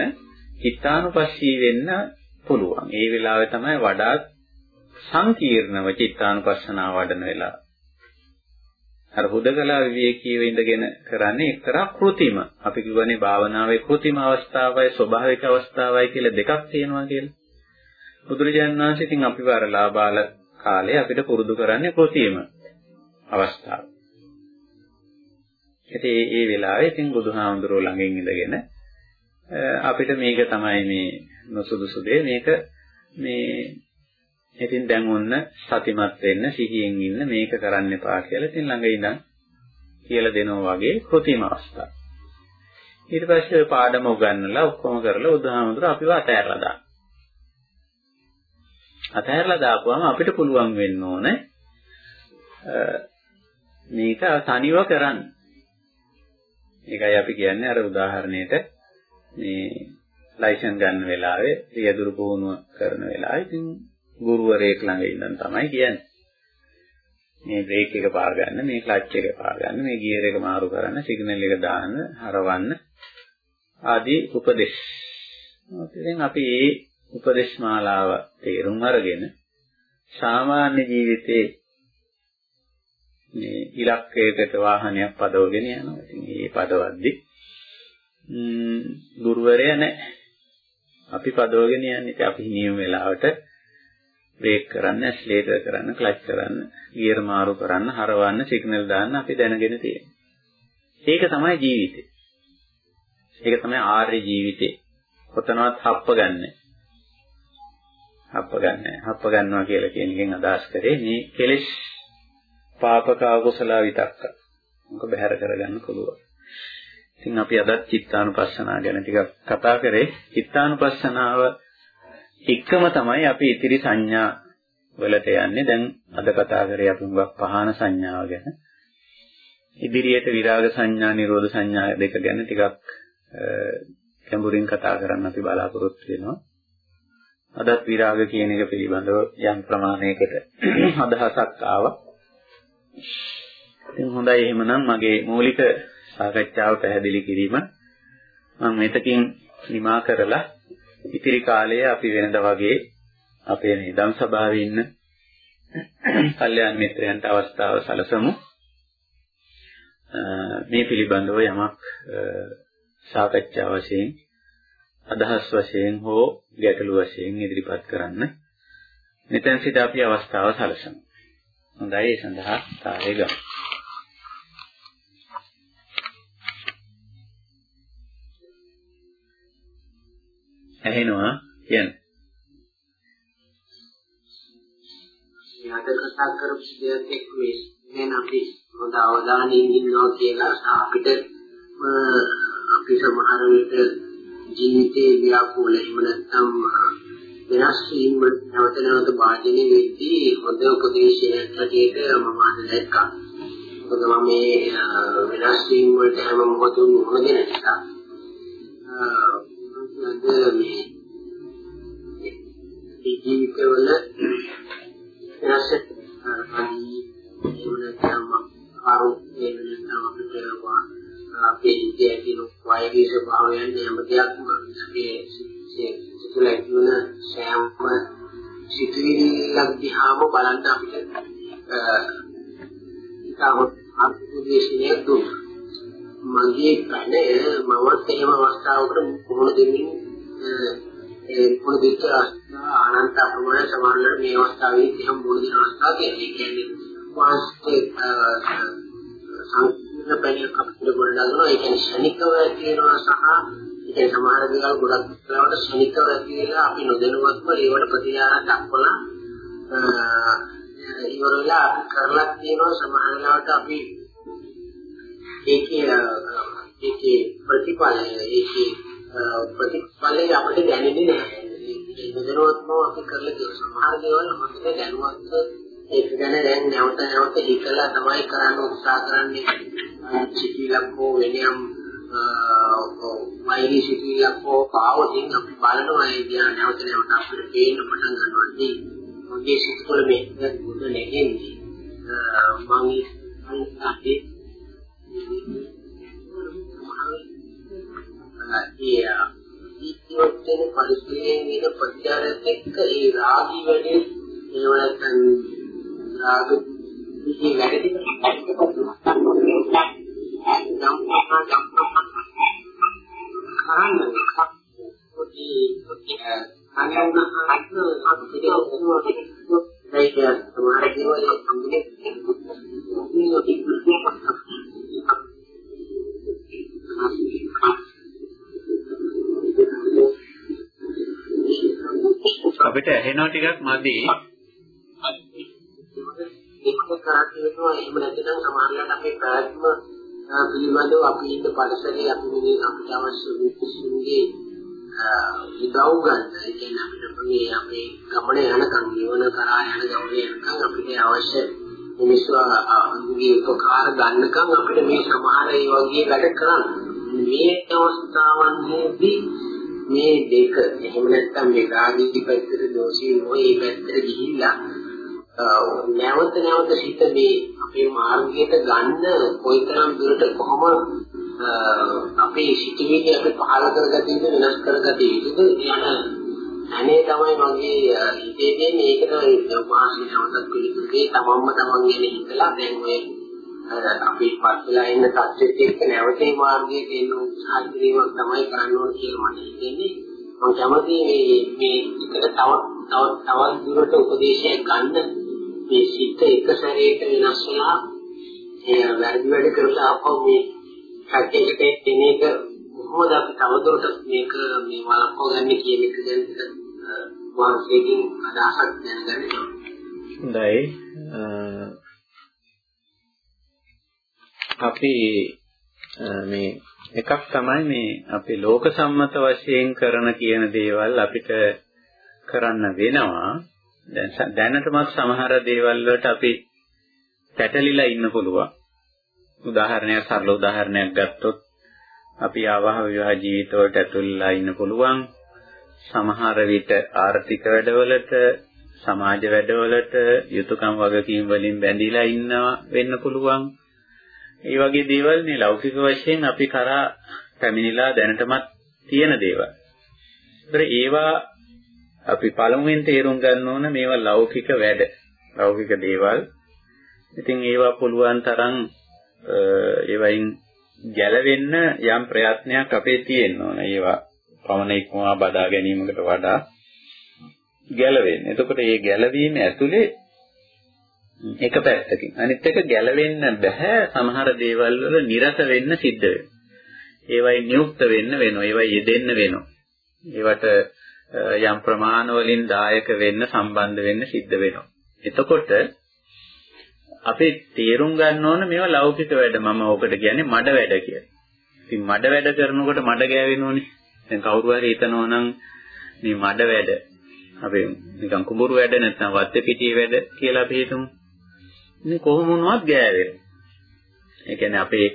චිත්තානුපස්සී වෙන්න පුළුවන්. ඒ වෙලාවේ තමයි වඩාත් සංකීර්ණව චිත්තානුපස්සනාව වඩන වෙලාව. අර හුදකලා විවේකීව ඉඳගෙන කරන්නේ එක්තරා කෘතිම. අපි කියවනේ භාවනාවේ කෘතිම අවස්ථාවයි ස්වභාවික අවස්ථාවයි කියලා දෙකක් තියෙනවා කියලා. බුදුරජාණන් වහන්සේ ඉතින් අපිව අර ලාබාල කාලේ අපිට පුරුදු කරන්නේ කෘතිම අවස්ථාව. ඉතින් ඒ ඒ වෙලාවේ ඉතින් බුදුහාමුදුරුවෝ ළඟින් ඉඳගෙන අපිට මේක තමයි මේ නොසුදුසු දේ මේක මේ ඉතින් දැන් ඔන්න සතිමත් වෙන්න සිහියෙන් ඉන්න මේක කරන්න එපා කියලා ඉතින් ළඟ ඉඳන් කියලා දෙනවා වගේ කෘතිම අවස්ථා. ඊට පස්සේ ඔය පාඩම උගන්වලා ඔක්කොම කරලා උදාහරණයක් අපිව අතහැරලා දාන්න. අතහැරලා දාපුවම අපිට පුළුවන් වෙන්න ඕනේ මේක තනිව කරන්න. ඒකයි අපි කියන්නේ අර උදාහරණයට මේ ලයිසන් ගන්න වෙලාවේ රියදුරු පුහුණුව කරන වෙලාවේ ඉතින් ගුරුවරයෙක් ළඟ ඉඳන් තමයි කියන්නේ. මේ බ්‍රේක් එක පාර ගන්න, මේ ක්ලච් එක පාර ගන්න, මේ ගියර් එක මාරු කරන්න, සිග්නල් එක දාන්න, හරවන්න ආදී උපදෙස්. ඉතින් අපි මේ උපදේශ මාලාව තේරුම් අරගෙන සාමාන්‍ය ජීවිතේ මේ ඉලක්කයකට වාහනයක් පදවගෙන යනවා. ඉතින් මේ පදවද්දි ම්ම් ගුරුවරයා නැහැ. අපි පදවගෙන යන්නේ. අපි නියම වෙලාවට බ්‍රේක් කරන්න, ඇක්සලරේටර් කරන්න, ක්ලච් කරන්න, ගියර් මාරු කරන්න, හරවන්න, සිග්නල් දාන්න අපි දැනගෙන තියෙනවා. ඒක තමයි ජීවිතේ. ඒක තමයි ආර්ය ජීවිතේ. කොතනවත් හප්ප ගන්න. හප්ප ගන්න. හප්ප ගන්නවා කියලා කියන එකෙන් අදහස් කරේ මේ කෙලෙස් පාපක අකුසල විතක්ක. මොක බැහැර කරගන්න පුළුවන්. ඉතින් අපි අදත් චිත්තානුපස්සනාව ගැන ටිකක් කතා කරේ. චිත්තානුපස්සනාව එකම තමයි අපි ඉතිරි සංඥා වලට යන්නේ. දැන් අද කතා කරේ අපි මුගක් පහන සංඥාව ගැන. ඉදිරියට විරාග සංඥා, නිරෝධ සංඥා දෙක ගැන ටිකක් ගැඹුරින් කතා කරන්න අපි බලාපොරොත්තු වෙනවා. අදත් විරාග කියන එක පිළිබඳව යම් ප්‍රමාණයකට අදහසක් ආවා. ඉතින් හොඳයි එහෙමනම් මගේ මූලික සාකච්ඡාව පැහැදිලි කිරීම මම මෙතකින් නිමා කරලා ඉතිරි කාලය අපි වෙනද වගේ අපේ මේ දම් සභාවේ ඉන්න කල්යාණ මිත්‍රයන්ට අවස්ථාව සලසමු. මේ පිළිබඳව යමක් සාකච්ඡා වශයෙන් අදහස් වශයෙන් හෝ ගැටළු වශයෙන් ඉදිරිපත් කරන්න. මෙතෙන් සිට අපි අවස්ථාව සලසමු. හොඳයි ඒ සඳහා කාලය ගමු. ඇහෙනවා කියන්නේ. අද කතා කරපු දෙයක් එක්ක මේ දැන් අපි හොඳ අවධානයෙන් ඉන්නවා කියලා අපිට අපි සමහර විට ජීවිතේ ව්‍යාකූල එහෙම නැත්නම් වෙනස් වීම නැවත නැවත වාදනය වෙද්දී හොඳ උපදේශයක් හැටියට මම අද දැක්කා. මොකද මම මේ වෙනස් වීම වලට හැම මොහොතම මුහුණ දෙන නිසා අද මේ ජීවිතවල වෙනස් අදී එහෙම ආරෝපණය වෙනවා අපිට අපේ හිතේ තියෙන වෛරී ස්වභාවයන් හැම දෙයක්ම අපේ සිතුල ඇතිවන සෑම සිතුවිල්ලක් දිහාම බලන්න අපිට ඉතාම අත්දේශනය දුන්නා. මගේ කනේ මමත් එහෙම අවස්ථාවකට මුහුණ දෙමින් ඒ මුහුණ දෙච්ච අනන්ත අප්‍රමාණ සමානලට මේ අවස්ථාවේ එහෙම මුහුණ දෙන අවස්ථාව කියන්නේ වාස්තේ සංකීර්ණ පැණියක් අපිට ගොඩනගනවා ඒ කියන්නේ ශනිකව තියෙනවා සහ ඒ සමහර දේවල් ගොඩක් වෙලාවට ශනිකව ඇති වෙලා අපි නොදැනුවත්ව ඒවට ප්‍රතිචාර දක්වලා ඉවර වෙලා අපි කරලා තියෙනවා. සමහර වෙලාවට අපි ඒකේ ඒකේ ප්‍රතිඵලය ඒකේ ප්‍රතිඵලය අපිට දැනෙන්නේ නැහැ. ඒ නොදැනුවත්ව අපි කරලා තියෙන සමහර දේවල් අපිට දැනුවත්ව ඒක ගැන දැන් නැවත නැවත හිතලා තමයි කරන්න උත්සාහ කරන්නේ. සිතිලක් හෝ වෙනියම් වෛරී සිතිලක් හෝ පාවතින් අපි බලනවා ඒ දිහා නැවත නැවත අපිට පේන්න පටන් ගන්නවා. මගේ සිත්වල මේ දුක නැගෙන්නේ. මම අන්තිමට ඒ ඉතිවත්තේ පරිසරයේ වෙන ප්‍රතිචාරයක් එක්ක ඒ රාගී වැඩි ඒව අපිට ඇහෙනවා ටිකක් මදි. ඒක කරන්නේ එහෙම නැත්නම් සමහරවිට අපේ ප්‍රාත්ම පිළිබඳව අපි ඉන්න පරිසරයේ අපි මේ අපිට අවශ්‍ය විශ්ුන්ගේ උදව් ගන්න. ඒ කියන්නේ අපිට මේ අපේ ගමන යනකම් නිවන කරා යන ගමන යනකම් අපිට අවශ්‍ය මිනිස්සු අනුගේ උපකාර ගන්නකම් අපිට මේ සමහර ඒ වගේ වැඩ කරන්න. මේ අවස්ථාවන්හිදී මේ දෙක එහෙම නැත්නම් මේ රාගී පැත්තට දෝෂී නොවේ පැත්තට ගිහිල්ලා නැවත නැවත සිත මේ අපේ මාර්ගයට ගන්න කොයිතරම් දුරට කොහොම අපේ සිතුවිලි අපි පහල කරගත යුතු වෙනස් කරගත යුතුද යන අනේ තමයි මගේ හිතේ තියෙන ඒකට මාසික නැවතත් පිළිතුරේ තමන්ම තමන් ගැන හිතලා දැන් ඔය අපි පස්සලා ඉන්න තත්ත්වෙත් එක්ක නැවතේ මාර්ගයේ තියෙන උත්සාහ කිරීමක් තමයි කරන්න ඕන කියලා මට හිතෙන්නේ. මම කැමතියි මේ මේ එකට තව තව තවත් දුරට උපදේශයක් ගන්න මේ සිත් එක සැරේට වෙනස් වෙලා ඒ වැඩි වැඩි කරලා අපව මේ සත්‍යයකට එන එක කොහොමද අපි තවදුරටත් මේක මේ වළක්ව ගන්න කියන එක ගැන වාසියකින් අදහසක් දැනගන්න හොඳයි. අපි මේ එකක් තමයි මේ අපි ලෝක සම්මත වශයෙන් කරන කියන දේවල් අපිට කරන්න වෙනවා. දැන් දැනටමත් සමහර දේවල් වලට අපි පැටලිලා ඉන්න පුළුවන්. උදාහරණයක් සරල උදාහරණයක් ගත්තොත් අපි ආවහ විවාහ ජීවිතවලට ඇතුල්ලා ඉන්න පුළුවන්. සමහර විට ආර්ථික වැඩවලට සමාජ වැඩවලට යුතුයකම් වගකීම් වලින් බැඳිලා ඉන්නවා වෙන්න පුළුවන්. ඒ වගේ දේවල් මේ ලෞකික වශයෙන් අපි කරා පැමිණිලා දැනටමත් තියෙන දේවල්. ඒතර ඒවා අපි පළමුවෙන් තේරුම් ගන්න ඕන මේවා ලෞකික වැඩ. ලෞකික දේවල්. ඉතින් ඒවා පුළුවන් තරම් ඒවයින් ගැලවෙන්න යම් ප්‍රයත්නයක් අපේ තියෙන්න ඕන. ඒවා පවන ඉක්මවා බදා ගැනීමකට වඩා ගැලවෙන්න. එතකොට මේ ගැලවීම ඇතුලේ එක පැත්තකින් අනිත් එක ගැලවෙන්න බෑ සමහර දේවල් වල නිරත වෙන්න සිද්ධ වෙනවා. ඒවයි නියුක්ත වෙන්න වෙනවා. ඒවයි යෙදෙන්න වෙනවා. ඒවට යම් ප්‍රමාණ වලින් දායක වෙන්න සම්බන්ධ වෙන්න සිද්ධ වෙනවා. එතකොට අපි තේරුම් ගන්න ඕන මේවා ලෞකික වැඩ. මම ඕකට කියන්නේ මඩ වැඩ කියලා. ඉතින් මඩ වැඩ කරනකොට මඩ ගෑවෙනෝනේ. දැන් කවුරු හරි හිතනවා නම් මේ මඩ වැඩ අපි නිකන් කුඹුරු වැඩ නැත්නම් වත්තේ පිටියේ වැඩ කියලා අපි හිතමු. ඉතින් කොහොම වුණත් ගෑවෙනවා. ඒ කියන්නේ අපේ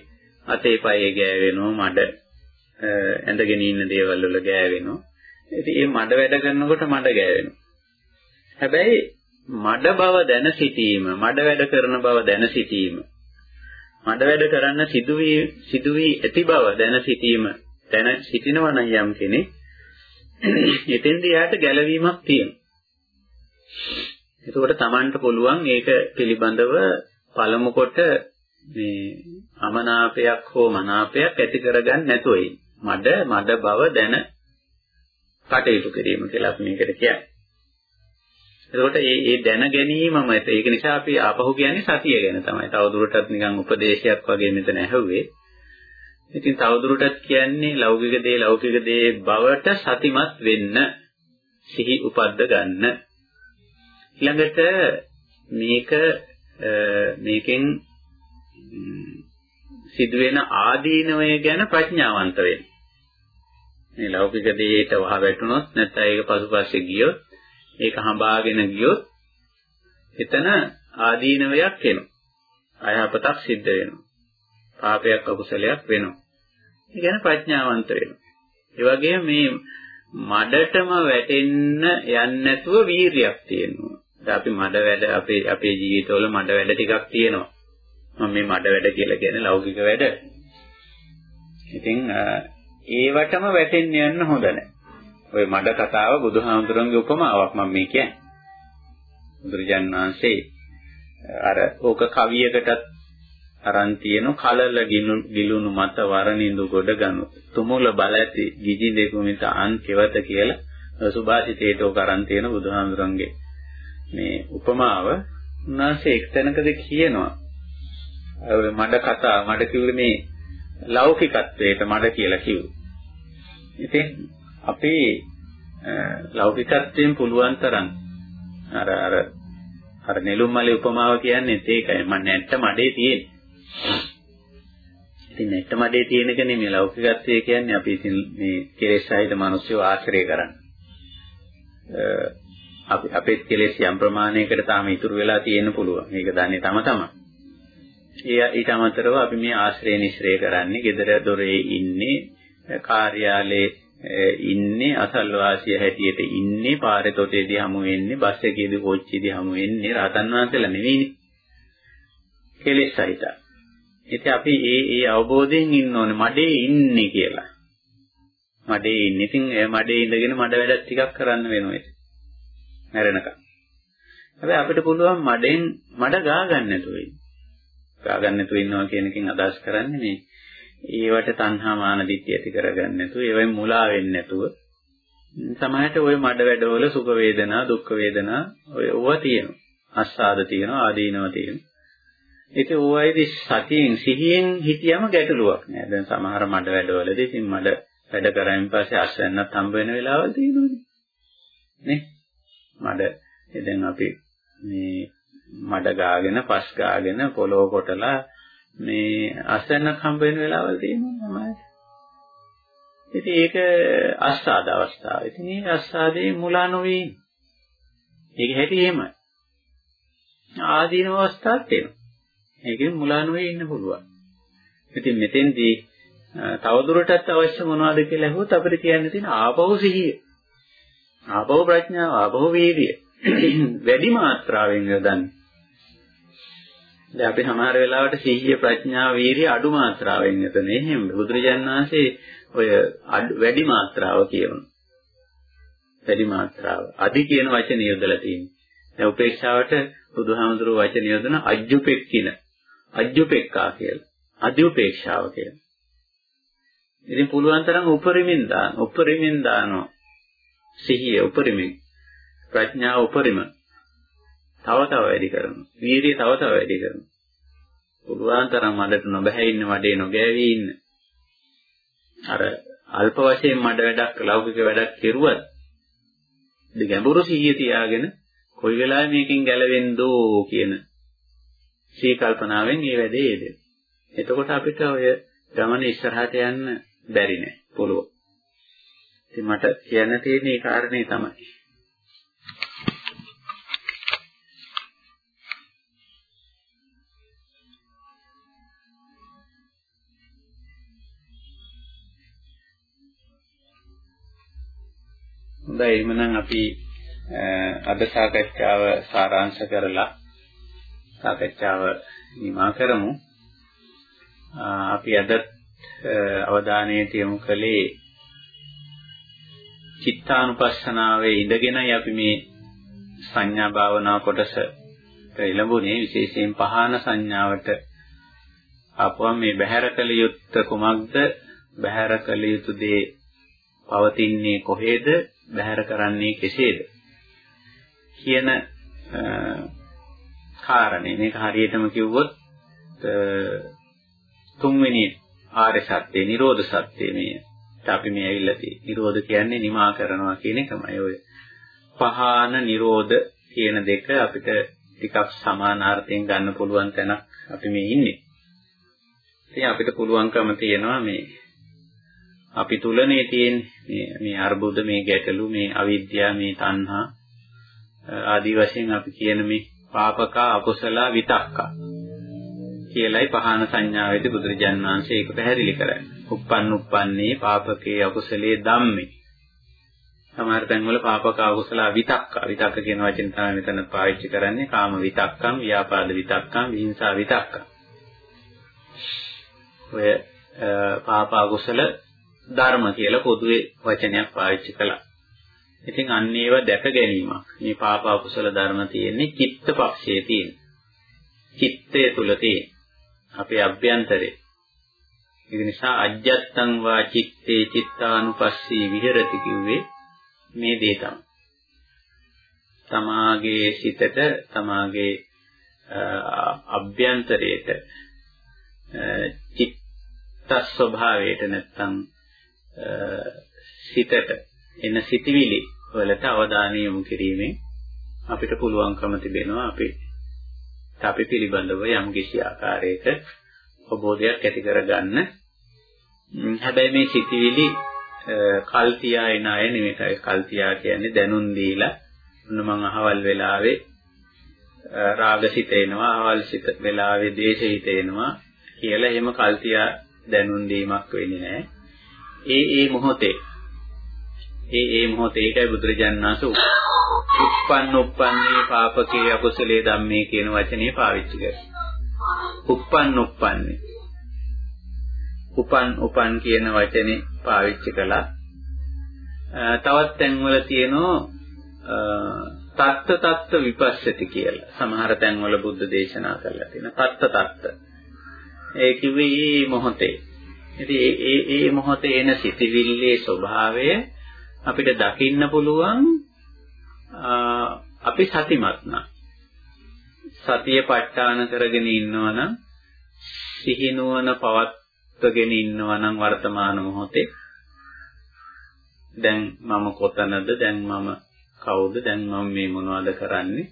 අතේ පයේ ගෑවෙනවා මඩ ඇඳගෙන ඉන්න දේවල් වල ගෑවෙනවා. ඉතින් මේ මඩ වැඩ කරනකොට මඩ ගෑවෙනවා. හැබැයි මඩ බව දැන සිටීම, මඩ වැඩ කරන බව දැන සිටීම, මඩ වැඩ කරන්න සිදුවී සිදුවී ඇති බව දැන සිටීම, දැන සිටිනවා නම් යම් කෙනෙක් එතෙන්දී යාට ගැළවීමක් තියෙනවා. එතකොට Tamanට පුළුවන් ඒක පිළිබඳව පළමු කොට මේ අමනාපයක් හෝ මනාපයක් ඇති කරගන්න නැතුව මඩ මඩ බව දැන කටයුතු කිරීම කියලා අපි මේකට කියන්නේ. එතකොට මේ මේ දැන ගැනීමම ඒක නිසා අපි ආපහු කියන්නේ සතිය ගැන තමයි. තවදුරටත් නිකන් උපදේශයක් වගේ මෙතන ඇහුවේ. ඉතින් තවදුරටත් කියන්නේ ලෞකික දේ ලෞකික දේ බවට සතිමත් වෙන්න සිහි උපද්ද ගන්න. ඊළඟට මේක මේකෙන් සිදුවෙන ආදීනවය ගැන ප්‍රඥාවන්ත වෙන්න. මේ ලෞකික දේට වහ වැටුනොත් නැත්නම් ඒක පසුපස්සේ ගියොත් ඒක හඹාගෙන ගියොත් එතන ආදීනවයක් එනවා. අයහපතක් සිද්ධ වෙනවා. පාපයක් අකුසලයක් වෙනවා. ඒ කියන්නේ ප්‍රඥාවන්ත වෙනවා. ඒ වගේම මේ මඩටම වැටෙන්න යන්නේ නැතුව වීරියක් තියෙනවා. දැන් අපි මඩ වැඩ අපේ අපේ ජීවිතවල මඩ වැඩ ටිකක් තියෙනවා. මම මේ මඩ වැඩ කියලා කියන්නේ ලෞකික වැඩ. ඉතින් ඒවටම වැටෙන්න යන්න හොඳ නැහැ. ওই මඩ කතාව බුදුහාමුදුරන්ගේ උපමාවක් මම මේ කියන්නේ. බුදුරජාන් වහන්සේ අර ඕක කවියකටත් අරන් තියෙන කලල ගිලුණු මත වරනින්දු ගොඩ ගනු තුමුල බල ඇති ගිජි දෙකුමිත අන් කෙවත කියලා සුභාසිතේට ඕක අරන් තියෙන බුදුහාමුදුරන්ගේ මේ උපමාව උන්වහන්සේ එක්තැනකදී කියනවා මඩ කතා මඩ කිව්වේ මේ ලෞකිකත්වයට මඩ කියලා කිව්වේ. ඉතින් අපි ලෞකිකත්වයෙන් පුළුවන් තරම් අර අර අර නෙළුම් මලේ උපමාව කියන්නේ ඒකයි මම නැට්ට මඩේ තියෙන්නේ. ඉතින් නැට්ට මඩේ තියෙන කෙනේ මේ ලෞකිකත්වය කියන්නේ අපි ඉතින් මේ කෙලෙස් සහිත මිනිස්සු ආශ්‍රය කරන්නේ. අපි අපේ කෙලෙස් යම් ප්‍රමාණයකට තාම ඉතුරු වෙලා තියෙන්න පුළුවන්. මේක දන්නේ තම තමන්. ඒ ඊට අමතරව අපි මේ ආශ්‍රය නිශ්‍රය කරන්නේ, gedara dore ඉන්නේ, කාර්යාලයේ ඉන්නේ, අසල්වාසිය හැටියට ඉන්නේ, පාරේ තොටේදී හමු වෙන්නේ, බස් එකේදී කෝච්චියේදී හමු වෙන්නේ, රහතන් වහන්සේලා නෙවෙයිනේ. කෙලෙස් සහිත. ඉතින් අපි ඒ ඒ අවබෝධයෙන් ඉන්න ඕනේ මඩේ ඉන්නේ කියලා. මඩේ ඉන්නේ. ඉතින් මඩේ ඉඳගෙන මඩ වැඩ ටිකක් කරන්න වෙනවා ඒක. මැරෙනකම්. හැබැයි අපිට පුළුවන් මඩෙන් මඩ ගා ගන්න නැතුව ඉන්න. ගා ගන්න නැතුව ඉන්නවා කියන එකෙන් අදහස් කරන්නේ මේ ඒවට තණ්හා මාන දිට්ඨිය ඇති කරගන්න නැතුව ඒවෙන් මුලා වෙන්නේ නැතුව සමහරට ওই මඩ වැඩවල සුඛ වේදනා දුක්ඛ වේදනා ඔය ඕවා තියෙනවා. අස්සාද තියෙනවා ආදීනව තියෙනවා. ඒක ඕවයිදී සතියෙන් සිහියෙන් හිතියම ගැටලුවක් නෑ. දැන් සමහර මඩ වැඩවලදී ඉතින් මඩ වැඩ කරායින් පස්සේ අස්සන්නත් හම්බ වෙන වෙලාවල් තියෙනවනේ. නේ? මඩ දැන් අපි මේ මඩ ගාගෙන පස් ගාගෙන පොළොව කොටලා මේ අසන්නක් හම්බ වෙන වෙලාවල් තියෙනවා නේද? ඉතින් ඒක අස්සාද අවස්ථාව. ඉතින් මේ අස්සාදේ මුලා නොවේ. ඒක හැටි එහෙමයි. ආදීනව අවස්ථාවක් තියෙනවා. ඒකෙන් මුලා නොවේ ඉන්න පුළුවන්. ඉතින් මෙතෙන්දී තවදුරටත් අවශ්‍ය මොනවද කියලා අහුවොත් අපිට කියන්න තියෙන ආපහු සිහිය. ආපහු ප්‍රඥාව, ආපහු වීර්යය වැඩි මාත්‍රාවෙන් යොදන්න. දැන් අපි සමහර වෙලාවට සිහිය ප්‍රඥා වීරිය අඩු මාත්‍රාවෙන් යතන එහෙම බුදුරජාණන් වහන්සේ ඔය වැඩි මාත්‍රාව කියනවා. වැඩි මාත්‍රාව. අදි කියන වචනේ යොදලා තියෙනවා. දැන් උපේක්ෂාවට බුදුහාමුදුරුවෝ වචන යොදන අජ්ජුපෙක්කින අජ්ජුපෙක්කා කියලා. අදි උපේක්ෂාව කියලා. ඉතින් පුළුවන් තරම් උපරිමින් දාන උපරිමින් දානවා. සිහිය උපරිමින් ප්‍රඥාව උපරිම තව තව වැඩි කරනවා. වීර්යය තව තව වැඩි කරනවා. පුළුවන් තරම් මඩට නොබැහැ ඉන්න මඩේ නොගෑවී ඉන්න. අර අල්ප වශයෙන් මඩ වැඩක් ලෞකික වැඩක් කෙරුවත් ගැඹුරු සිහිය තියාගෙන කොයි වෙලාවෙ මේකෙන් ගැලවෙන්දෝ කියන සී කල්පනාවෙන් මේ වැඩේ යෙදෙන. එතකොට අපිට ඔය ගමන ඉස්සරහට යන්න බැරි නෑ පුළුවන්. ඉතින් මට කියන්න තියෙන ඒ කාරණේ තමයි. හොඳයි. එහෙනම් අපි අද සාකච්ඡාව සාරාංශ කරලා සාකච්ඡාව නිමා කරමු. අපි අද අවධානය යොමු කළේ චිත්තානුපස්සනාවේ ඉඳගෙනයි අපි මේ සංඥා භාවනා කොටස එළඹුණේ. විශේෂයෙන් පහන සංඥාවට ආපුවම මේ බහැර කළ යුත්ත කුමක්ද? බහැර කළ යුතු දේ පවතින්නේ කොහේද? බහැර කරන්නේ කෙසේද? කියන කාරණේ. මේක හරියටම කිව්වොත් තුන්වෙනි ආර්ය සත්‍ය නිරෝධ සත්‍ය මේ. අපි මේ ඇවිල්ලා තියෙන්නේ නිරෝධ කියන්නේ නිමා කරනවා කියන එකමයි. ඔය පහාන නිරෝධ කියන දෙක අපිට ටිකක් සමානාර්ථයෙන් ගන්න පුළුවන් තැනක් අපි මේ ඉන්නේ. ඉතින් අපිට පුළුවන්කම තියෙනවා මේ අපි තුලනේ තියෙන මේ මේ අර්බුද මේ ගැටලු මේ අවිද්‍යාව මේ තණ්හා ආදී වශයෙන් අපි කියන මේ පාපක අකුසල විතක්ක කියලයි පහන සංඥාවේදී බුදුරජාන් වහන්සේ ඒක පැහැදිලි කරන්නේ. උප්පන්න උප්පන්නේ පාපකේ අකුසලයේ ධම්මේ. සමහර තැන්වල පාපක අකුසල විතක්ක විතක්ක කියන වචන තමයි මෙතන පාවිච්චි කරන්නේ. කාම විතක්කම්, ව්‍යාපාද විතක්කම්, විහිංසා විතක්කම්. ඔය පාප අකුසල ධර්ම කියලා පොදුවේ වචනයක් පාවිච්චි කළා. ඉතින් අන්න ඒව දැක ගැනීමක්. මේ පාප අකුසල ධර්ම තියෙන්නේ චිත්ත පක්ෂයේ තියෙන. චිත්තය තුල තියෙන. අපේ අභ්‍යන්තරේ. ඒ නිසා අජ්ජත්තං වා චිත්තේ චිත්තානුපස්සී විහෙරති කිව්වේ මේ දේ තමයි. තමාගේ සිතට තමාගේ අභ්‍යන්තරයට චිත්ත ස්වභාවයට නැත්තම් සිතට එන සිතිවිලි වලට අවධානය යොමු කිරීමෙන් අපිට පුළුවන්කම තිබෙනවා අපි අපි පිළිබඳව යම් කිසි ආකාරයක අවබෝධයක් ඇති කරගන්න. හැබැයි මේ සිතිවිලි කල් තියා එන අය නෙමෙයි. කල් තියා කියන්නේ දැනුම් දීලා ඔන්න මං අහවල් වෙලාවේ රාගසිත එනවා, අහවල් සිත වෙලාවේ ද්වේෂහිත එනවා කියලා එහෙම කල් තියා දැනුම් දීමක් වෙන්නේ නැහැ. ඒ ඒ මොහොතේ ඒ ඒ මොහොතේ ඒකයි බුදුරජාණන් වහන්සේ උප්පන්න උප්පන්නේ පාපකේ අකුසලේ ධම්මේ කියන වචනේ පාවිච්චි කරන්නේ. උප්පන්න උප්පන්නේ. උපන් උපන් කියන වචනේ පාවිච්චි කළා. තවත් තැන්වල තියෙනවා තත්ත තත්ත විපස්සති කියලා. සමහර තැන්වල බුද්ධ දේශනා කරලා තියෙනවා. තත්ත තත්ත. ඒ කිව්වේ මේ මොහොතේ. ඉතින් ඒ ඒ මොහොතේ එන සිතිවිල්ලේ ස්වභාවය අපිට දකින්න පුළුවන් අපි සතිමත් නම්. සතිය ප ဋ ාණ කරගෙන ඉන්නවනම් සිහිනුවන පවත්වගෙන ඉන්නවනම් වර්තමාන මොහොතේ. දැන් මම කොතනද? දැන් මම කවුද? දැන් මම මේ මොනවද කරන්නේ?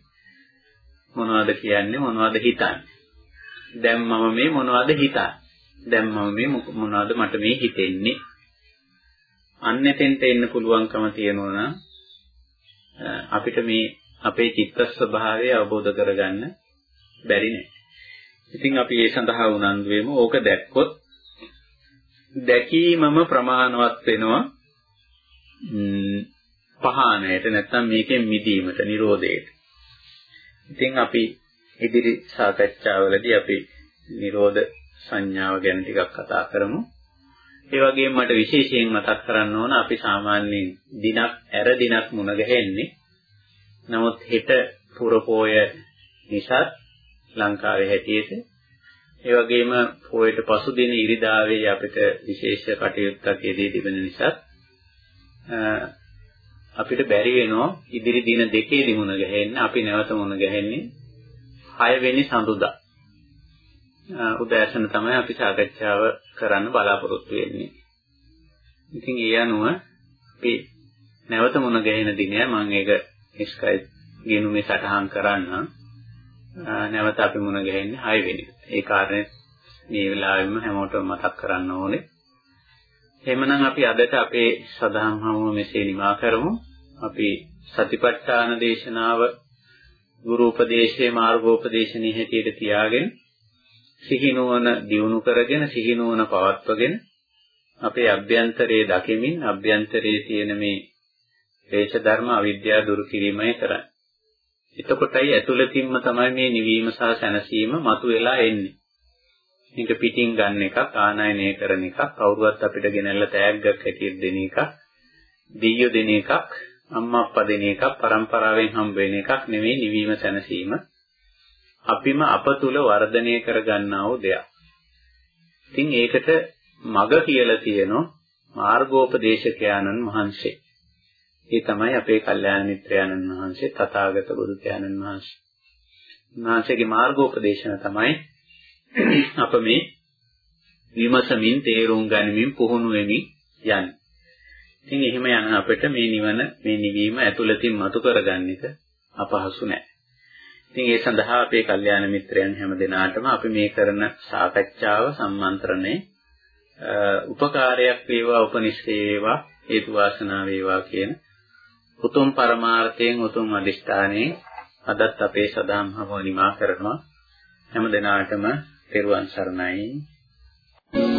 මොනවද කියන්නේ? මොනවද හිතන්නේ? දැන් මම මේ මොනවද හිතන්නේ? දැන් මම මේ මොනවද මට මේ හිතෙන්නේ අන්න එතෙන්ට එන්න පුළුවන්කම තියෙනවා නම් අපිට මේ අපේ චිත්ත ස්වභාවය අවබෝධ කරගන්න බැරි නෑ. ඉතින් අපි ඒ සඳහා උනන්දු වෙමු. ඕක දැක්කොත් දැකීමම ප්‍රමාණවත් වෙනවා පහානයට නැත්තම් මේකෙන් මිදීමට, Nirodheට. ඉතින් අපි ඉදිරි සාකච්ඡාවලදී අපි නිරෝධ සංඥාව ගැන ටිකක් කතා කරමු. ඒ වගේම මට විශේෂයෙන් මතක් කරන්න ඕන අපි සාමාන්‍යයෙන් දිනක් ඇර දිනක් මුණ ගැහෙන්නේ. නමුත් හෙට පුරපෝය නිසා ලංකාවේ හැටියට ඒ වගේම පොයට පසු දින ඉරිදාවේ අපිට විශේෂ කටයුත්තක් යෙදී තිබෙන නිසා අපිට බැරි වෙනවා ඉදිරි දින දෙකේදී මුණ ගැහෙන්න අපි නැවත මුණ ගැහෙන්නේ 6 වෙනි සඳුදා උදෑසන තමයි අපි සාකච්ඡාව කරන්න බලාපොරොත්තු වෙන්නේ. ඉතින් ඒ අනුව අපි නැවත මුණ ගැහෙන දිනය මම ඒක ස්කයිප් ගිනුමේ සටහන් කරන්න නැවත අපි මුණ ගැහෙන්නේ 6 වෙනි. ඒ කාරණේ මේ වෙලාවෙම හැමෝටම මතක් කරන්න ඕනේ. එහෙමනම් අපි අදට අපේ සදහම් හමුව මෙසේ නිමා කරමු. අපි සතිපට්ඨාන දේශනාව ගුරු උපදේශයේ මාර්ගෝපදේශනයේ හැටියට තියාගෙන සිහිනුවන දියුණු කරගෙන සිහිනුවන පවත්වගෙන අපේ අභ්‍යන්තරයේ දකිමින් අභ්‍යන්තරයේ තියෙන මේ ක්ලේශ ධර්ම අවිද්‍යාව දුරු කිරීමයි කරන්නේ. එතකොටයි ඇතුළතින්ම තමයි මේ නිවීම සහ සැනසීම මතුවලා එන්නේ. මේක පිටින් ගන්න එකක් ආනයනය කරන එකක් කවුරුවත් අපිට ගෙනල්ලා තෑග්ගක් හැටියට දෙන එකක් දීයෝ දෙන එකක් අම්මා අප්පා දෙන එකක් પરම්පරාවෙන් හම්බ වෙන එකක් නෙවෙයි නිවීම සැනසීම අපිම අප තුල වර්ධනය කරගන්නා වූ දෙයක්. ඉතින් ඒකට මග කියලා තියෙනවා මාර්ගෝපදේශකයන්න් වහන්සේ. ඒ තමයි අපේ කල්යාණ මිත්‍රයන්න් වහන්සේ තථාගත බුදු පියාණන් වහන්සේ. උන්වහන්සේගේ මාර්ගෝපදේශන තමයි අප මේ විමසමින් තේරුම් ගනිමින් පුහුණු වෙමින් යන්නේ. ඉතින් එහෙම යන අපිට මේ නිවන මේ නිවීම ඇතුළතින් මතු කරගන්න එක අපහසු නෑ. ඉතින් ඒ සඳහා අපේ කල්යාණ මිත්‍රයන් හැම දිනාටම අපි මේ කරන සාකච්ඡාව සම්මන්ත්‍රණය උපකාරයක් වේවා උපනිෂේ වේවා හේතු වාසනා වේවා කියන උතුම් පරමාර්ථයෙන් උතුම් අදිෂ්ඨානයෙන් අදත් අපේ සදාම් හමුව නිමා කරනවා හැම දිනාටම පෙරුවන් සරණයි Thank you.